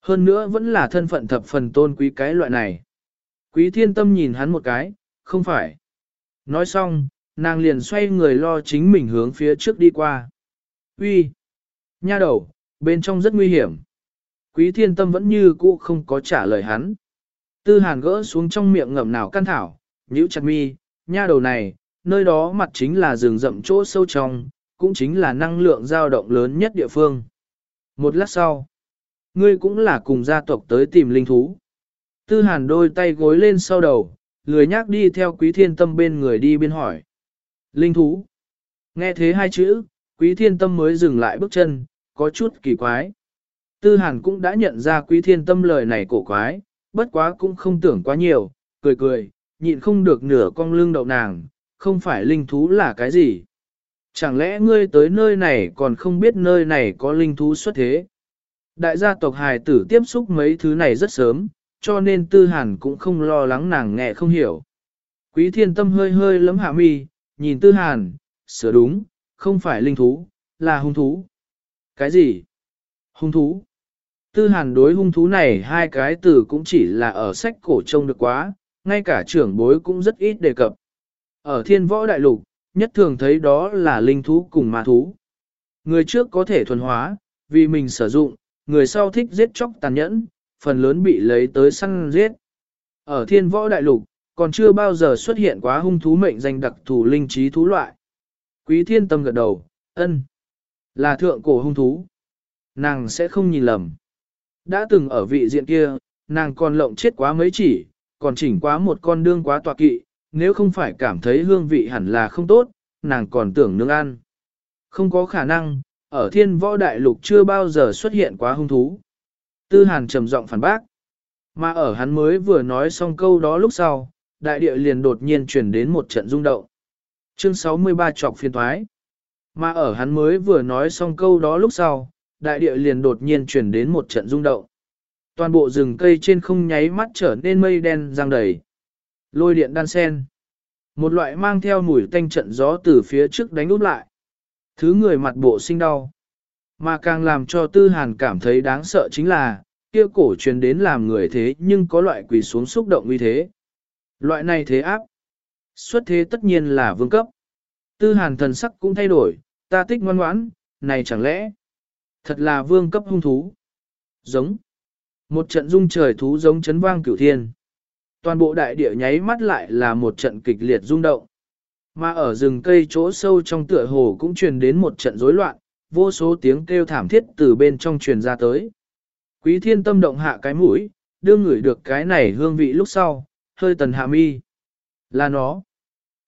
Hơn nữa vẫn là thân phận thập phần tôn quý cái loại này. Quý thiên tâm nhìn hắn một cái, không phải. Nói xong, nàng liền xoay người lo chính mình hướng phía trước đi qua. Uy, Nha đầu, bên trong rất nguy hiểm. Quý thiên tâm vẫn như cũ không có trả lời hắn. Tư hàn gỡ xuống trong miệng ngậm nào căn thảo, nhíu chặt mi, nha đầu này, nơi đó mặt chính là rừng rậm chỗ sâu trong, cũng chính là năng lượng dao động lớn nhất địa phương. Một lát sau, ngươi cũng là cùng gia tộc tới tìm linh thú. Tư hàn đôi tay gối lên sau đầu, lười nhác đi theo quý thiên tâm bên người đi bên hỏi. Linh thú. Nghe thế hai chữ, quý thiên tâm mới dừng lại bước chân, có chút kỳ quái. Tư hàn cũng đã nhận ra quý thiên tâm lời này cổ quái, bất quá cũng không tưởng quá nhiều, cười cười, nhịn không được nửa con lưng đậu nàng, không phải linh thú là cái gì. Chẳng lẽ ngươi tới nơi này còn không biết nơi này có linh thú xuất thế? Đại gia tộc hài tử tiếp xúc mấy thứ này rất sớm, cho nên tư hàn cũng không lo lắng nàng nghe không hiểu. Quý thiên tâm hơi hơi lấm hạ mi, nhìn tư hàn, sửa đúng, không phải linh thú, là hung thú. Cái gì? Hung thú? Tư hàn đối hung thú này hai cái từ cũng chỉ là ở sách cổ trông được quá, ngay cả trưởng bối cũng rất ít đề cập. Ở thiên võ đại lục, nhất thường thấy đó là linh thú cùng ma thú. Người trước có thể thuần hóa, vì mình sử dụng, người sau thích giết chóc tàn nhẫn, phần lớn bị lấy tới săn giết. Ở thiên võ đại lục, còn chưa bao giờ xuất hiện quá hung thú mệnh danh đặc thù linh trí thú loại. Quý thiên tâm gật đầu, ân, là thượng cổ hung thú. Nàng sẽ không nhìn lầm. Đã từng ở vị diện kia, nàng còn lộng chết quá mấy chỉ, còn chỉnh quá một con đương quá tọa kỵ, nếu không phải cảm thấy hương vị hẳn là không tốt, nàng còn tưởng nương ăn. Không có khả năng, ở thiên võ đại lục chưa bao giờ xuất hiện quá hung thú. Tư hàn trầm giọng phản bác. Mà ở hắn mới vừa nói xong câu đó lúc sau, đại địa liền đột nhiên chuyển đến một trận rung động. Chương 63 trọc phiên thoái. Mà ở hắn mới vừa nói xong câu đó lúc sau, đại địa liền đột nhiên chuyển đến một trận rung động. Toàn bộ rừng cây trên không nháy mắt trở nên mây đen giăng đầy. Lôi điện đan sen. Một loại mang theo mùi tanh trận gió từ phía trước đánh úp lại. Thứ người mặt bộ sinh đau. Mà càng làm cho tư hàn cảm thấy đáng sợ chính là, kia cổ truyền đến làm người thế nhưng có loại quỳ xuống xúc động như thế. Loại này thế áp. Xuất thế tất nhiên là vương cấp. Tư hàn thần sắc cũng thay đổi, ta tích ngoan ngoãn, này chẳng lẽ thật là vương cấp hung thú. Giống. Một trận rung trời thú giống chấn vang cửu thiên. Toàn bộ đại địa nháy mắt lại là một trận kịch liệt rung động. Mà ở rừng cây chỗ sâu trong tựa hồ cũng truyền đến một trận rối loạn, vô số tiếng kêu thảm thiết từ bên trong truyền ra tới. Quý thiên tâm động hạ cái mũi, đưa ngửi được cái này hương vị lúc sau, hơi tần hạ mi. Là nó.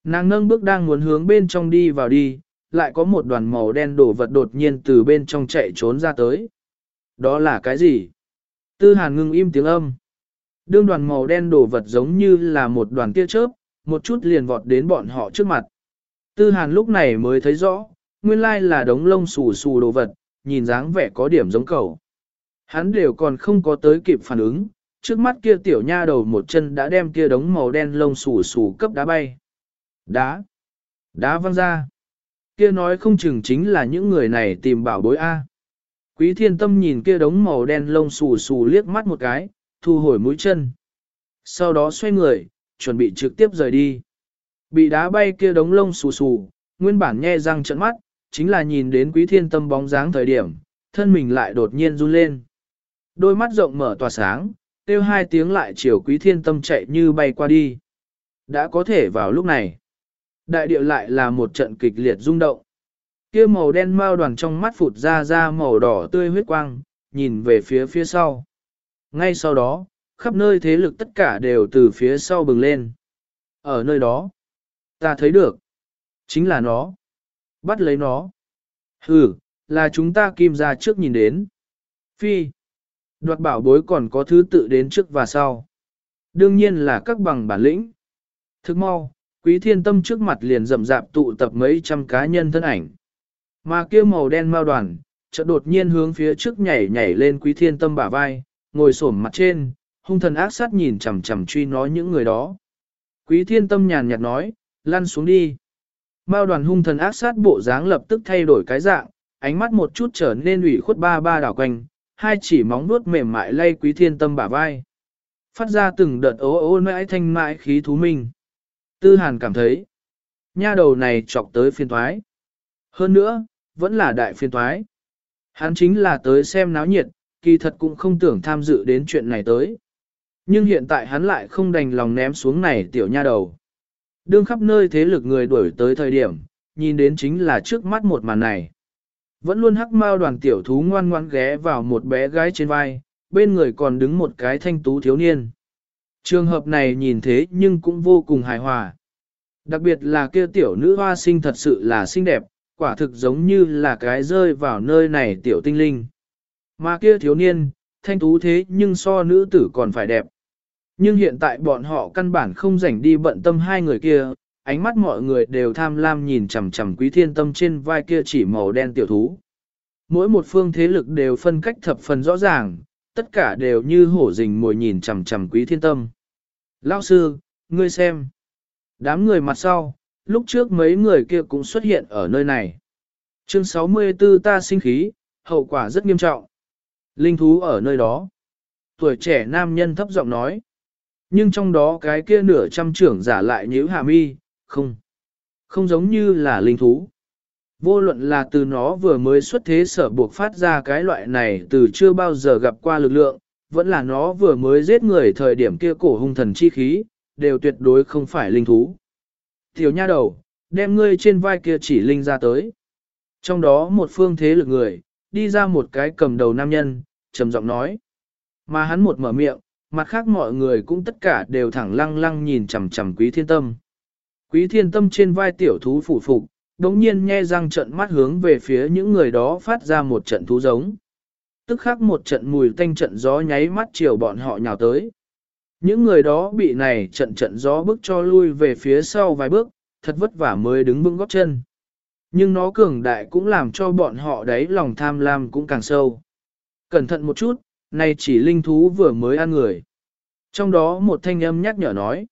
Nàng nâng bước đang muốn hướng bên trong đi vào đi, lại có một đoàn màu đen đổ vật đột nhiên từ bên trong chạy trốn ra tới. Đó là cái gì? Tư hàn ngưng im tiếng âm. Đương đoàn màu đen đổ vật giống như là một đoàn tia chớp, một chút liền vọt đến bọn họ trước mặt. Tư hàn lúc này mới thấy rõ, nguyên lai là đống lông xù xù đồ vật, nhìn dáng vẻ có điểm giống cầu. Hắn đều còn không có tới kịp phản ứng, trước mắt kia tiểu nha đầu một chân đã đem kia đống màu đen lông xù xù cấp đá bay. Đá! Đá văng ra! Kia nói không chừng chính là những người này tìm bảo bối A. Quý thiên tâm nhìn kia đống màu đen lông xù xù liếc mắt một cái, thu hồi mũi chân. Sau đó xoay người, chuẩn bị trực tiếp rời đi. Bị đá bay kia đống lông xù xù, nguyên bản nghe răng trận mắt, chính là nhìn đến quý thiên tâm bóng dáng thời điểm, thân mình lại đột nhiên run lên. Đôi mắt rộng mở tỏa sáng, kêu hai tiếng lại chiều quý thiên tâm chạy như bay qua đi. Đã có thể vào lúc này. Đại điệu lại là một trận kịch liệt rung động. Kia màu đen mao đoàn trong mắt phụt ra ra màu đỏ tươi huyết quang, nhìn về phía phía sau. Ngay sau đó, khắp nơi thế lực tất cả đều từ phía sau bừng lên. Ở nơi đó, ta thấy được. Chính là nó. Bắt lấy nó. Ừ, là chúng ta kim ra trước nhìn đến. Phi. Đoạt bảo bối còn có thứ tự đến trước và sau. Đương nhiên là các bằng bản lĩnh. Thức mau, quý thiên tâm trước mặt liền rậm rạp tụ tập mấy trăm cá nhân thân ảnh. Mà kia màu đen mao đoàn, chợt đột nhiên hướng phía trước nhảy nhảy lên quý thiên tâm bả vai, ngồi xổm mặt trên, hung thần ác sát nhìn chằm chằm truy nói những người đó. Quý thiên tâm nhàn nhạt nói, lăn xuống đi. Mao đoàn hung thần ác sát bộ dáng lập tức thay đổi cái dạng, ánh mắt một chút trở nên ủy khuất ba ba đảo quanh, hai chỉ móng nuốt mềm mại lay quý thiên tâm bả vai. Phát ra từng đợt ố ô mãi thanh mãi khí thú minh. Tư hàn cảm thấy, nha đầu này chọc tới phiên thoái. Hơn nữa, vẫn là đại phiên thoái. Hắn chính là tới xem náo nhiệt, kỳ thật cũng không tưởng tham dự đến chuyện này tới. Nhưng hiện tại hắn lại không đành lòng ném xuống này tiểu nha đầu. Đương khắp nơi thế lực người đuổi tới thời điểm, nhìn đến chính là trước mắt một màn này. Vẫn luôn hắc mao đoàn tiểu thú ngoan ngoan ghé vào một bé gái trên vai, bên người còn đứng một cái thanh tú thiếu niên. Trường hợp này nhìn thế nhưng cũng vô cùng hài hòa. Đặc biệt là kia tiểu nữ hoa sinh thật sự là xinh đẹp, quả thực giống như là cái rơi vào nơi này tiểu tinh linh. Mà kia thiếu niên, thanh tú thế nhưng so nữ tử còn phải đẹp. Nhưng hiện tại bọn họ căn bản không rảnh đi bận tâm hai người kia, ánh mắt mọi người đều tham lam nhìn chằm chằm quý thiên tâm trên vai kia chỉ màu đen tiểu thú. Mỗi một phương thế lực đều phân cách thập phần rõ ràng, tất cả đều như hổ rình mồi nhìn chằm chằm quý thiên tâm. Lão sư, ngươi xem. Đám người mặt sau, lúc trước mấy người kia cũng xuất hiện ở nơi này. Chương 64 ta sinh khí, hậu quả rất nghiêm trọng. Linh thú ở nơi đó. Tuổi trẻ nam nhân thấp giọng nói. Nhưng trong đó cái kia nửa trăm trưởng giả lại nhíu hạ mi, không. Không giống như là linh thú. Vô luận là từ nó vừa mới xuất thế sở buộc phát ra cái loại này từ chưa bao giờ gặp qua lực lượng, vẫn là nó vừa mới giết người thời điểm kia cổ hung thần chi khí, đều tuyệt đối không phải linh thú. Tiểu nha đầu, đem ngươi trên vai kia chỉ linh ra tới. Trong đó một phương thế lực người, đi ra một cái cầm đầu nam nhân, trầm giọng nói. Mà hắn một mở miệng, mặt khác mọi người cũng tất cả đều thẳng lăng lăng nhìn chằm chằm quý thiên tâm. Quý thiên tâm trên vai tiểu thú phủ phục, đống nhiên nhe răng trận mắt hướng về phía những người đó phát ra một trận thú giống. Tức khắc một trận mùi tanh trận gió nháy mắt chiều bọn họ nhào tới. Những người đó bị này trận trận gió bước cho lui về phía sau vài bước, thật vất vả mới đứng vững góp chân. Nhưng nó cường đại cũng làm cho bọn họ đấy lòng tham lam cũng càng sâu. Cẩn thận một chút, này chỉ linh thú vừa mới ăn người. Trong đó một thanh âm nhắc nhở nói.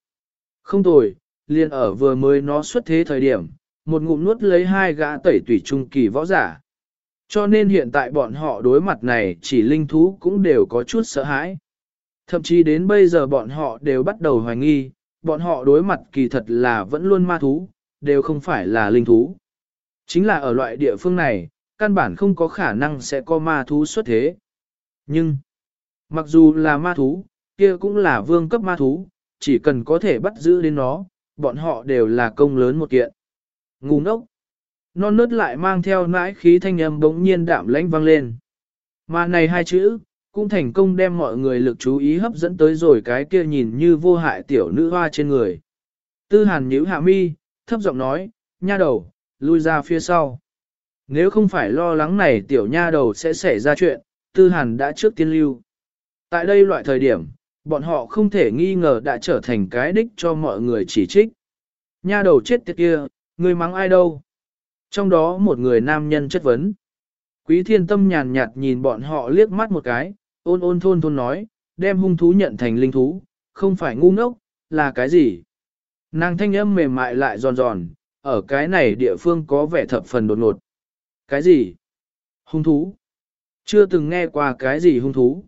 Không tồi, liền ở vừa mới nó xuất thế thời điểm, một ngụm nuốt lấy hai gã tẩy tủy trung kỳ võ giả. Cho nên hiện tại bọn họ đối mặt này chỉ linh thú cũng đều có chút sợ hãi. Thậm chí đến bây giờ bọn họ đều bắt đầu hoài nghi, bọn họ đối mặt kỳ thật là vẫn luôn ma thú, đều không phải là linh thú. Chính là ở loại địa phương này, căn bản không có khả năng sẽ có ma thú xuất thế. Nhưng, Mặc dù là ma thú, kia cũng là vương cấp ma thú, chỉ cần có thể bắt giữ đến nó, bọn họ đều là công lớn một kiện. Ngu ngốc. Non nớt lại mang theo nãi khí thanh âm bỗng nhiên đạm lãnh vang lên. Mà này hai chữ, cũng thành công đem mọi người lực chú ý hấp dẫn tới rồi cái kia nhìn như vô hại tiểu nữ hoa trên người. Tư hàn nhíu hạ mi, thấp giọng nói, nha đầu, lui ra phía sau. Nếu không phải lo lắng này tiểu nha đầu sẽ xảy ra chuyện, tư hàn đã trước tiên lưu. Tại đây loại thời điểm, bọn họ không thể nghi ngờ đã trở thành cái đích cho mọi người chỉ trích. Nha đầu chết tiệt kia, người mắng ai đâu? Trong đó một người nam nhân chất vấn. Quý thiên tâm nhàn nhạt nhìn bọn họ liếc mắt một cái, ôn ôn thôn thôn nói, đem hung thú nhận thành linh thú, không phải ngu ngốc, là cái gì? Nàng thanh âm mềm mại lại giòn giòn, ở cái này địa phương có vẻ thập phần đột ngột. Cái gì? Hung thú? Chưa từng nghe qua cái gì hung thú?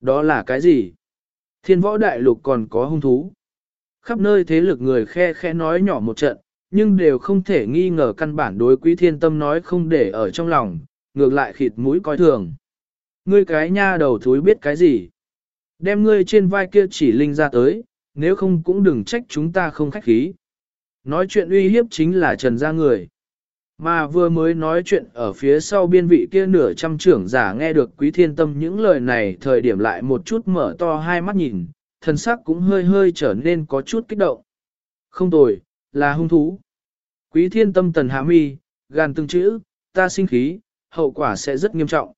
Đó là cái gì? Thiên võ đại lục còn có hung thú. Khắp nơi thế lực người khe khe nói nhỏ một trận, nhưng đều không thể nghi ngờ căn bản đối quý thiên tâm nói không để ở trong lòng, ngược lại khịt mũi coi thường. Ngươi cái nha đầu thúi biết cái gì? Đem ngươi trên vai kia chỉ linh ra tới, nếu không cũng đừng trách chúng ta không khách khí. Nói chuyện uy hiếp chính là trần gia người. Mà vừa mới nói chuyện ở phía sau biên vị kia nửa trăm trưởng giả nghe được quý thiên tâm những lời này thời điểm lại một chút mở to hai mắt nhìn, thân sắc cũng hơi hơi trở nên có chút kích động. Không tồi, là hung thú. Quý thiên tâm tần hạ mi, gan từng chữ, ta sinh khí, hậu quả sẽ rất nghiêm trọng.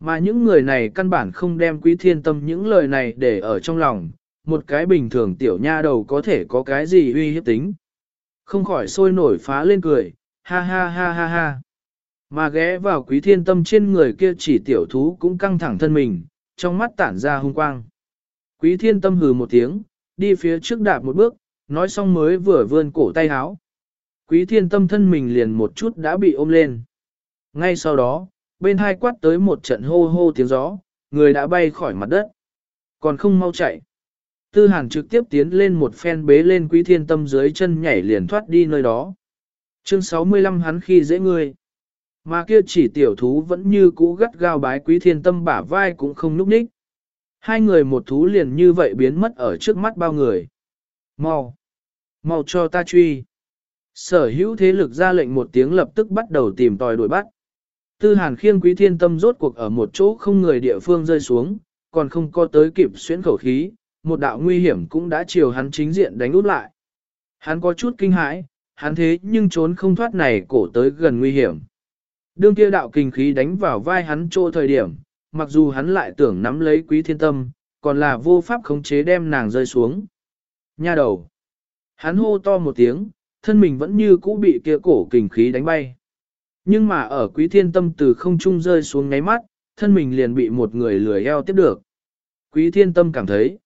Mà những người này căn bản không đem quý thiên tâm những lời này để ở trong lòng, một cái bình thường tiểu nha đầu có thể có cái gì uy hiếp tính. Không khỏi sôi nổi phá lên cười, ha ha ha ha ha. Mà ghé vào quý thiên tâm trên người kia chỉ tiểu thú cũng căng thẳng thân mình, trong mắt tản ra hung quang. Quý thiên tâm hừ một tiếng, đi phía trước đạp một bước, nói xong mới vừa vươn cổ tay háo. Quý thiên tâm thân mình liền một chút đã bị ôm lên. Ngay sau đó, bên hai quát tới một trận hô hô tiếng gió, người đã bay khỏi mặt đất. Còn không mau chạy. Tư hàn trực tiếp tiến lên một phen bế lên quý thiên tâm dưới chân nhảy liền thoát đi nơi đó. Chương 65 hắn khi dễ ngươi. Mà kia chỉ tiểu thú vẫn như cũ gắt gao bái quý thiên tâm bả vai cũng không núp ních. Hai người một thú liền như vậy biến mất ở trước mắt bao người. Mau! Mau cho ta truy! Sở hữu thế lực ra lệnh một tiếng lập tức bắt đầu tìm tòi đuổi bắt. Tư hàn khiêng quý thiên tâm rốt cuộc ở một chỗ không người địa phương rơi xuống, còn không có tới kịp xuyến khẩu khí, một đạo nguy hiểm cũng đã chiều hắn chính diện đánh út lại. Hắn có chút kinh hãi, hắn thế nhưng trốn không thoát này cổ tới gần nguy hiểm. Đương kia đạo kinh khí đánh vào vai hắn chỗ thời điểm, mặc dù hắn lại tưởng nắm lấy quý thiên tâm, còn là vô pháp khống chế đem nàng rơi xuống. Nha đầu. Hắn hô to một tiếng, thân mình vẫn như cũ bị kia cổ kình khí đánh bay. Nhưng mà ở quý thiên tâm từ không trung rơi xuống ngáy mắt, thân mình liền bị một người lười eo tiếp được. Quý thiên tâm cảm thấy,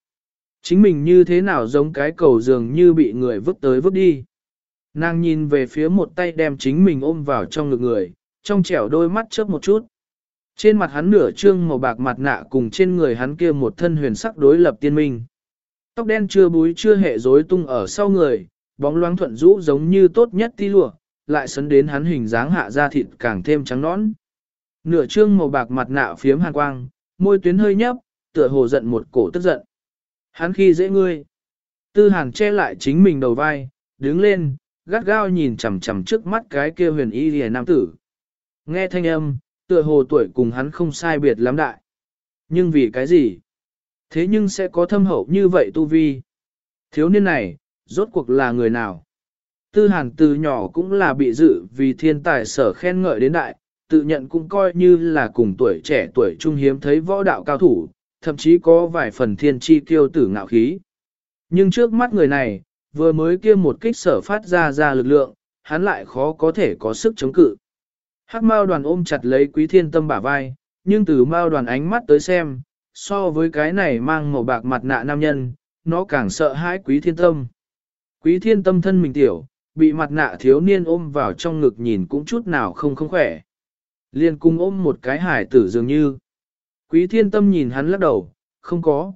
chính mình như thế nào giống cái cầu dường như bị người vứt tới vứt đi. Nàng nhìn về phía một tay đem chính mình ôm vào trong ngực người, trong trẻo đôi mắt chớp một chút. Trên mặt hắn nửa trương màu bạc mặt nạ cùng trên người hắn kia một thân huyền sắc đối lập tiên minh. Tóc đen chưa búi chưa hệ rối tung ở sau người, bóng loáng thuận rũ giống như tốt nhất ti lụa, lại sấn đến hắn hình dáng hạ da thịt càng thêm trắng nõn. Nửa trương màu bạc mặt nạ phiếm hàn quang, môi tuyến hơi nhấp, tựa hồ giận một cổ tức giận. Hắn khi dễ ngươi. Tư hàn che lại chính mình đầu vai, đứng lên, gắt gao nhìn chằm chằm trước mắt cái kia huyền y rìa nam tử. Nghe thanh âm, tựa hồ tuổi cùng hắn không sai biệt lắm đại. Nhưng vì cái gì? Thế nhưng sẽ có thâm hậu như vậy tu vi. Thiếu niên này, rốt cuộc là người nào? Tư hàn từ nhỏ cũng là bị dự vì thiên tài sở khen ngợi đến đại, tự nhận cũng coi như là cùng tuổi trẻ tuổi trung hiếm thấy võ đạo cao thủ, thậm chí có vài phần thiên chi kiêu tử ngạo khí. Nhưng trước mắt người này, vừa mới kia một kích sở phát ra ra lực lượng, hắn lại khó có thể có sức chống cự. Hắc mao đoàn ôm chặt lấy quý thiên tâm bả vai, nhưng từ mao đoàn ánh mắt tới xem, so với cái này mang màu bạc mặt nạ nam nhân, nó càng sợ hãi quý thiên tâm. Quý thiên tâm thân mình tiểu, bị mặt nạ thiếu niên ôm vào trong ngực nhìn cũng chút nào không không khỏe. Liên cung ôm một cái hải tử dường như. Quý thiên tâm nhìn hắn lắc đầu, không có.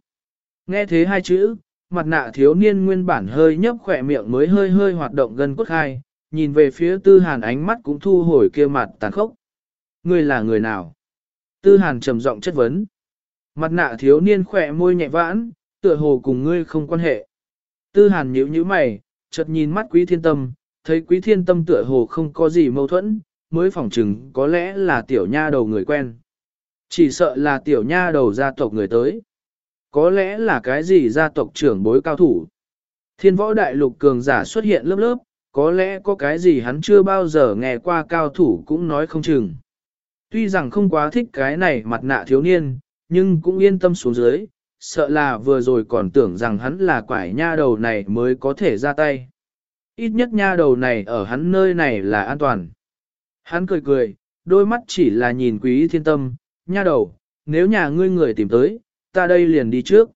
Nghe thế hai chữ, mặt nạ thiếu niên nguyên bản hơi nhấp khỏe miệng mới hơi hơi hoạt động gần cốt khai, nhìn về phía tư hàn ánh mắt cũng thu hồi kia mặt tàn khốc. Ngươi là người nào? Tư hàn trầm giọng chất vấn. Mặt nạ thiếu niên khỏe môi nhẹ vãn, tựa hồ cùng ngươi không quan hệ. Tư hàn nhíu nhíu mày, chợt nhìn mắt quý thiên tâm, thấy quý thiên tâm tựa hồ không có gì mâu thuẫn, mới phỏng chừng có lẽ là tiểu nha đầu người quen. Chỉ sợ là tiểu nha đầu gia tộc người tới. Có lẽ là cái gì gia tộc trưởng bối cao thủ. Thiên võ đại lục cường giả xuất hiện lớp lớp, có lẽ có cái gì hắn chưa bao giờ nghe qua cao thủ cũng nói không chừng. Tuy rằng không quá thích cái này mặt nạ thiếu niên, nhưng cũng yên tâm xuống dưới, sợ là vừa rồi còn tưởng rằng hắn là quải nha đầu này mới có thể ra tay. Ít nhất nha đầu này ở hắn nơi này là an toàn. Hắn cười cười, đôi mắt chỉ là nhìn quý thiên tâm, nha đầu, nếu nhà ngươi người tìm tới, ta đây liền đi trước.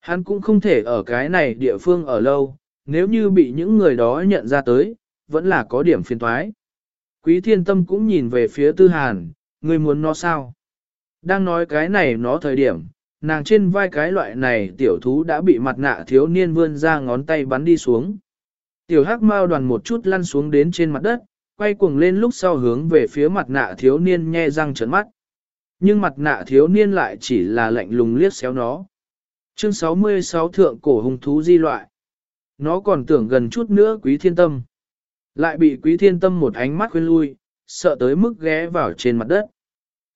Hắn cũng không thể ở cái này địa phương ở lâu, nếu như bị những người đó nhận ra tới, vẫn là có điểm phiền toái. Quý thiên tâm cũng nhìn về phía tư hàn, ngươi muốn nó sao? Đang nói cái này nó thời điểm, nàng trên vai cái loại này tiểu thú đã bị mặt nạ thiếu niên vươn ra ngón tay bắn đi xuống. Tiểu hắc mao đoàn một chút lăn xuống đến trên mặt đất, quay cuồng lên lúc sau hướng về phía mặt nạ thiếu niên nhe răng trợn mắt. Nhưng mặt nạ thiếu niên lại chỉ là lạnh lùng liếc xéo nó. Chương 66 Thượng cổ hung thú di loại. Nó còn tưởng gần chút nữa quý thiên tâm. Lại bị quý thiên tâm một ánh mắt khuyên lui, sợ tới mức ghé vào trên mặt đất.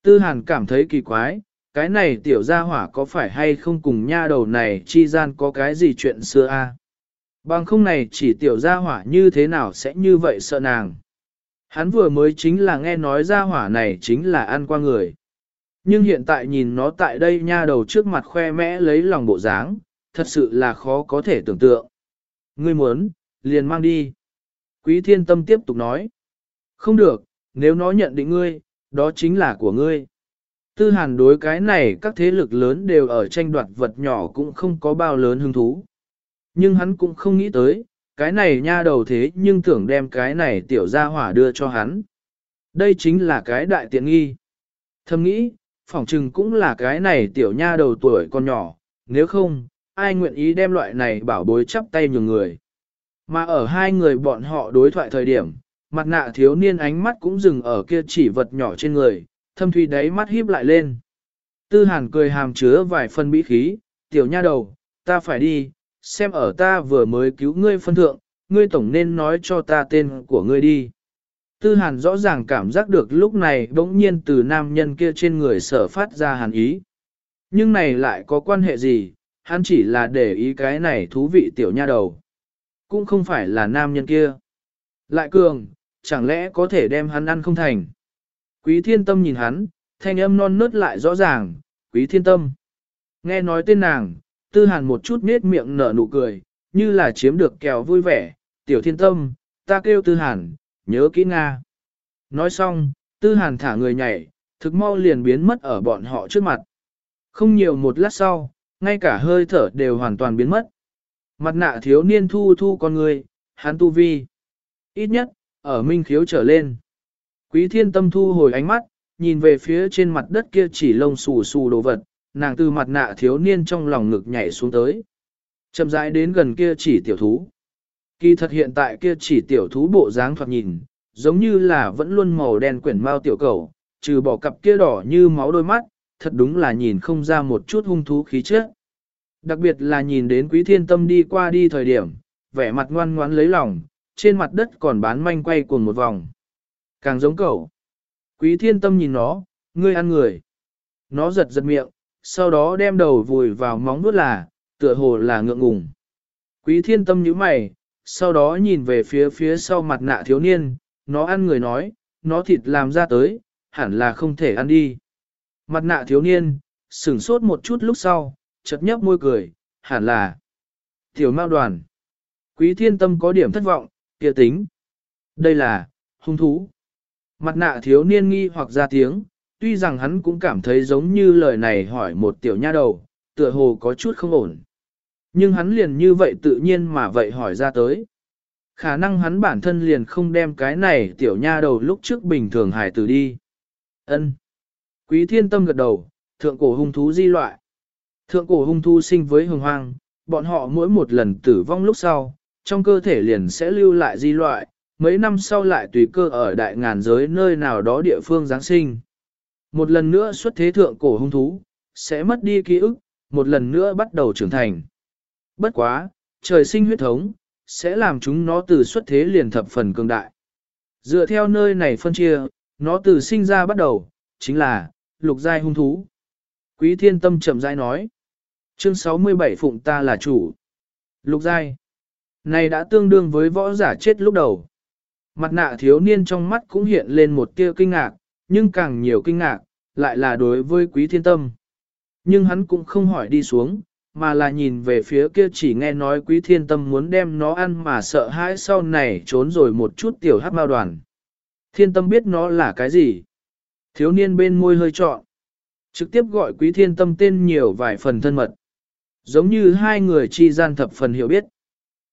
Tư hàn cảm thấy kỳ quái, cái này tiểu gia hỏa có phải hay không cùng nha đầu này chi gian có cái gì chuyện xưa a? Bằng không này chỉ tiểu gia hỏa như thế nào sẽ như vậy sợ nàng. Hắn vừa mới chính là nghe nói gia hỏa này chính là ăn qua người. Nhưng hiện tại nhìn nó tại đây nha đầu trước mặt khoe mẽ lấy lòng bộ dáng, thật sự là khó có thể tưởng tượng. Ngươi muốn, liền mang đi. Quý thiên tâm tiếp tục nói. Không được, nếu nó nhận định ngươi, đó chính là của ngươi. Tư hàn đối cái này các thế lực lớn đều ở tranh đoạt vật nhỏ cũng không có bao lớn hứng thú. Nhưng hắn cũng không nghĩ tới, cái này nha đầu thế nhưng tưởng đem cái này tiểu gia hỏa đưa cho hắn. Đây chính là cái đại tiện nghi. Thầm nghĩ, phỏng chừng cũng là cái này tiểu nha đầu tuổi còn nhỏ, nếu không, ai nguyện ý đem loại này bảo bối chắp tay nhường người. Mà ở hai người bọn họ đối thoại thời điểm, mặt nạ thiếu niên ánh mắt cũng dừng ở kia chỉ vật nhỏ trên người, thâm thủy đáy mắt híp lại lên. Tư hàn cười hàm chứa vài phân bĩ khí, tiểu nha đầu, ta phải đi, xem ở ta vừa mới cứu ngươi phân thượng, ngươi tổng nên nói cho ta tên của ngươi đi. Tư hàn rõ ràng cảm giác được lúc này bỗng nhiên từ nam nhân kia trên người sở phát ra hàn ý. Nhưng này lại có quan hệ gì, hắn chỉ là để ý cái này thú vị tiểu nha đầu. Cũng không phải là nam nhân kia. Lại cường, chẳng lẽ có thể đem hắn ăn không thành. Quý thiên tâm nhìn hắn, thanh âm non nớt lại rõ ràng, quý thiên tâm. Nghe nói tên nàng, tư hàn một chút nết miệng nở nụ cười, như là chiếm được kèo vui vẻ, tiểu thiên tâm, ta kêu tư hàn, nhớ kỹ Nga. Nói xong, tư hàn thả người nhảy, thực mau liền biến mất ở bọn họ trước mặt. Không nhiều một lát sau, ngay cả hơi thở đều hoàn toàn biến mất. Mặt nạ thiếu niên thu thu con người, hắn tu vi. Ít nhất, ở minh khiếu trở lên. Quý thiên tâm thu hồi ánh mắt, nhìn về phía trên mặt đất kia chỉ lông xù xù đồ vật, nàng từ mặt nạ thiếu niên trong lòng ngực nhảy xuống tới. Chậm rãi đến gần kia chỉ tiểu thú. Kỳ thật hiện tại kia chỉ tiểu thú bộ dáng thoạt nhìn, giống như là vẫn luôn màu đen quyển mao tiểu cầu, trừ bỏ cặp kia đỏ như máu đôi mắt, thật đúng là nhìn không ra một chút hung thú khí chất. Đặc biệt là nhìn đến quý thiên tâm đi qua đi thời điểm, vẻ mặt ngoan ngoãn lấy lòng, trên mặt đất còn bán manh quay cuồng một vòng. Càng giống cậu. Quý thiên tâm nhìn nó, ngươi ăn người. Nó giật giật miệng, sau đó đem đầu vùi vào móng vuốt là, tựa hồ là ngượng ngùng. Quý thiên tâm nhíu mày, sau đó nhìn về phía phía sau mặt nạ thiếu niên, nó ăn người nói, nó thịt làm ra tới, hẳn là không thể ăn đi. Mặt nạ thiếu niên, sửng sốt một chút lúc sau, chật nhấp môi cười, hẳn là tiểu mao đoàn. Quý thiên tâm có điểm thất vọng, kia tính. Đây là, hung thú. Mặt nạ thiếu niên nghi hoặc ra tiếng, tuy rằng hắn cũng cảm thấy giống như lời này hỏi một tiểu nha đầu, tựa hồ có chút không ổn. Nhưng hắn liền như vậy tự nhiên mà vậy hỏi ra tới. Khả năng hắn bản thân liền không đem cái này tiểu nha đầu lúc trước bình thường hải tử đi. ân Quý thiên tâm gật đầu, thượng cổ hung thú di loại. Thượng cổ hung thú sinh với hồng hoang, bọn họ mỗi một lần tử vong lúc sau, trong cơ thể liền sẽ lưu lại di loại, mấy năm sau lại tùy cơ ở đại ngàn giới nơi nào đó địa phương Giáng sinh. Một lần nữa xuất thế thượng cổ hung thú, sẽ mất đi ký ức, một lần nữa bắt đầu trưởng thành. Bất quá, trời sinh huyết thống, sẽ làm chúng nó từ xuất thế liền thập phần cường đại. Dựa theo nơi này phân chia, nó từ sinh ra bắt đầu, chính là, lục giai hung thú. Quý thiên tâm chậm rãi nói. Chương 67 Phụng ta là chủ. Lục giai. Này đã tương đương với võ giả chết lúc đầu. Mặt nạ thiếu niên trong mắt cũng hiện lên một tia kinh ngạc, nhưng càng nhiều kinh ngạc, lại là đối với quý thiên tâm. Nhưng hắn cũng không hỏi đi xuống, mà là nhìn về phía kia chỉ nghe nói quý thiên tâm muốn đem nó ăn mà sợ hãi sau này trốn rồi một chút tiểu hát mao đoàn. Thiên tâm biết nó là cái gì? Thiếu niên bên môi hơi trọn. Trực tiếp gọi quý thiên tâm tên nhiều vài phần thân mật. Giống như hai người chi gian thập phần hiểu biết.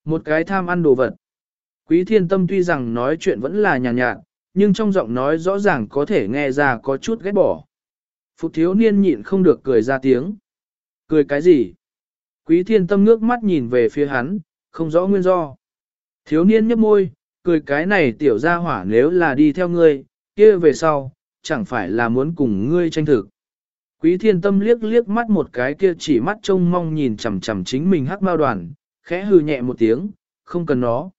Một cái tham ăn đồ vật. Quý thiên tâm tuy rằng nói chuyện vẫn là nhàn nhạt, nhạt, nhưng trong giọng nói rõ ràng có thể nghe ra có chút ghét bỏ. Phục thiếu niên nhịn không được cười ra tiếng. Cười cái gì? Quý thiên tâm ngước mắt nhìn về phía hắn, không rõ nguyên do. Thiếu niên nhấp môi, cười cái này tiểu ra hỏa nếu là đi theo ngươi, kia về sau, chẳng phải là muốn cùng ngươi tranh thực. Quý thiên tâm liếc liếc mắt một cái kia chỉ mắt trông mong nhìn chằm chằm chính mình hắc mao đoàn, khẽ hư nhẹ một tiếng, không cần nó.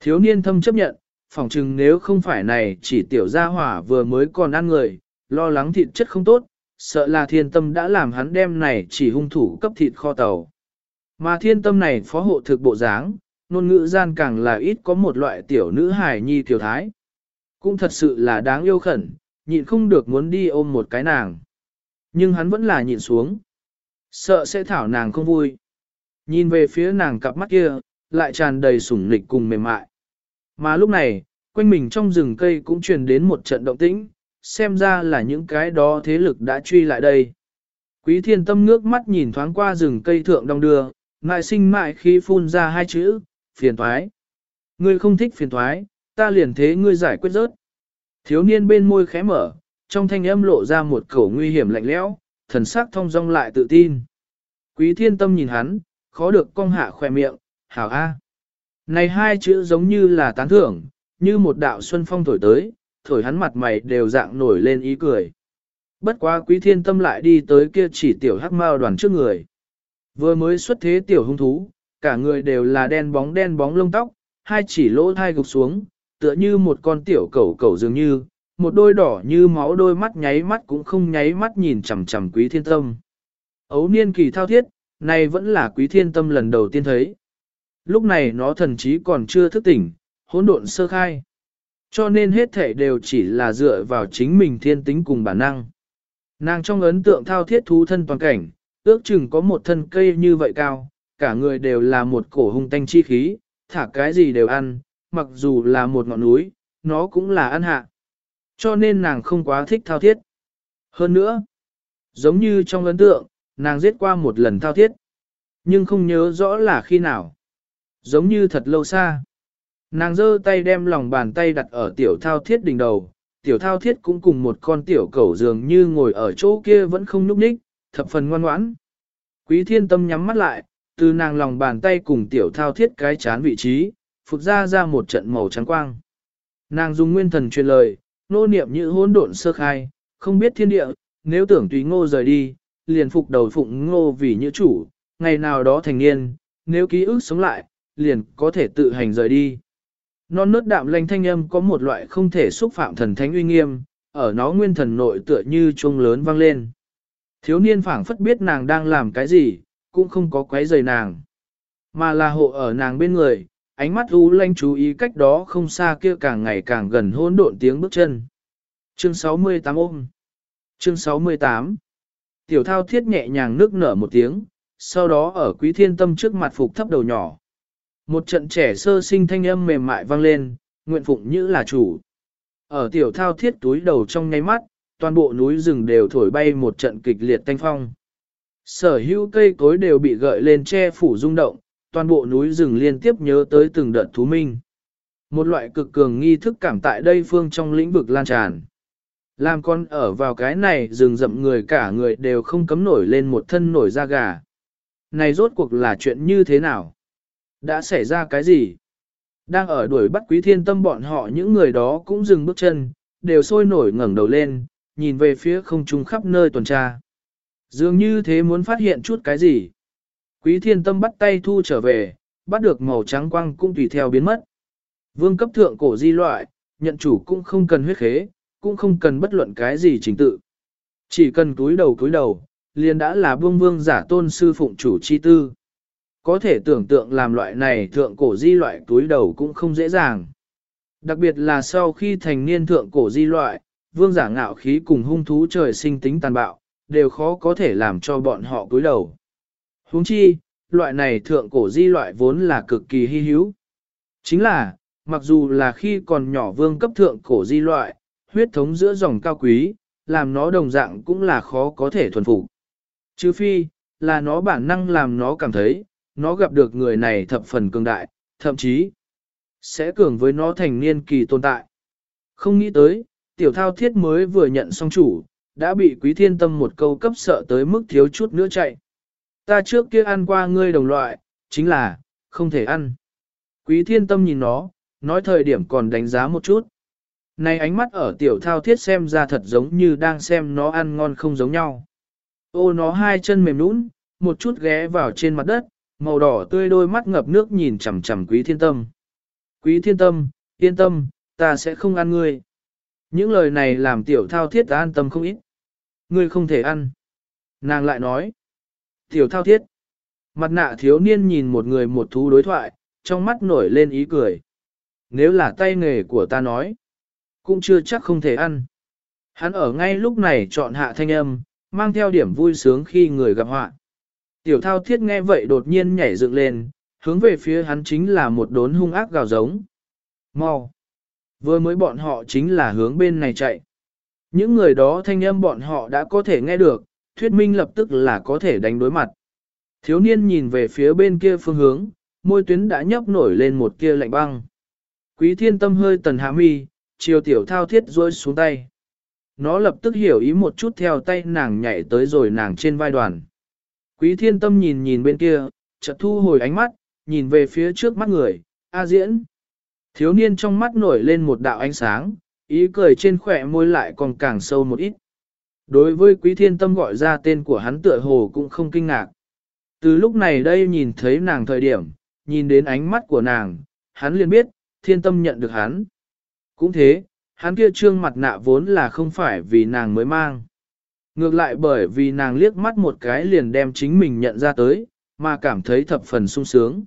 Thiếu niên thâm chấp nhận, phỏng chừng nếu không phải này chỉ tiểu gia hỏa vừa mới còn ăn người, lo lắng thịt chất không tốt, sợ là thiên tâm đã làm hắn đem này chỉ hung thủ cấp thịt kho tàu. Mà thiên tâm này phó hộ thực bộ dáng, ngôn ngữ gian càng là ít có một loại tiểu nữ hài nhi tiểu thái. Cũng thật sự là đáng yêu khẩn, nhịn không được muốn đi ôm một cái nàng. Nhưng hắn vẫn là nhịn xuống. Sợ sẽ thảo nàng không vui. Nhìn về phía nàng cặp mắt kia, lại tràn đầy sủng nịch cùng mềm mại. Mà lúc này, quanh mình trong rừng cây cũng truyền đến một trận động tĩnh, xem ra là những cái đó thế lực đã truy lại đây. Quý thiên tâm ngước mắt nhìn thoáng qua rừng cây thượng đông đưa, ngại sinh mại khi phun ra hai chữ, phiền thoái. Ngươi không thích phiền thoái, ta liền thế ngươi giải quyết rớt. Thiếu niên bên môi khẽ mở, trong thanh âm lộ ra một khẩu nguy hiểm lạnh lẽo, thần sắc thông dong lại tự tin. Quý thiên tâm nhìn hắn, khó được cong hạ khỏe miệng, hảo a. Này hai chữ giống như là tán thưởng, như một đạo xuân phong thổi tới, thổi hắn mặt mày đều dạng nổi lên ý cười. Bất quá quý thiên tâm lại đi tới kia chỉ tiểu hắc mao đoàn trước người. Vừa mới xuất thế tiểu hung thú, cả người đều là đen bóng đen bóng lông tóc, hai chỉ lỗ thai gục xuống, tựa như một con tiểu cẩu cẩu dường như, một đôi đỏ như máu đôi mắt nháy mắt cũng không nháy mắt nhìn chằm chằm quý thiên tâm. Ấu niên kỳ thao thiết, này vẫn là quý thiên tâm lần đầu tiên thấy. Lúc này nó thần chí còn chưa thức tỉnh, hỗn độn sơ khai. Cho nên hết thể đều chỉ là dựa vào chính mình thiên tính cùng bản năng. Nàng trong ấn tượng thao thiết thú thân toàn cảnh, ước chừng có một thân cây như vậy cao, cả người đều là một cổ hung tanh chi khí, thả cái gì đều ăn, mặc dù là một ngọn núi, nó cũng là ăn hạ. Cho nên nàng không quá thích thao thiết. Hơn nữa, giống như trong ấn tượng, nàng giết qua một lần thao thiết, nhưng không nhớ rõ là khi nào. Giống như thật lâu xa. Nàng giơ tay đem lòng bàn tay đặt ở tiểu thao thiết đỉnh đầu, tiểu thao thiết cũng cùng một con tiểu cẩu dường như ngồi ở chỗ kia vẫn không nhúc nhích, thập phần ngoan ngoãn. Quý thiên tâm nhắm mắt lại, từ nàng lòng bàn tay cùng tiểu thao thiết cái chán vị trí, phục ra ra một trận màu trắng quang. Nàng dùng nguyên thần truyền lời, nô niệm như hỗn độn sơ khai, không biết thiên địa, nếu tưởng tùy ngô rời đi, liền phục đầu phụng ngô vì như chủ, ngày nào đó thành niên, nếu ký ức sống lại, liền có thể tự hành rời đi. Non nớt đạm lanh thanh âm có một loại không thể xúc phạm thần thánh uy nghiêm, ở nó nguyên thần nội tựa như chuông lớn vang lên. Thiếu niên phảng phất biết nàng đang làm cái gì, cũng không có quấy rầy nàng. Mà là hộ ở nàng bên người, ánh mắt u lanh chú ý cách đó không xa kia càng ngày càng gần hỗn độn tiếng bước chân. Chương 68 ôm. Chương 68. Tiểu thao thiết nhẹ nhàng nước nở một tiếng, sau đó ở quý thiên tâm trước mặt phục thấp đầu nhỏ. Một trận trẻ sơ sinh thanh âm mềm mại vang lên, nguyện phụng như là chủ. Ở tiểu thao thiết túi đầu trong nháy mắt, toàn bộ núi rừng đều thổi bay một trận kịch liệt thanh phong. Sở hữu cây cối đều bị gợi lên che phủ rung động, toàn bộ núi rừng liên tiếp nhớ tới từng đợt thú minh. Một loại cực cường nghi thức cảm tại đây phương trong lĩnh vực lan tràn. Làm con ở vào cái này rừng rậm người cả người đều không cấm nổi lên một thân nổi da gà. Này rốt cuộc là chuyện như thế nào? Đã xảy ra cái gì? Đang ở đuổi bắt quý thiên tâm bọn họ những người đó cũng dừng bước chân, đều sôi nổi ngẩng đầu lên, nhìn về phía không trung khắp nơi tuần tra. Dường như thế muốn phát hiện chút cái gì. Quý thiên tâm bắt tay thu trở về, bắt được màu trắng quang cũng tùy theo biến mất. Vương cấp thượng cổ di loại, nhận chủ cũng không cần huyết khế, cũng không cần bất luận cái gì trình tự. Chỉ cần túi đầu túi đầu, liền đã là vương vương giả tôn sư phụng chủ chi tư. Có thể tưởng tượng làm loại này thượng cổ di loại túi đầu cũng không dễ dàng. Đặc biệt là sau khi thành niên thượng cổ di loại, vương giả ngạo khí cùng hung thú trời sinh tính tàn bạo, đều khó có thể làm cho bọn họ túi đầu. Huống chi, loại này thượng cổ di loại vốn là cực kỳ hy hữu. Chính là, mặc dù là khi còn nhỏ vương cấp thượng cổ di loại, huyết thống giữa dòng cao quý, làm nó đồng dạng cũng là khó có thể thuần phục. Chứ phi, là nó bản năng làm nó cảm thấy, nó gặp được người này thập phần cường đại, thậm chí sẽ cường với nó thành niên kỳ tồn tại. Không nghĩ tới, tiểu thao thiết mới vừa nhận xong chủ, đã bị quý thiên tâm một câu cấp sợ tới mức thiếu chút nữa chạy. Ta trước kia ăn qua ngươi đồng loại, chính là, không thể ăn. Quý thiên tâm nhìn nó, nói thời điểm còn đánh giá một chút. Này ánh mắt ở tiểu thao thiết xem ra thật giống như đang xem nó ăn ngon không giống nhau. Ô nó hai chân mềm nũng, một chút ghé vào trên mặt đất, màu đỏ tươi đôi mắt ngập nước nhìn chằm chằm quý thiên tâm. Quý thiên tâm, yên tâm, ta sẽ không ăn ngươi. Những lời này làm tiểu thao thiết ta an tâm không ít. Ngươi không thể ăn. Nàng lại nói. Tiểu thao thiết. Mặt nạ thiếu niên nhìn một người một thú đối thoại, trong mắt nổi lên ý cười. Nếu là tay nghề của ta nói, cũng chưa chắc không thể ăn. Hắn ở ngay lúc này chọn hạ thanh âm, mang theo điểm vui sướng khi người gặp họa. Tiểu thao thiết nghe vậy đột nhiên nhảy dựng lên, hướng về phía hắn chính là một đốn hung ác gào giống. Mau! Vừa mới bọn họ chính là hướng bên này chạy. Những người đó thanh âm bọn họ đã có thể nghe được, thuyết minh lập tức là có thể đánh đối mặt. Thiếu niên nhìn về phía bên kia phương hướng, môi tuyến đã nhấp nổi lên một kia lạnh băng. Quý thiên tâm hơi tần hạ mi, chiều tiểu thao thiết rôi xuống tay. Nó lập tức hiểu ý một chút theo tay nàng nhảy tới rồi nàng trên vai đoàn. Quý thiên tâm nhìn nhìn bên kia, chợt thu hồi ánh mắt, nhìn về phía trước mắt người, A diễn. Thiếu niên trong mắt nổi lên một đạo ánh sáng, ý cười trên khỏe môi lại còn càng sâu một ít. Đối với quý thiên tâm gọi ra tên của hắn tựa hồ cũng không kinh ngạc. Từ lúc này đây nhìn thấy nàng thời điểm, nhìn đến ánh mắt của nàng, hắn liền biết, thiên tâm nhận được hắn. Cũng thế, hắn kia trương mặt nạ vốn là không phải vì nàng mới mang. Ngược lại bởi vì nàng liếc mắt một cái liền đem chính mình nhận ra tới, mà cảm thấy thập phần sung sướng.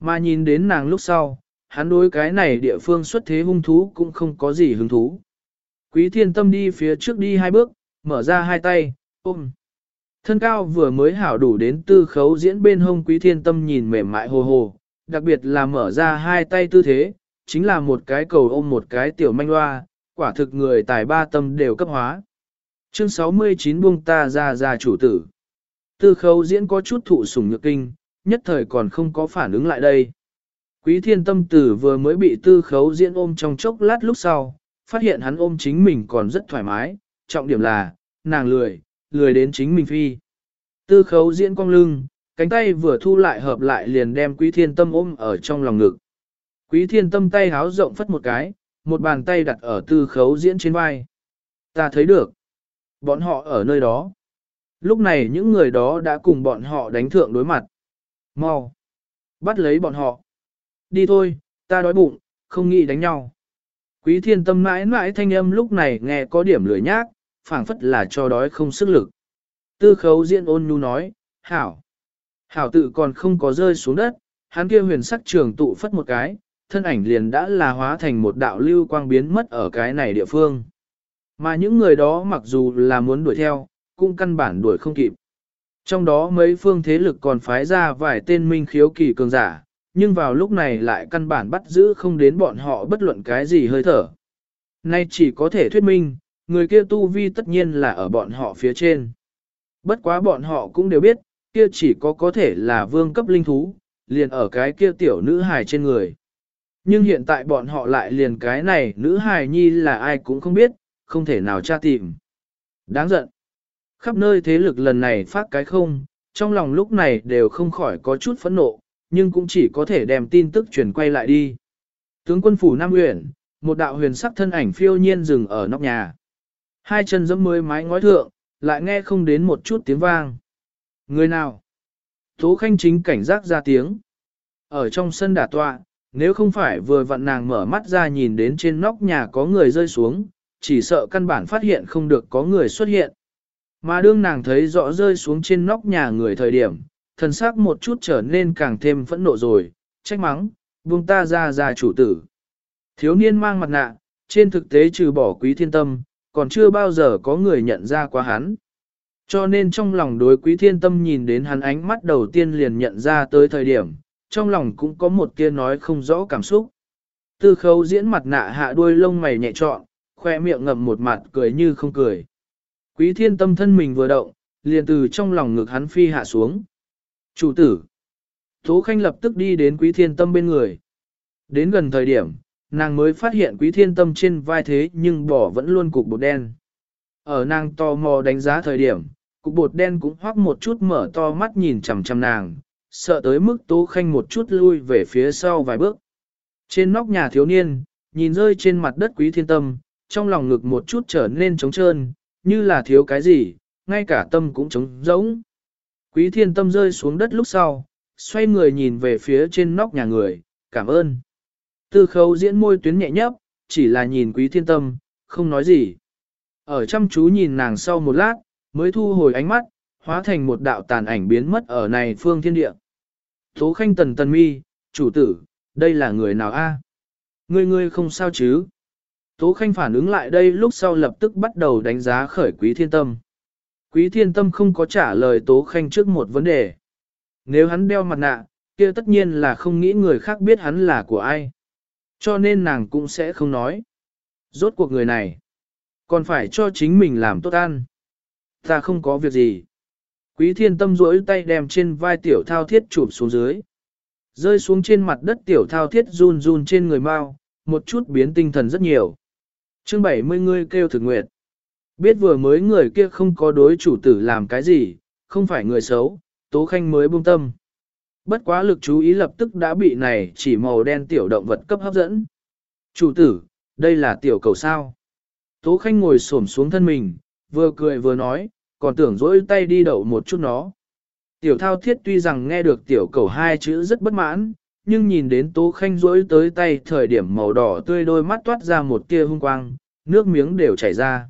Mà nhìn đến nàng lúc sau, hắn đối cái này địa phương xuất thế hung thú cũng không có gì hứng thú. Quý thiên tâm đi phía trước đi hai bước, mở ra hai tay, ôm. Thân cao vừa mới hảo đủ đến tư khấu diễn bên hông quý thiên tâm nhìn mềm mại hồ hồ, đặc biệt là mở ra hai tay tư thế, chính là một cái cầu ôm một cái tiểu manh loa, quả thực người tài ba tâm đều cấp hóa. Chương 69 buông ta ra ra chủ tử. Tư khấu diễn có chút thụ sủng nhược kinh, nhất thời còn không có phản ứng lại đây. Quý thiên tâm tử vừa mới bị tư khấu diễn ôm trong chốc lát lúc sau, phát hiện hắn ôm chính mình còn rất thoải mái, trọng điểm là, nàng lười, lười đến chính mình phi. Tư khấu diễn cong lưng, cánh tay vừa thu lại hợp lại liền đem quý thiên tâm ôm ở trong lòng ngực. Quý thiên tâm tay háo rộng phất một cái, một bàn tay đặt ở tư khấu diễn trên vai. Ta thấy được. Bọn họ ở nơi đó. Lúc này những người đó đã cùng bọn họ đánh thượng đối mặt. Mau. Bắt lấy bọn họ. Đi thôi, ta đói bụng, không nghĩ đánh nhau. Quý thiên tâm mãi mãi thanh âm lúc này nghe có điểm lười nhác, phảng phất là cho đói không sức lực. Tư khấu diễn ôn nhu nói, hảo. Hảo tự còn không có rơi xuống đất, hắn kia huyền sắc trường tụ phất một cái, thân ảnh liền đã là hóa thành một đạo lưu quang biến mất ở cái này địa phương. Mà những người đó mặc dù là muốn đuổi theo, cũng căn bản đuổi không kịp. Trong đó mấy phương thế lực còn phái ra vài tên minh khiếu kỳ cường giả, nhưng vào lúc này lại căn bản bắt giữ không đến bọn họ bất luận cái gì hơi thở. Nay chỉ có thể thuyết minh, người kia tu vi tất nhiên là ở bọn họ phía trên. Bất quá bọn họ cũng đều biết, kia chỉ có có thể là vương cấp linh thú, liền ở cái kia tiểu nữ hài trên người. Nhưng hiện tại bọn họ lại liền cái này nữ hài nhi là ai cũng không biết, không thể nào tra tìm. Đáng giận. Khắp nơi thế lực lần này phát cái không, trong lòng lúc này đều không khỏi có chút phẫn nộ, nhưng cũng chỉ có thể đem tin tức truyền quay lại đi. Tướng quân phủ Nam Uyển, một đạo huyền sắc thân ảnh phiêu nhiên dừng ở nóc nhà. Hai chân dẫm mới mái ngói thượng, lại nghe không đến một chút tiếng vang. Người nào? Tố Khanh chính cảnh giác ra tiếng. Ở trong sân đả tọa, nếu không phải vừa vặn nàng mở mắt ra nhìn đến trên nóc nhà có người rơi xuống, chỉ sợ căn bản phát hiện không được có người xuất hiện. Mà đương nàng thấy rõ rơi xuống trên nóc nhà người thời điểm, thần sắc một chút trở nên càng thêm phẫn nộ rồi, trách mắng, buông ta ra ra chủ tử. Thiếu niên mang mặt nạ, trên thực tế trừ bỏ quý thiên tâm, còn chưa bao giờ có người nhận ra qua hắn. Cho nên trong lòng đối quý thiên tâm nhìn đến hắn ánh mắt đầu tiên liền nhận ra tới thời điểm, trong lòng cũng có một kia nói không rõ cảm xúc. Tư khấu diễn mặt nạ hạ đuôi lông mày nhẹ trọn, khoe miệng ngậm một mặt cười như không cười. Quý thiên tâm thân mình vừa động, liền từ trong lòng ngực hắn phi hạ xuống. Chủ tử. Tố Khanh lập tức đi đến quý thiên tâm bên người. Đến gần thời điểm, nàng mới phát hiện quý thiên tâm trên vai thế nhưng bỏ vẫn luôn cục bột đen. Ở nàng to mò đánh giá thời điểm, cục bột đen cũng hoác một chút mở to mắt nhìn chằm chằm nàng, sợ tới mức Tố Khanh một chút lui về phía sau vài bước. Trên nóc nhà thiếu niên, nhìn rơi trên mặt đất quý thiên tâm, trong lòng ngực một chút trở nên trống trơn, như là thiếu cái gì, ngay cả tâm cũng trống rỗng. Quý thiên tâm rơi xuống đất lúc sau, xoay người nhìn về phía trên nóc nhà người, cảm ơn. Tư khấu diễn môi tuyến nhẹ nhấp, chỉ là nhìn quý thiên tâm, không nói gì. Ở chăm chú nhìn nàng sau một lát, mới thu hồi ánh mắt, hóa thành một đạo tàn ảnh biến mất ở này phương thiên địa. Tố khanh tần tần mi, chủ tử, đây là người nào a? Ngươi ngươi không sao chứ? Tố khanh phản ứng lại đây lúc sau lập tức bắt đầu đánh giá khởi quý thiên tâm. Quý thiên tâm không có trả lời tố khanh trước một vấn đề. Nếu hắn đeo mặt nạ, kia tất nhiên là không nghĩ người khác biết hắn là của ai. Cho nên nàng cũng sẽ không nói. Rốt cuộc người này, còn phải cho chính mình làm tốt ăn. Ta không có việc gì. Quý thiên tâm rỗi tay đem trên vai tiểu thao thiết chụp xuống dưới. Rơi xuống trên mặt đất tiểu thao thiết run run trên người mau, một chút biến tinh thần rất nhiều. chương 70 người kêu thực nguyệt. Biết vừa mới người kia không có đối chủ tử làm cái gì, không phải người xấu, Tố Khanh mới buông tâm. Bất quá lực chú ý lập tức đã bị này chỉ màu đen tiểu động vật cấp hấp dẫn. Chủ tử, đây là tiểu cầu sao. Tố Khanh ngồi xổm xuống thân mình, vừa cười vừa nói, còn tưởng dỗi tay đi đậu một chút nó. Tiểu thao thiết tuy rằng nghe được tiểu cầu hai chữ rất bất mãn, nhưng nhìn đến Tố Khanh dỗi tới tay thời điểm màu đỏ tươi đôi mắt toát ra một tia hung quang, nước miếng đều chảy ra.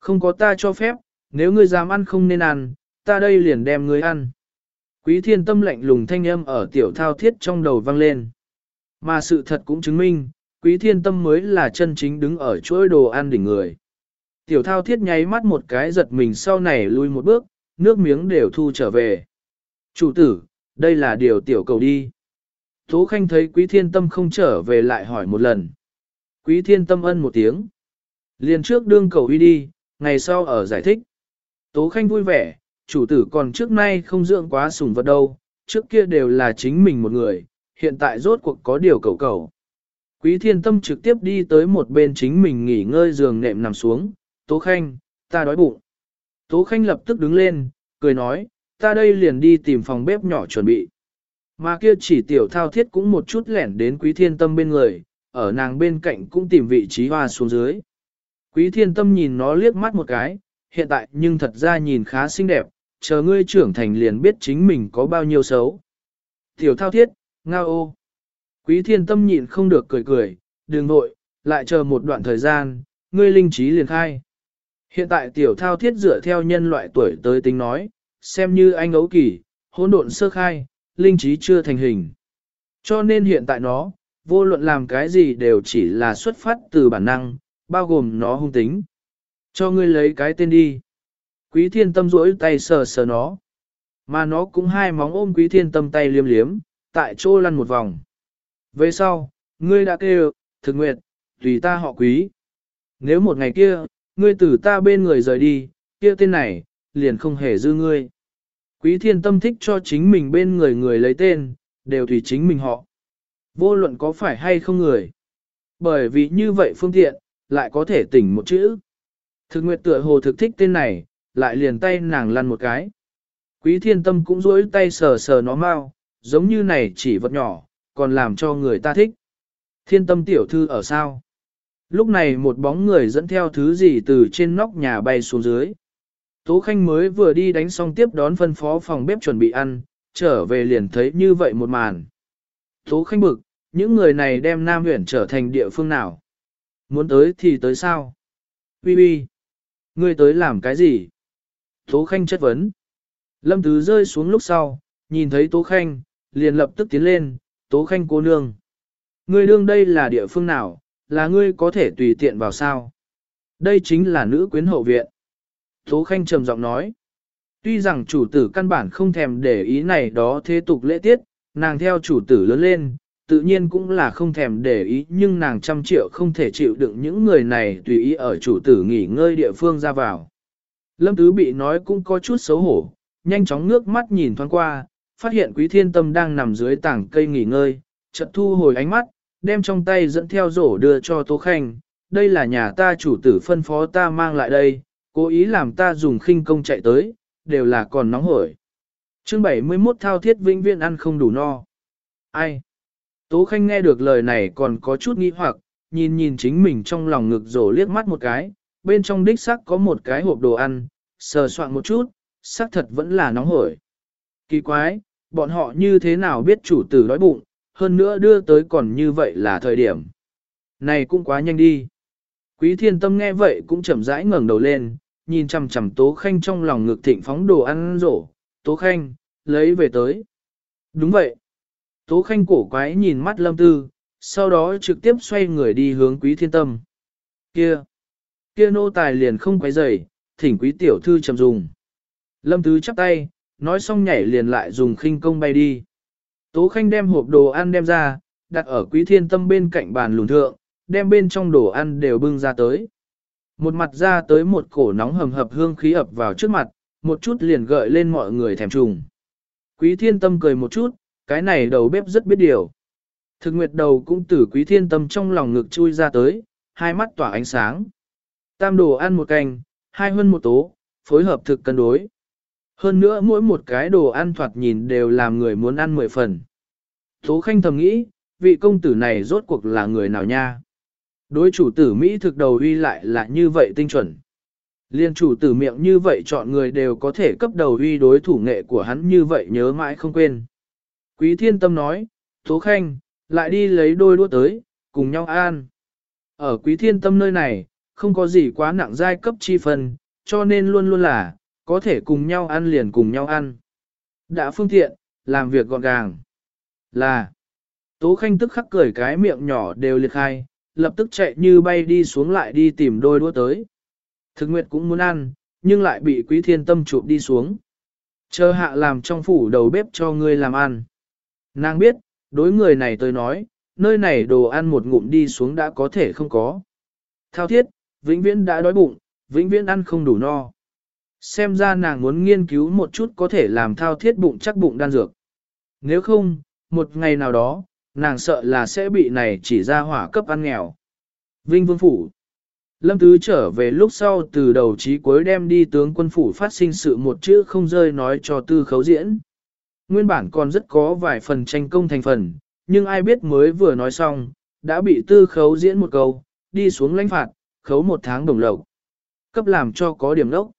Không có ta cho phép, nếu ngươi dám ăn không nên ăn, ta đây liền đem ngươi ăn. Quý thiên tâm lạnh lùng thanh âm ở tiểu thao thiết trong đầu vang lên. Mà sự thật cũng chứng minh, quý thiên tâm mới là chân chính đứng ở chuỗi đồ ăn đỉnh người. Tiểu thao thiết nháy mắt một cái giật mình sau này lui một bước, nước miếng đều thu trở về. Chủ tử, đây là điều tiểu cầu đi. Tố Khanh thấy quý thiên tâm không trở về lại hỏi một lần. Quý thiên tâm ân một tiếng. Liền trước đương cầu đi đi, ngày sau ở giải thích. Tố Khanh vui vẻ, chủ tử còn trước nay không dưỡng quá sủng vật đâu, trước kia đều là chính mình một người, hiện tại rốt cuộc có điều cầu cầu. Quý thiên tâm trực tiếp đi tới một bên chính mình nghỉ ngơi giường nệm nằm xuống, Tố Khanh, ta đói bụng. Tố Khanh lập tức đứng lên, cười nói, ta đây liền đi tìm phòng bếp nhỏ chuẩn bị. Mà kia chỉ tiểu thao thiết cũng một chút lẻn đến quý thiên tâm bên người, ở nàng bên cạnh cũng tìm vị trí hoa xuống dưới. Quý thiên tâm nhìn nó liếc mắt một cái, hiện tại nhưng thật ra nhìn khá xinh đẹp, chờ ngươi trưởng thành liền biết chính mình có bao nhiêu xấu. Tiểu thao thiết, ngao ô. Quý thiên tâm nhịn không được cười cười, đừng nội, lại chờ một đoạn thời gian, ngươi linh trí liền khai. Hiện tại tiểu thao thiết dựa theo nhân loại tuổi tới tính nói, xem như anh ấu kỳ, hỗn độn sơ khai, linh trí chưa thành hình. Cho nên hiện tại nó, vô luận làm cái gì đều chỉ là xuất phát từ bản năng, bao gồm nó hung tính. Cho ngươi lấy cái tên đi. Quý thiên tâm rỗi tay sờ sờ nó. Mà nó cũng hai móng ôm quý thiên tâm tay liếm liếm, tại chỗ lăn một vòng. Về sau, ngươi đã kêu, thực nguyệt, tùy ta họ quý. Nếu một ngày kia, ngươi từ ta bên người rời đi, kia tên này, liền không hề dư ngươi. Quý thiên tâm thích cho chính mình bên người người lấy tên, đều tùy chính mình họ. Vô luận có phải hay không người. Bởi vì như vậy phương tiện, lại có thể tỉnh một chữ. Thực nguyệt tựa hồ thực thích tên này, lại liền tay nàng lăn một cái. Quý thiên tâm cũng duỗi tay sờ sờ nó mau, giống như này chỉ vật nhỏ, còn làm cho người ta thích. Thiên tâm tiểu thư ở sao? Lúc này một bóng người dẫn theo thứ gì từ trên nóc nhà bay xuống dưới. Tố Khanh mới vừa đi đánh xong tiếp đón phân phó phòng bếp chuẩn bị ăn, trở về liền thấy như vậy một màn. Tố Khanh bực, những người này đem Nam huyện trở thành địa phương nào? Muốn tới thì tới sao? Bi bi, ngươi tới làm cái gì? Tố Khanh chất vấn. Lâm Tứ rơi xuống lúc sau, nhìn thấy Tố Khanh, liền lập tức tiến lên, Tố Khanh cô nương. Ngươi đương đây là địa phương nào, là ngươi có thể tùy tiện vào sao? Đây chính là nữ quyến hậu viện. Tố Khanh trầm giọng nói. Tuy rằng chủ tử căn bản không thèm để ý này đó thế tục lễ tiết, nàng theo chủ tử lớn lên, tự nhiên cũng là không thèm để ý nhưng nàng trăm triệu không thể chịu đựng những người này tùy ý ở chủ tử nghỉ ngơi địa phương ra vào. Lâm Tứ bị nói cũng có chút xấu hổ, nhanh chóng ngước mắt nhìn thoáng qua, phát hiện quý thiên tâm đang nằm dưới tảng cây nghỉ ngơi, chợt thu hồi ánh mắt, đem trong tay dẫn theo rổ đưa cho Tố Khanh, đây là nhà ta chủ tử phân phó ta mang lại đây, cố ý làm ta dùng khinh công chạy tới, đều là còn nóng hổi. chương 71 thao thiết vĩnh viên ăn không đủ no. Ai? Tố Khanh nghe được lời này còn có chút nghi hoặc, nhìn nhìn chính mình trong lòng ngực rổ liếc mắt một cái, bên trong đích sắc có một cái hộp đồ ăn, sờ soạn một chút, sắc thật vẫn là nóng hổi. Kỳ quái, bọn họ như thế nào biết chủ tử đói bụng, hơn nữa đưa tới còn như vậy là thời điểm. Này cũng quá nhanh đi. Quý thiên tâm nghe vậy cũng chậm rãi ngẩng đầu lên, nhìn chằm chằm Tố Khanh trong lòng ngực thịnh phóng đồ ăn rổ. Tố Khanh, lấy về tới. Đúng vậy. Tố Khanh cổ quái nhìn mắt lâm tư, sau đó trực tiếp xoay người đi hướng quý thiên tâm. Kia! Kia nô tài liền không quấy rầy, thỉnh quý tiểu thư chậm dùng. Lâm tư chắp tay, nói xong nhảy liền lại dùng khinh công bay đi. Tố Khanh đem hộp đồ ăn đem ra, đặt ở quý thiên tâm bên cạnh bàn lùn thượng, đem bên trong đồ ăn đều bưng ra tới. Một mặt ra tới một cổ nóng hầm hập hương khí ập vào trước mặt, một chút liền gợi lên mọi người thèm trùng. Quý thiên tâm cười một chút, cái này đầu bếp rất biết điều. Thực nguyệt đầu cũng từ quý thiên tâm trong lòng ngực chui ra tới, hai mắt tỏa ánh sáng. Tam đồ ăn một canh, hai hơn một tố, phối hợp thực cân đối. Hơn nữa mỗi một cái đồ ăn thoạt nhìn đều làm người muốn ăn mười phần. Tố khanh thầm nghĩ, vị công tử này rốt cuộc là người nào nha? Đối chủ tử Mỹ thực đầu uy lại là như vậy tinh chuẩn. Liên chủ tử miệng như vậy chọn người đều có thể cấp đầu uy đối thủ nghệ của hắn như vậy nhớ mãi không quên. Quý thiên tâm nói, Tố Khanh, lại đi lấy đôi đũa tới, cùng nhau an. Ở quý thiên tâm nơi này, không có gì quá nặng giai cấp chi phần, cho nên luôn luôn là, có thể cùng nhau ăn liền cùng nhau ăn. Đã phương tiện, làm việc gọn gàng. Là, Tố Khanh tức khắc cười cái miệng nhỏ đều liệt khai, lập tức chạy như bay đi xuống lại đi tìm đôi đũa tới. Thực nguyệt cũng muốn ăn, nhưng lại bị quý thiên tâm chụp đi xuống. Chờ hạ làm trong phủ đầu bếp cho ngươi làm ăn. Nàng biết, đối người này tôi nói, nơi này đồ ăn một ngụm đi xuống đã có thể không có. Thao thiết, vĩnh viễn đã đói bụng, vĩnh viễn ăn không đủ no. Xem ra nàng muốn nghiên cứu một chút có thể làm thao thiết bụng chắc bụng đan dược. Nếu không, một ngày nào đó, nàng sợ là sẽ bị này chỉ ra hỏa cấp ăn nghèo. Vinh Vương Phủ Lâm Tứ trở về lúc sau từ đầu chí cuối đem đi tướng quân phủ phát sinh sự một chữ không rơi nói cho tư khấu diễn. Nguyên bản còn rất có vài phần tranh công thành phần, nhưng ai biết mới vừa nói xong, đã bị tư khấu diễn một câu, đi xuống lãnh phạt, khấu một tháng đồng lộc. Cấp làm cho có điểm lốc.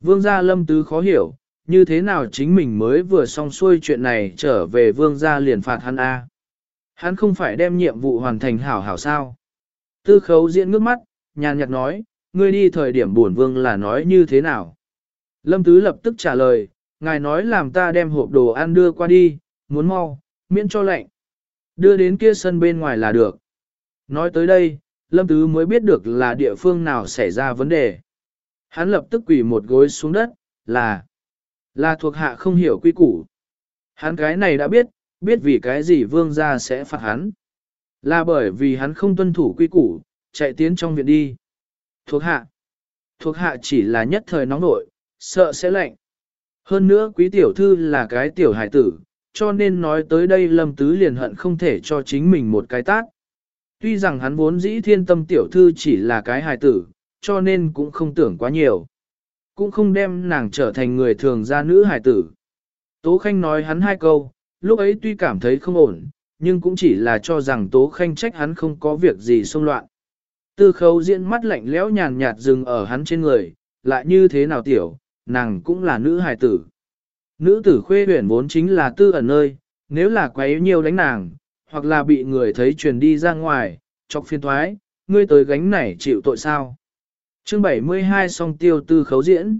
Vương gia lâm tứ khó hiểu, như thế nào chính mình mới vừa xong xuôi chuyện này trở về vương gia liền phạt hắn A. Hắn không phải đem nhiệm vụ hoàn thành hảo hảo sao. Tư khấu diễn ngước mắt, nhàn nhạt nói, ngươi đi thời điểm buồn vương là nói như thế nào. Lâm tứ lập tức trả lời, ngài nói làm ta đem hộp đồ ăn đưa qua đi, muốn mau, miễn cho lạnh. Đưa đến kia sân bên ngoài là được. Nói tới đây, Lâm Tứ mới biết được là địa phương nào xảy ra vấn đề. Hắn lập tức quỳ một gối xuống đất, là, là thuộc hạ không hiểu quy củ. Hắn cái này đã biết, biết vì cái gì vương gia sẽ phạt hắn. Là bởi vì hắn không tuân thủ quy củ, chạy tiến trong viện đi. Thuộc hạ, thuộc hạ chỉ là nhất thời nóng nội, sợ sẽ lạnh. Hơn nữa quý tiểu thư là cái tiểu hải tử, cho nên nói tới đây lâm tứ liền hận không thể cho chính mình một cái tát. Tuy rằng hắn vốn dĩ thiên tâm tiểu thư chỉ là cái hài tử, cho nên cũng không tưởng quá nhiều. Cũng không đem nàng trở thành người thường gia nữ hài tử. Tố Khanh nói hắn hai câu, lúc ấy tuy cảm thấy không ổn, nhưng cũng chỉ là cho rằng Tố Khanh trách hắn không có việc gì xông loạn. Tư khấu diễn mắt lạnh lẽo nhàn nhạt dừng ở hắn trên người, lại như thế nào tiểu, nàng cũng là nữ hài tử. Nữ tử khuê huyển vốn chính là tư ẩn nơi, nếu là quấy nhiều đánh nàng, hoặc là bị người thấy truyền đi ra ngoài, chọc phiên thoái, ngươi tới gánh này chịu tội sao. Chương 72 song tiêu tư khấu diễn.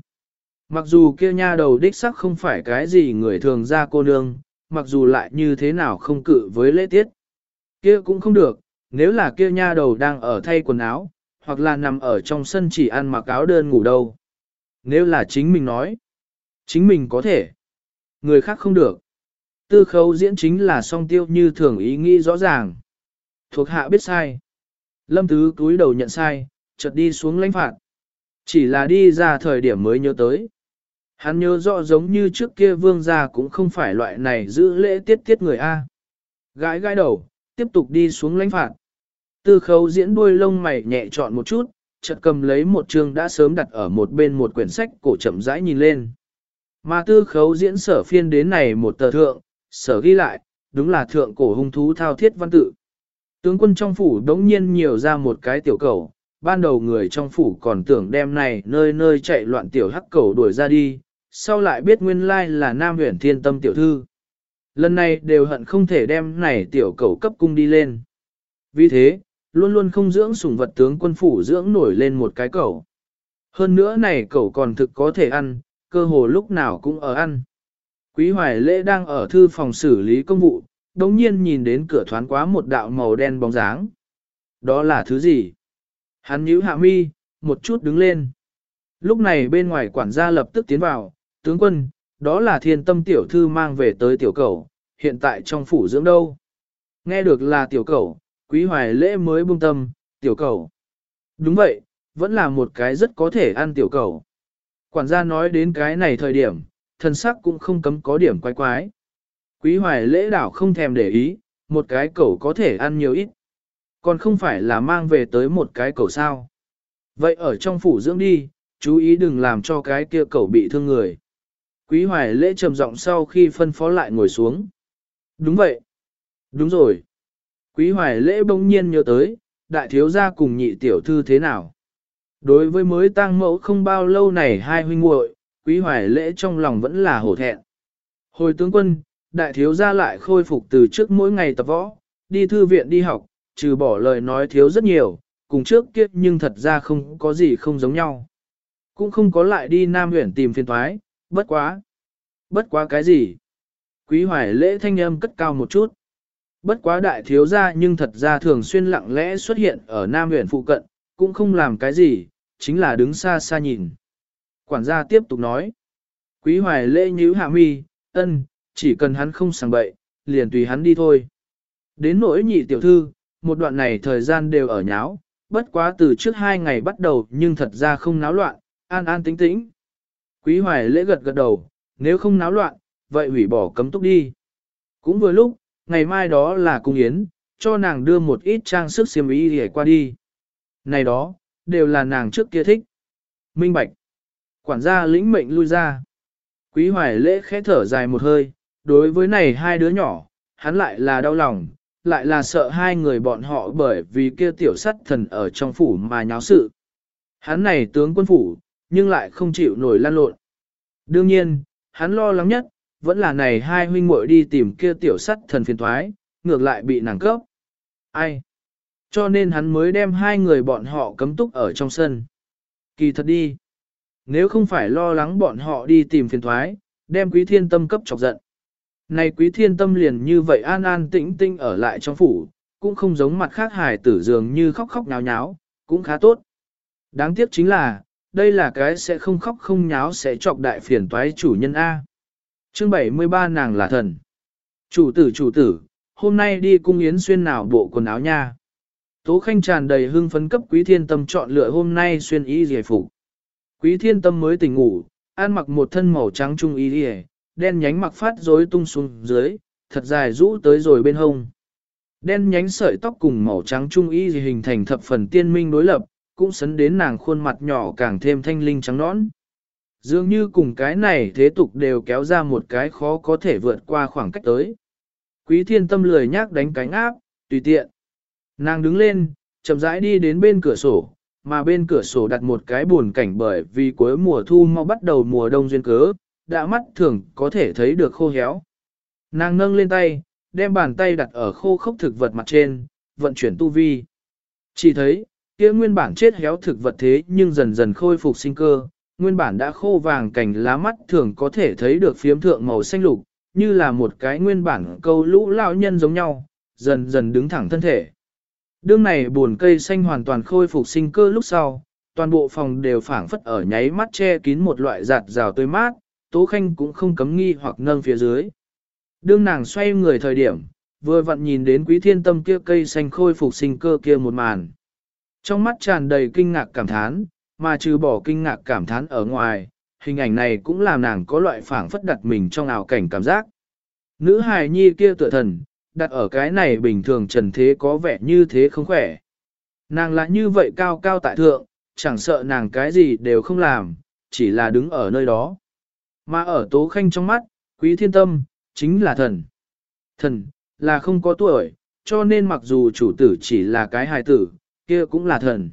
Mặc dù kia nha đầu đích sắc không phải cái gì người thường ra cô nương, mặc dù lại như thế nào không cự với lễ tiết. Kia cũng không được, nếu là kia nha đầu đang ở thay quần áo, hoặc là nằm ở trong sân chỉ ăn mặc áo đơn ngủ đâu. Nếu là chính mình nói, chính mình có thể, người khác không được. Tư khấu diễn chính là song tiêu như thường ý nghĩ rõ ràng. Thuộc hạ biết sai. Lâm Tứ túi đầu nhận sai, chợt đi xuống lãnh phạt. Chỉ là đi ra thời điểm mới nhớ tới. Hắn nhớ rõ giống như trước kia vương gia cũng không phải loại này giữ lễ tiết tiết người A. gãi gãi đầu, tiếp tục đi xuống lãnh phạt. Tư khấu diễn đuôi lông mày nhẹ chọn một chút, chợt cầm lấy một chương đã sớm đặt ở một bên một quyển sách cổ chậm rãi nhìn lên. Mà tư khấu diễn sở phiên đến này một tờ thượng, sở ghi lại, đúng là thượng cổ hung thú thao thiết văn tự. Tướng quân trong phủ đống nhiên nhiều ra một cái tiểu cầu, ban đầu người trong phủ còn tưởng đem này nơi nơi chạy loạn tiểu hắc cầu đuổi ra đi, sau lại biết nguyên lai là nam huyền thiên tâm tiểu thư. Lần này đều hận không thể đem này tiểu cầu cấp cung đi lên. Vì thế, luôn luôn không dưỡng sủng vật tướng quân phủ dưỡng nổi lên một cái cầu. Hơn nữa này cầu còn thực có thể ăn, cơ hồ lúc nào cũng ở ăn. Quý Hoài Lễ đang ở thư phòng xử lý công vụ, đồng nhiên nhìn đến cửa thoáng quá một đạo màu đen bóng dáng. Đó là thứ gì? Hắn nhíu hạ mi, một chút đứng lên. Lúc này bên ngoài quản gia lập tức tiến vào, tướng quân, đó là thiên tâm tiểu thư mang về tới tiểu cầu, hiện tại trong phủ dưỡng đâu. Nghe được là tiểu cầu, quý hoài lễ mới buông tâm, tiểu cầu. Đúng vậy, vẫn là một cái rất có thể ăn tiểu cầu. Quản gia nói đến cái này thời điểm, thân sắc cũng không cấm có điểm quái quái. Quý hoài lễ đảo không thèm để ý, một cái cầu có thể ăn nhiều ít. Còn không phải là mang về tới một cái cầu sao. Vậy ở trong phủ dưỡng đi, chú ý đừng làm cho cái kia cầu bị thương người. Quý hoài lễ trầm giọng sau khi phân phó lại ngồi xuống. Đúng vậy. Đúng rồi. Quý hoài lễ bỗng nhiên nhớ tới, đại thiếu gia cùng nhị tiểu thư thế nào. Đối với mới tang mẫu không bao lâu này hai huynh muội, quý hoài lễ trong lòng vẫn là hổ thẹn. Hồi tướng quân, đại thiếu gia lại khôi phục từ trước mỗi ngày tập võ, đi thư viện đi học, trừ bỏ lời nói thiếu rất nhiều, cùng trước kia nhưng thật ra không có gì không giống nhau. Cũng không có lại đi Nam huyện tìm phiền thoái, bất quá. Bất quá cái gì? Quý hoài lễ thanh âm cất cao một chút. Bất quá đại thiếu gia nhưng thật ra thường xuyên lặng lẽ xuất hiện ở Nam huyện phụ cận, cũng không làm cái gì, chính là đứng xa xa nhìn. Quản gia tiếp tục nói. Quý hoài lễ nhíu hạ mi, ân, chỉ cần hắn không sàng bậy, liền tùy hắn đi thôi. Đến nỗi nhị tiểu thư, một đoạn này thời gian đều ở nháo, bất quá từ trước hai ngày bắt đầu nhưng thật ra không náo loạn, an an tĩnh tĩnh. Quý hoài lễ gật gật đầu, nếu không náo loạn, vậy hủy bỏ cấm túc đi. Cũng vừa lúc, ngày mai đó là cung yến, cho nàng đưa một ít trang sức xiêm y để qua đi. Này đó, đều là nàng trước kia thích. Minh Bạch. Quản gia lĩnh mệnh lui ra. Quý hoài lễ khẽ thở dài một hơi, đối với này hai đứa nhỏ, hắn lại là đau lòng, lại là sợ hai người bọn họ bởi vì kia tiểu sắt thần ở trong phủ mà nháo sự. Hắn này tướng quân phủ, nhưng lại không chịu nổi lan lộn. Đương nhiên, hắn lo lắng nhất, vẫn là này hai huynh muội đi tìm kia tiểu sắt thần phiền thoái, ngược lại bị nàng cấp. Ai? Cho nên hắn mới đem hai người bọn họ cấm túc ở trong sân. Kỳ thật đi. Nếu không phải lo lắng bọn họ đi tìm phiền thoái, đem quý thiên tâm cấp chọc giận. Này quý thiên tâm liền như vậy an an tĩnh tĩnh ở lại trong phủ, cũng không giống mặt khác hài tử dường như khóc khóc nháo nháo, cũng khá tốt. Đáng tiếc chính là, đây là cái sẽ không khóc không nháo sẽ chọc đại phiền toái chủ nhân A. Chương 73 nàng là thần. Chủ tử chủ tử, hôm nay đi cung yến xuyên nào bộ quần áo nha. Tố khanh tràn đầy hưng phấn cấp quý thiên tâm chọn lựa hôm nay xuyên y giải phục. Quý thiên tâm mới tỉnh ngủ, ăn mặc một thân màu trắng trung y giải, đen nhánh mặc phát rối tung xuống dưới, thật dài rũ tới rồi bên hông. Đen nhánh sợi tóc cùng màu trắng trung y hình thành thập phần tiên minh đối lập, cũng sấn đến nàng khuôn mặt nhỏ càng thêm thanh linh trắng nõn. Dường như cùng cái này thế tục đều kéo ra một cái khó có thể vượt qua khoảng cách tới. Quý thiên tâm lười nhác đánh cánh áp, tùy tiện. Nàng đứng lên, chậm rãi đi đến bên cửa sổ, mà bên cửa sổ đặt một cái buồn cảnh bởi vì cuối mùa thu mau bắt đầu mùa đông duyên cớ, đã mắt thường có thể thấy được khô héo. Nàng nâng lên tay, đem bàn tay đặt ở khô khốc thực vật mặt trên, vận chuyển tu vi. Chỉ thấy, kia nguyên bản chết héo thực vật thế nhưng dần dần khôi phục sinh cơ, nguyên bản đã khô vàng cành lá mắt thường có thể thấy được phiếm thượng màu xanh lục, như là một cái nguyên bản câu lũ lão nhân giống nhau, dần dần đứng thẳng thân thể. Đương này buồn cây xanh hoàn toàn khôi phục sinh cơ lúc sau, toàn bộ phòng đều phảng phất ở nháy mắt che kín một loại giạt rào tươi mát, Tố Khanh cũng không cấm nghi hoặc nâng phía dưới. Đương nàng xoay người thời điểm, vừa vặn nhìn đến quý thiên tâm kia cây xanh khôi phục sinh cơ kia một màn. Trong mắt tràn đầy kinh ngạc cảm thán, mà trừ bỏ kinh ngạc cảm thán ở ngoài, hình ảnh này cũng làm nàng có loại phảng phất đặt mình trong ảo cảnh cảm giác. Nữ hài nhi kia tựa thần, đặt ở cái này bình thường trần thế có vẻ như thế không khỏe. Nàng là như vậy cao cao tại thượng, chẳng sợ nàng cái gì đều không làm, chỉ là đứng ở nơi đó. Mà ở tố khanh trong mắt, quý thiên tâm, chính là thần. Thần, là không có tuổi, cho nên mặc dù chủ tử chỉ là cái hài tử, kia cũng là thần.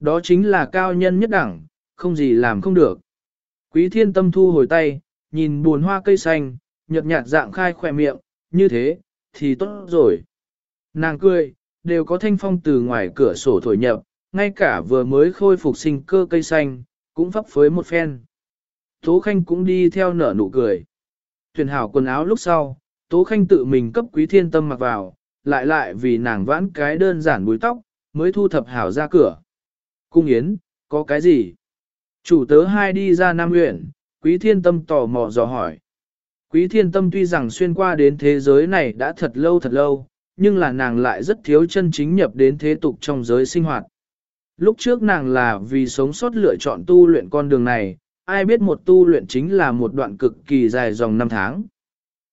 Đó chính là cao nhân nhất đẳng, không gì làm không được. Quý thiên tâm thu hồi tay, nhìn buồn hoa cây xanh, nhợt nhạt dạng khai khỏe miệng, như thế, thì tốt rồi. Nàng cười, đều có thanh phong từ ngoài cửa sổ thổi nhập, ngay cả vừa mới khôi phục sinh cơ cây xanh, cũng phấp phới một phen. Tố Khanh cũng đi theo nở nụ cười. Thuyền hảo quần áo lúc sau, Tố Khanh tự mình cấp quý thiên tâm mặc vào, lại lại vì nàng vãn cái đơn giản búi tóc, mới thu thập hảo ra cửa. Cung Yến, có cái gì? Chủ tớ hai đi ra Nam huyện, quý thiên tâm tò mò dò hỏi. Quý thiên tâm tuy rằng xuyên qua đến thế giới này đã thật lâu thật lâu, nhưng là nàng lại rất thiếu chân chính nhập đến thế tục trong giới sinh hoạt. Lúc trước nàng là vì sống sót lựa chọn tu luyện con đường này, ai biết một tu luyện chính là một đoạn cực kỳ dài dòng năm tháng.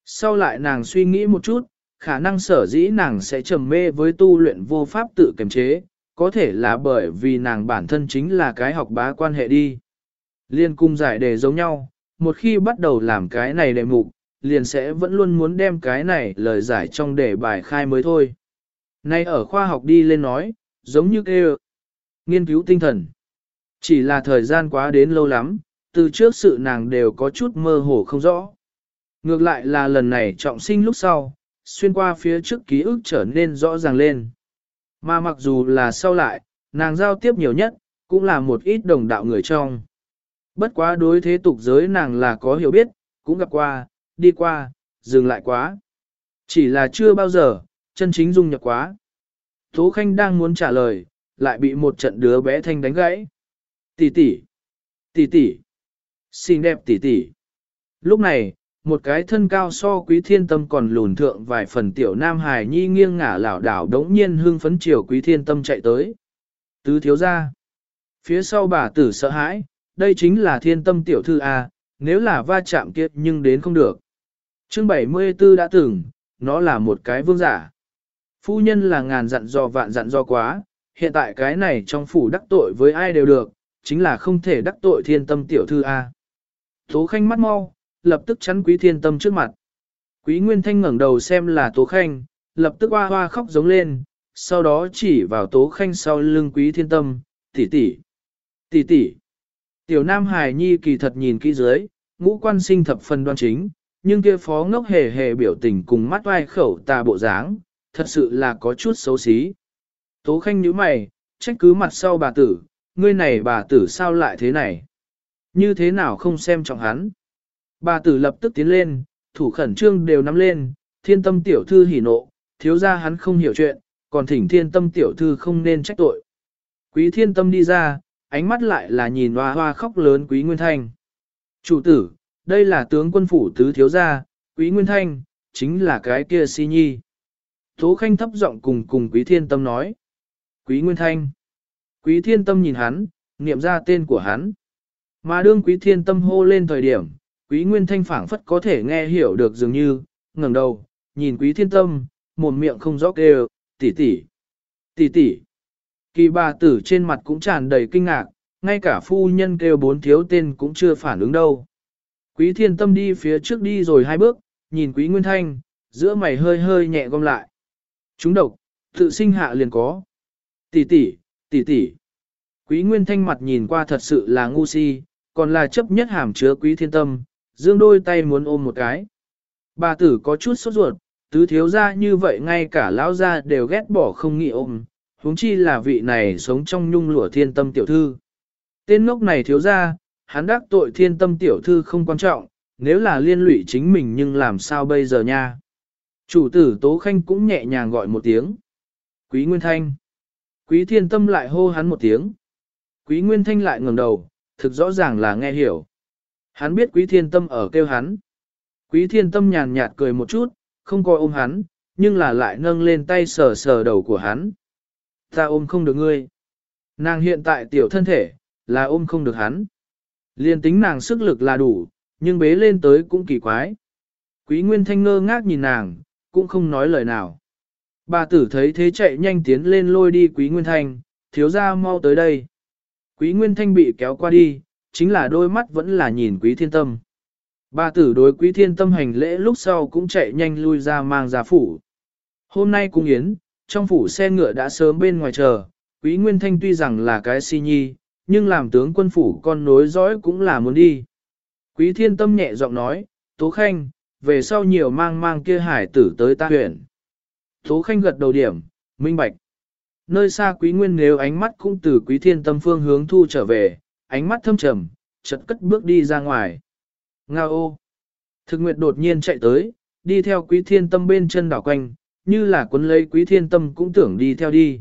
Sau lại nàng suy nghĩ một chút, khả năng sở dĩ nàng sẽ trầm mê với tu luyện vô pháp tự kiềm chế, có thể là bởi vì nàng bản thân chính là cái học bá quan hệ đi. Liên cung giải đề giống nhau, một khi bắt đầu làm cái này đề mục, liền sẽ vẫn luôn muốn đem cái này lời giải trong đề bài khai mới thôi. Nay ở khoa học đi lên nói, giống như kêu, nghiên cứu tinh thần. Chỉ là thời gian quá đến lâu lắm, từ trước sự nàng đều có chút mơ hồ không rõ. Ngược lại là lần này trọng sinh lúc sau, xuyên qua phía trước ký ức trở nên rõ ràng lên. Mà mặc dù là sau lại, nàng giao tiếp nhiều nhất, cũng là một ít đồng đạo người trong. Bất quá đối thế tục giới nàng là có hiểu biết, cũng gặp qua, đi qua, dừng lại quá. Chỉ là chưa bao giờ, chân chính dung nhập quá. Tố Khanh đang muốn trả lời, lại bị một trận đứa bé thanh đánh gãy. Tỷ tỷ, tỷ tỷ, xinh đẹp tỷ tỷ. Lúc này, một cái thân cao so quý thiên tâm còn lùn thượng vài phần tiểu nam hài nhi nghiêng ngả lảo đảo đống nhiên hương phấn chiều quý thiên tâm chạy tới. Tứ thiếu ra. Phía sau bà tử sợ hãi, đây chính là thiên tâm tiểu thư A, nếu là va chạm kiệt nhưng đến không được. Chương 74 đã từng, nó là một cái vương giả. Phu nhân là ngàn dặn dò vạn dặn dò quá, hiện tại cái này trong phủ đắc tội với ai đều được, chính là không thể đắc tội thiên tâm tiểu thư A. Tố khanh mắt mau, lập tức chắn quý thiên tâm trước mặt. Quý Nguyên Thanh ngẩng đầu xem là Tố Khanh, lập tức hoa hoa khóc giống lên, sau đó chỉ vào Tố Khanh sau lưng quý thiên tâm, tỷ tỷ, tỷ tỷ. Tiểu Nam Hải Nhi kỳ thật nhìn kỹ dưới, ngũ quan sinh thập phần đoan chính, nhưng kia phó ngốc hề hề biểu tình cùng mắt oai khẩu tà bộ dáng, thật sự là có chút xấu xí. Tố Khanh nhíu mày, trách cứ mặt sau bà tử, ngươi này bà tử sao lại thế này? Như thế nào không xem trọng hắn? Bà tử lập tức tiến lên, thủ khẩn trương đều nắm lên, thiên tâm tiểu thư hỉ nộ, thiếu ra hắn không hiểu chuyện, còn thỉnh thiên tâm tiểu thư không nên trách tội. Quý thiên tâm đi ra, ánh mắt lại là nhìn hoa hoa khóc lớn quý nguyên thanh. Chủ tử, đây là tướng quân phủ tứ thiếu gia, quý nguyên thanh, chính là cái kia si nhi. Tố khanh thấp giọng cùng cùng quý thiên tâm nói. Quý nguyên thanh. Quý thiên tâm nhìn hắn, niệm ra tên của hắn. Mà đương quý thiên tâm hô lên thời điểm, quý nguyên thanh phảng phất có thể nghe hiểu được dường như, ngẩng đầu, nhìn quý thiên tâm, một miệng không rõ kêu, tỷ tỷ, tỷ tỷ. Kỳ bà tử trên mặt cũng tràn đầy kinh ngạc, ngay cả phu nhân kêu bốn thiếu tên cũng chưa phản ứng đâu. Quý thiên tâm đi phía trước đi rồi hai bước, nhìn quý nguyên thanh, giữa mày hơi hơi nhẹ gom lại. Chúng độc, tự sinh hạ liền có. Tỷ tỷ, tỷ tỷ. Quý Nguyên Thanh mặt nhìn qua thật sự là ngu si, còn là chấp nhất hàm chứa quý thiên tâm, dương đôi tay muốn ôm một cái. Bà tử có chút sốt ruột, tứ thiếu ra như vậy ngay cả lão gia đều ghét bỏ không nghĩ ôm, huống chi là vị này sống trong nhung lụa thiên tâm tiểu thư. Tên ngốc này thiếu ra, hắn đắc tội thiên tâm tiểu thư không quan trọng, nếu là liên lụy chính mình nhưng làm sao bây giờ nha. Chủ tử Tố Khanh cũng nhẹ nhàng gọi một tiếng. Quý Nguyên Thanh. Quý thiên tâm lại hô hắn một tiếng. Quý Nguyên Thanh lại ngẩng đầu, thực rõ ràng là nghe hiểu. Hắn biết quý thiên tâm ở kêu hắn. Quý thiên tâm nhàn nhạt cười một chút, không coi ôm hắn, nhưng là lại nâng lên tay sờ sờ đầu của hắn. Ta ôm không được ngươi. Nàng hiện tại tiểu thân thể, là ôm không được hắn. Liên tính nàng sức lực là đủ, nhưng bế lên tới cũng kỳ quái. Quý Nguyên Thanh ngơ ngác nhìn nàng, cũng không nói lời nào. Bà tử thấy thế chạy nhanh tiến lên lôi đi Quý Nguyên Thanh, thiếu ra mau tới đây. Quý Nguyên Thanh bị kéo qua đi, chính là đôi mắt vẫn là nhìn Quý Thiên Tâm. Bà tử đối Quý Thiên Tâm hành lễ lúc sau cũng chạy nhanh lui ra mang ra phủ. Hôm nay cung yến, trong phủ xe ngựa đã sớm bên ngoài chờ, Quý Nguyên Thanh tuy rằng là cái si nhi, nhưng làm tướng quân phủ con nối dõi cũng là muốn đi. Quý Thiên Tâm nhẹ giọng nói, Tố Khanh, về sau nhiều mang mang kia hải tử tới ta huyện. Tố Khanh gật đầu điểm, minh bạch. Nơi xa Quý Nguyên nếu ánh mắt cũng từ Quý Thiên Tâm phương hướng thu trở về, ánh mắt thâm trầm, chợt cất bước đi ra ngoài. Nga ô! Thực nguyệt đột nhiên chạy tới, đi theo Quý Thiên Tâm bên chân đảo quanh, như là cuốn lấy quý thiên tâm cũng tưởng đi theo đi.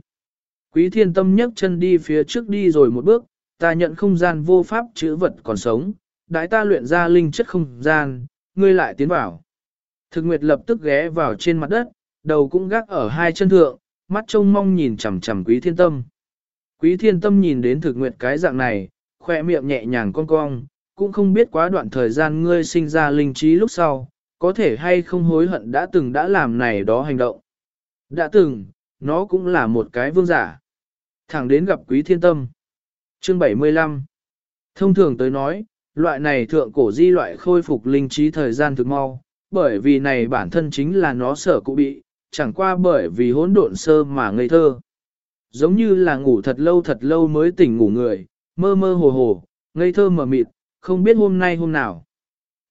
Quý thiên tâm nhấc chân đi phía trước đi rồi một bước, ta nhận không gian vô pháp chữ vật còn sống, đại ta luyện ra linh chất không gian, ngươi lại tiến vào. Thực nguyệt lập tức ghé vào trên mặt đất, đầu cũng gác ở hai chân thượng, mắt trông mong nhìn chằm chằm quý thiên tâm. Quý thiên tâm nhìn đến thực nguyệt cái dạng này, khoe miệng nhẹ nhàng cong cong, cũng không biết quá đoạn thời gian ngươi sinh ra linh trí lúc sau, có thể hay không hối hận đã từng đã làm này đó hành động. Đã từng, nó cũng là một cái vương giả. Thẳng đến gặp quý thiên tâm. Chương 75 Thông thường tới nói, loại này thượng cổ di loại khôi phục linh trí thời gian thực mau, bởi vì này bản thân chính là nó sở cụ bị, chẳng qua bởi vì hỗn độn sơ mà ngây thơ. Giống như là ngủ thật lâu thật lâu mới tỉnh ngủ người, mơ mơ hồ hồ, ngây thơ mờ mịt, không biết hôm nay hôm nào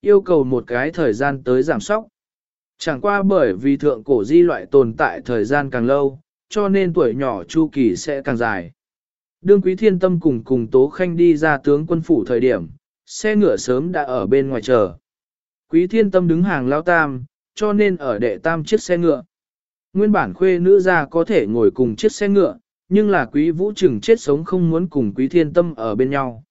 yêu cầu một cái thời gian tới giảm sóc. Chẳng qua bởi vì thượng cổ di loại tồn tại thời gian càng lâu, cho nên tuổi nhỏ chu kỳ sẽ càng dài. Đương quý thiên tâm cùng cùng Tố Khanh đi ra tướng quân phủ thời điểm, xe ngựa sớm đã ở bên ngoài chờ. Quý thiên tâm đứng hàng lao tam, cho nên ở đệ tam chiếc xe ngựa. Nguyên bản khuê nữ ra có thể ngồi cùng chiếc xe ngựa, nhưng là quý vũ trừng chết sống không muốn cùng quý thiên tâm ở bên nhau.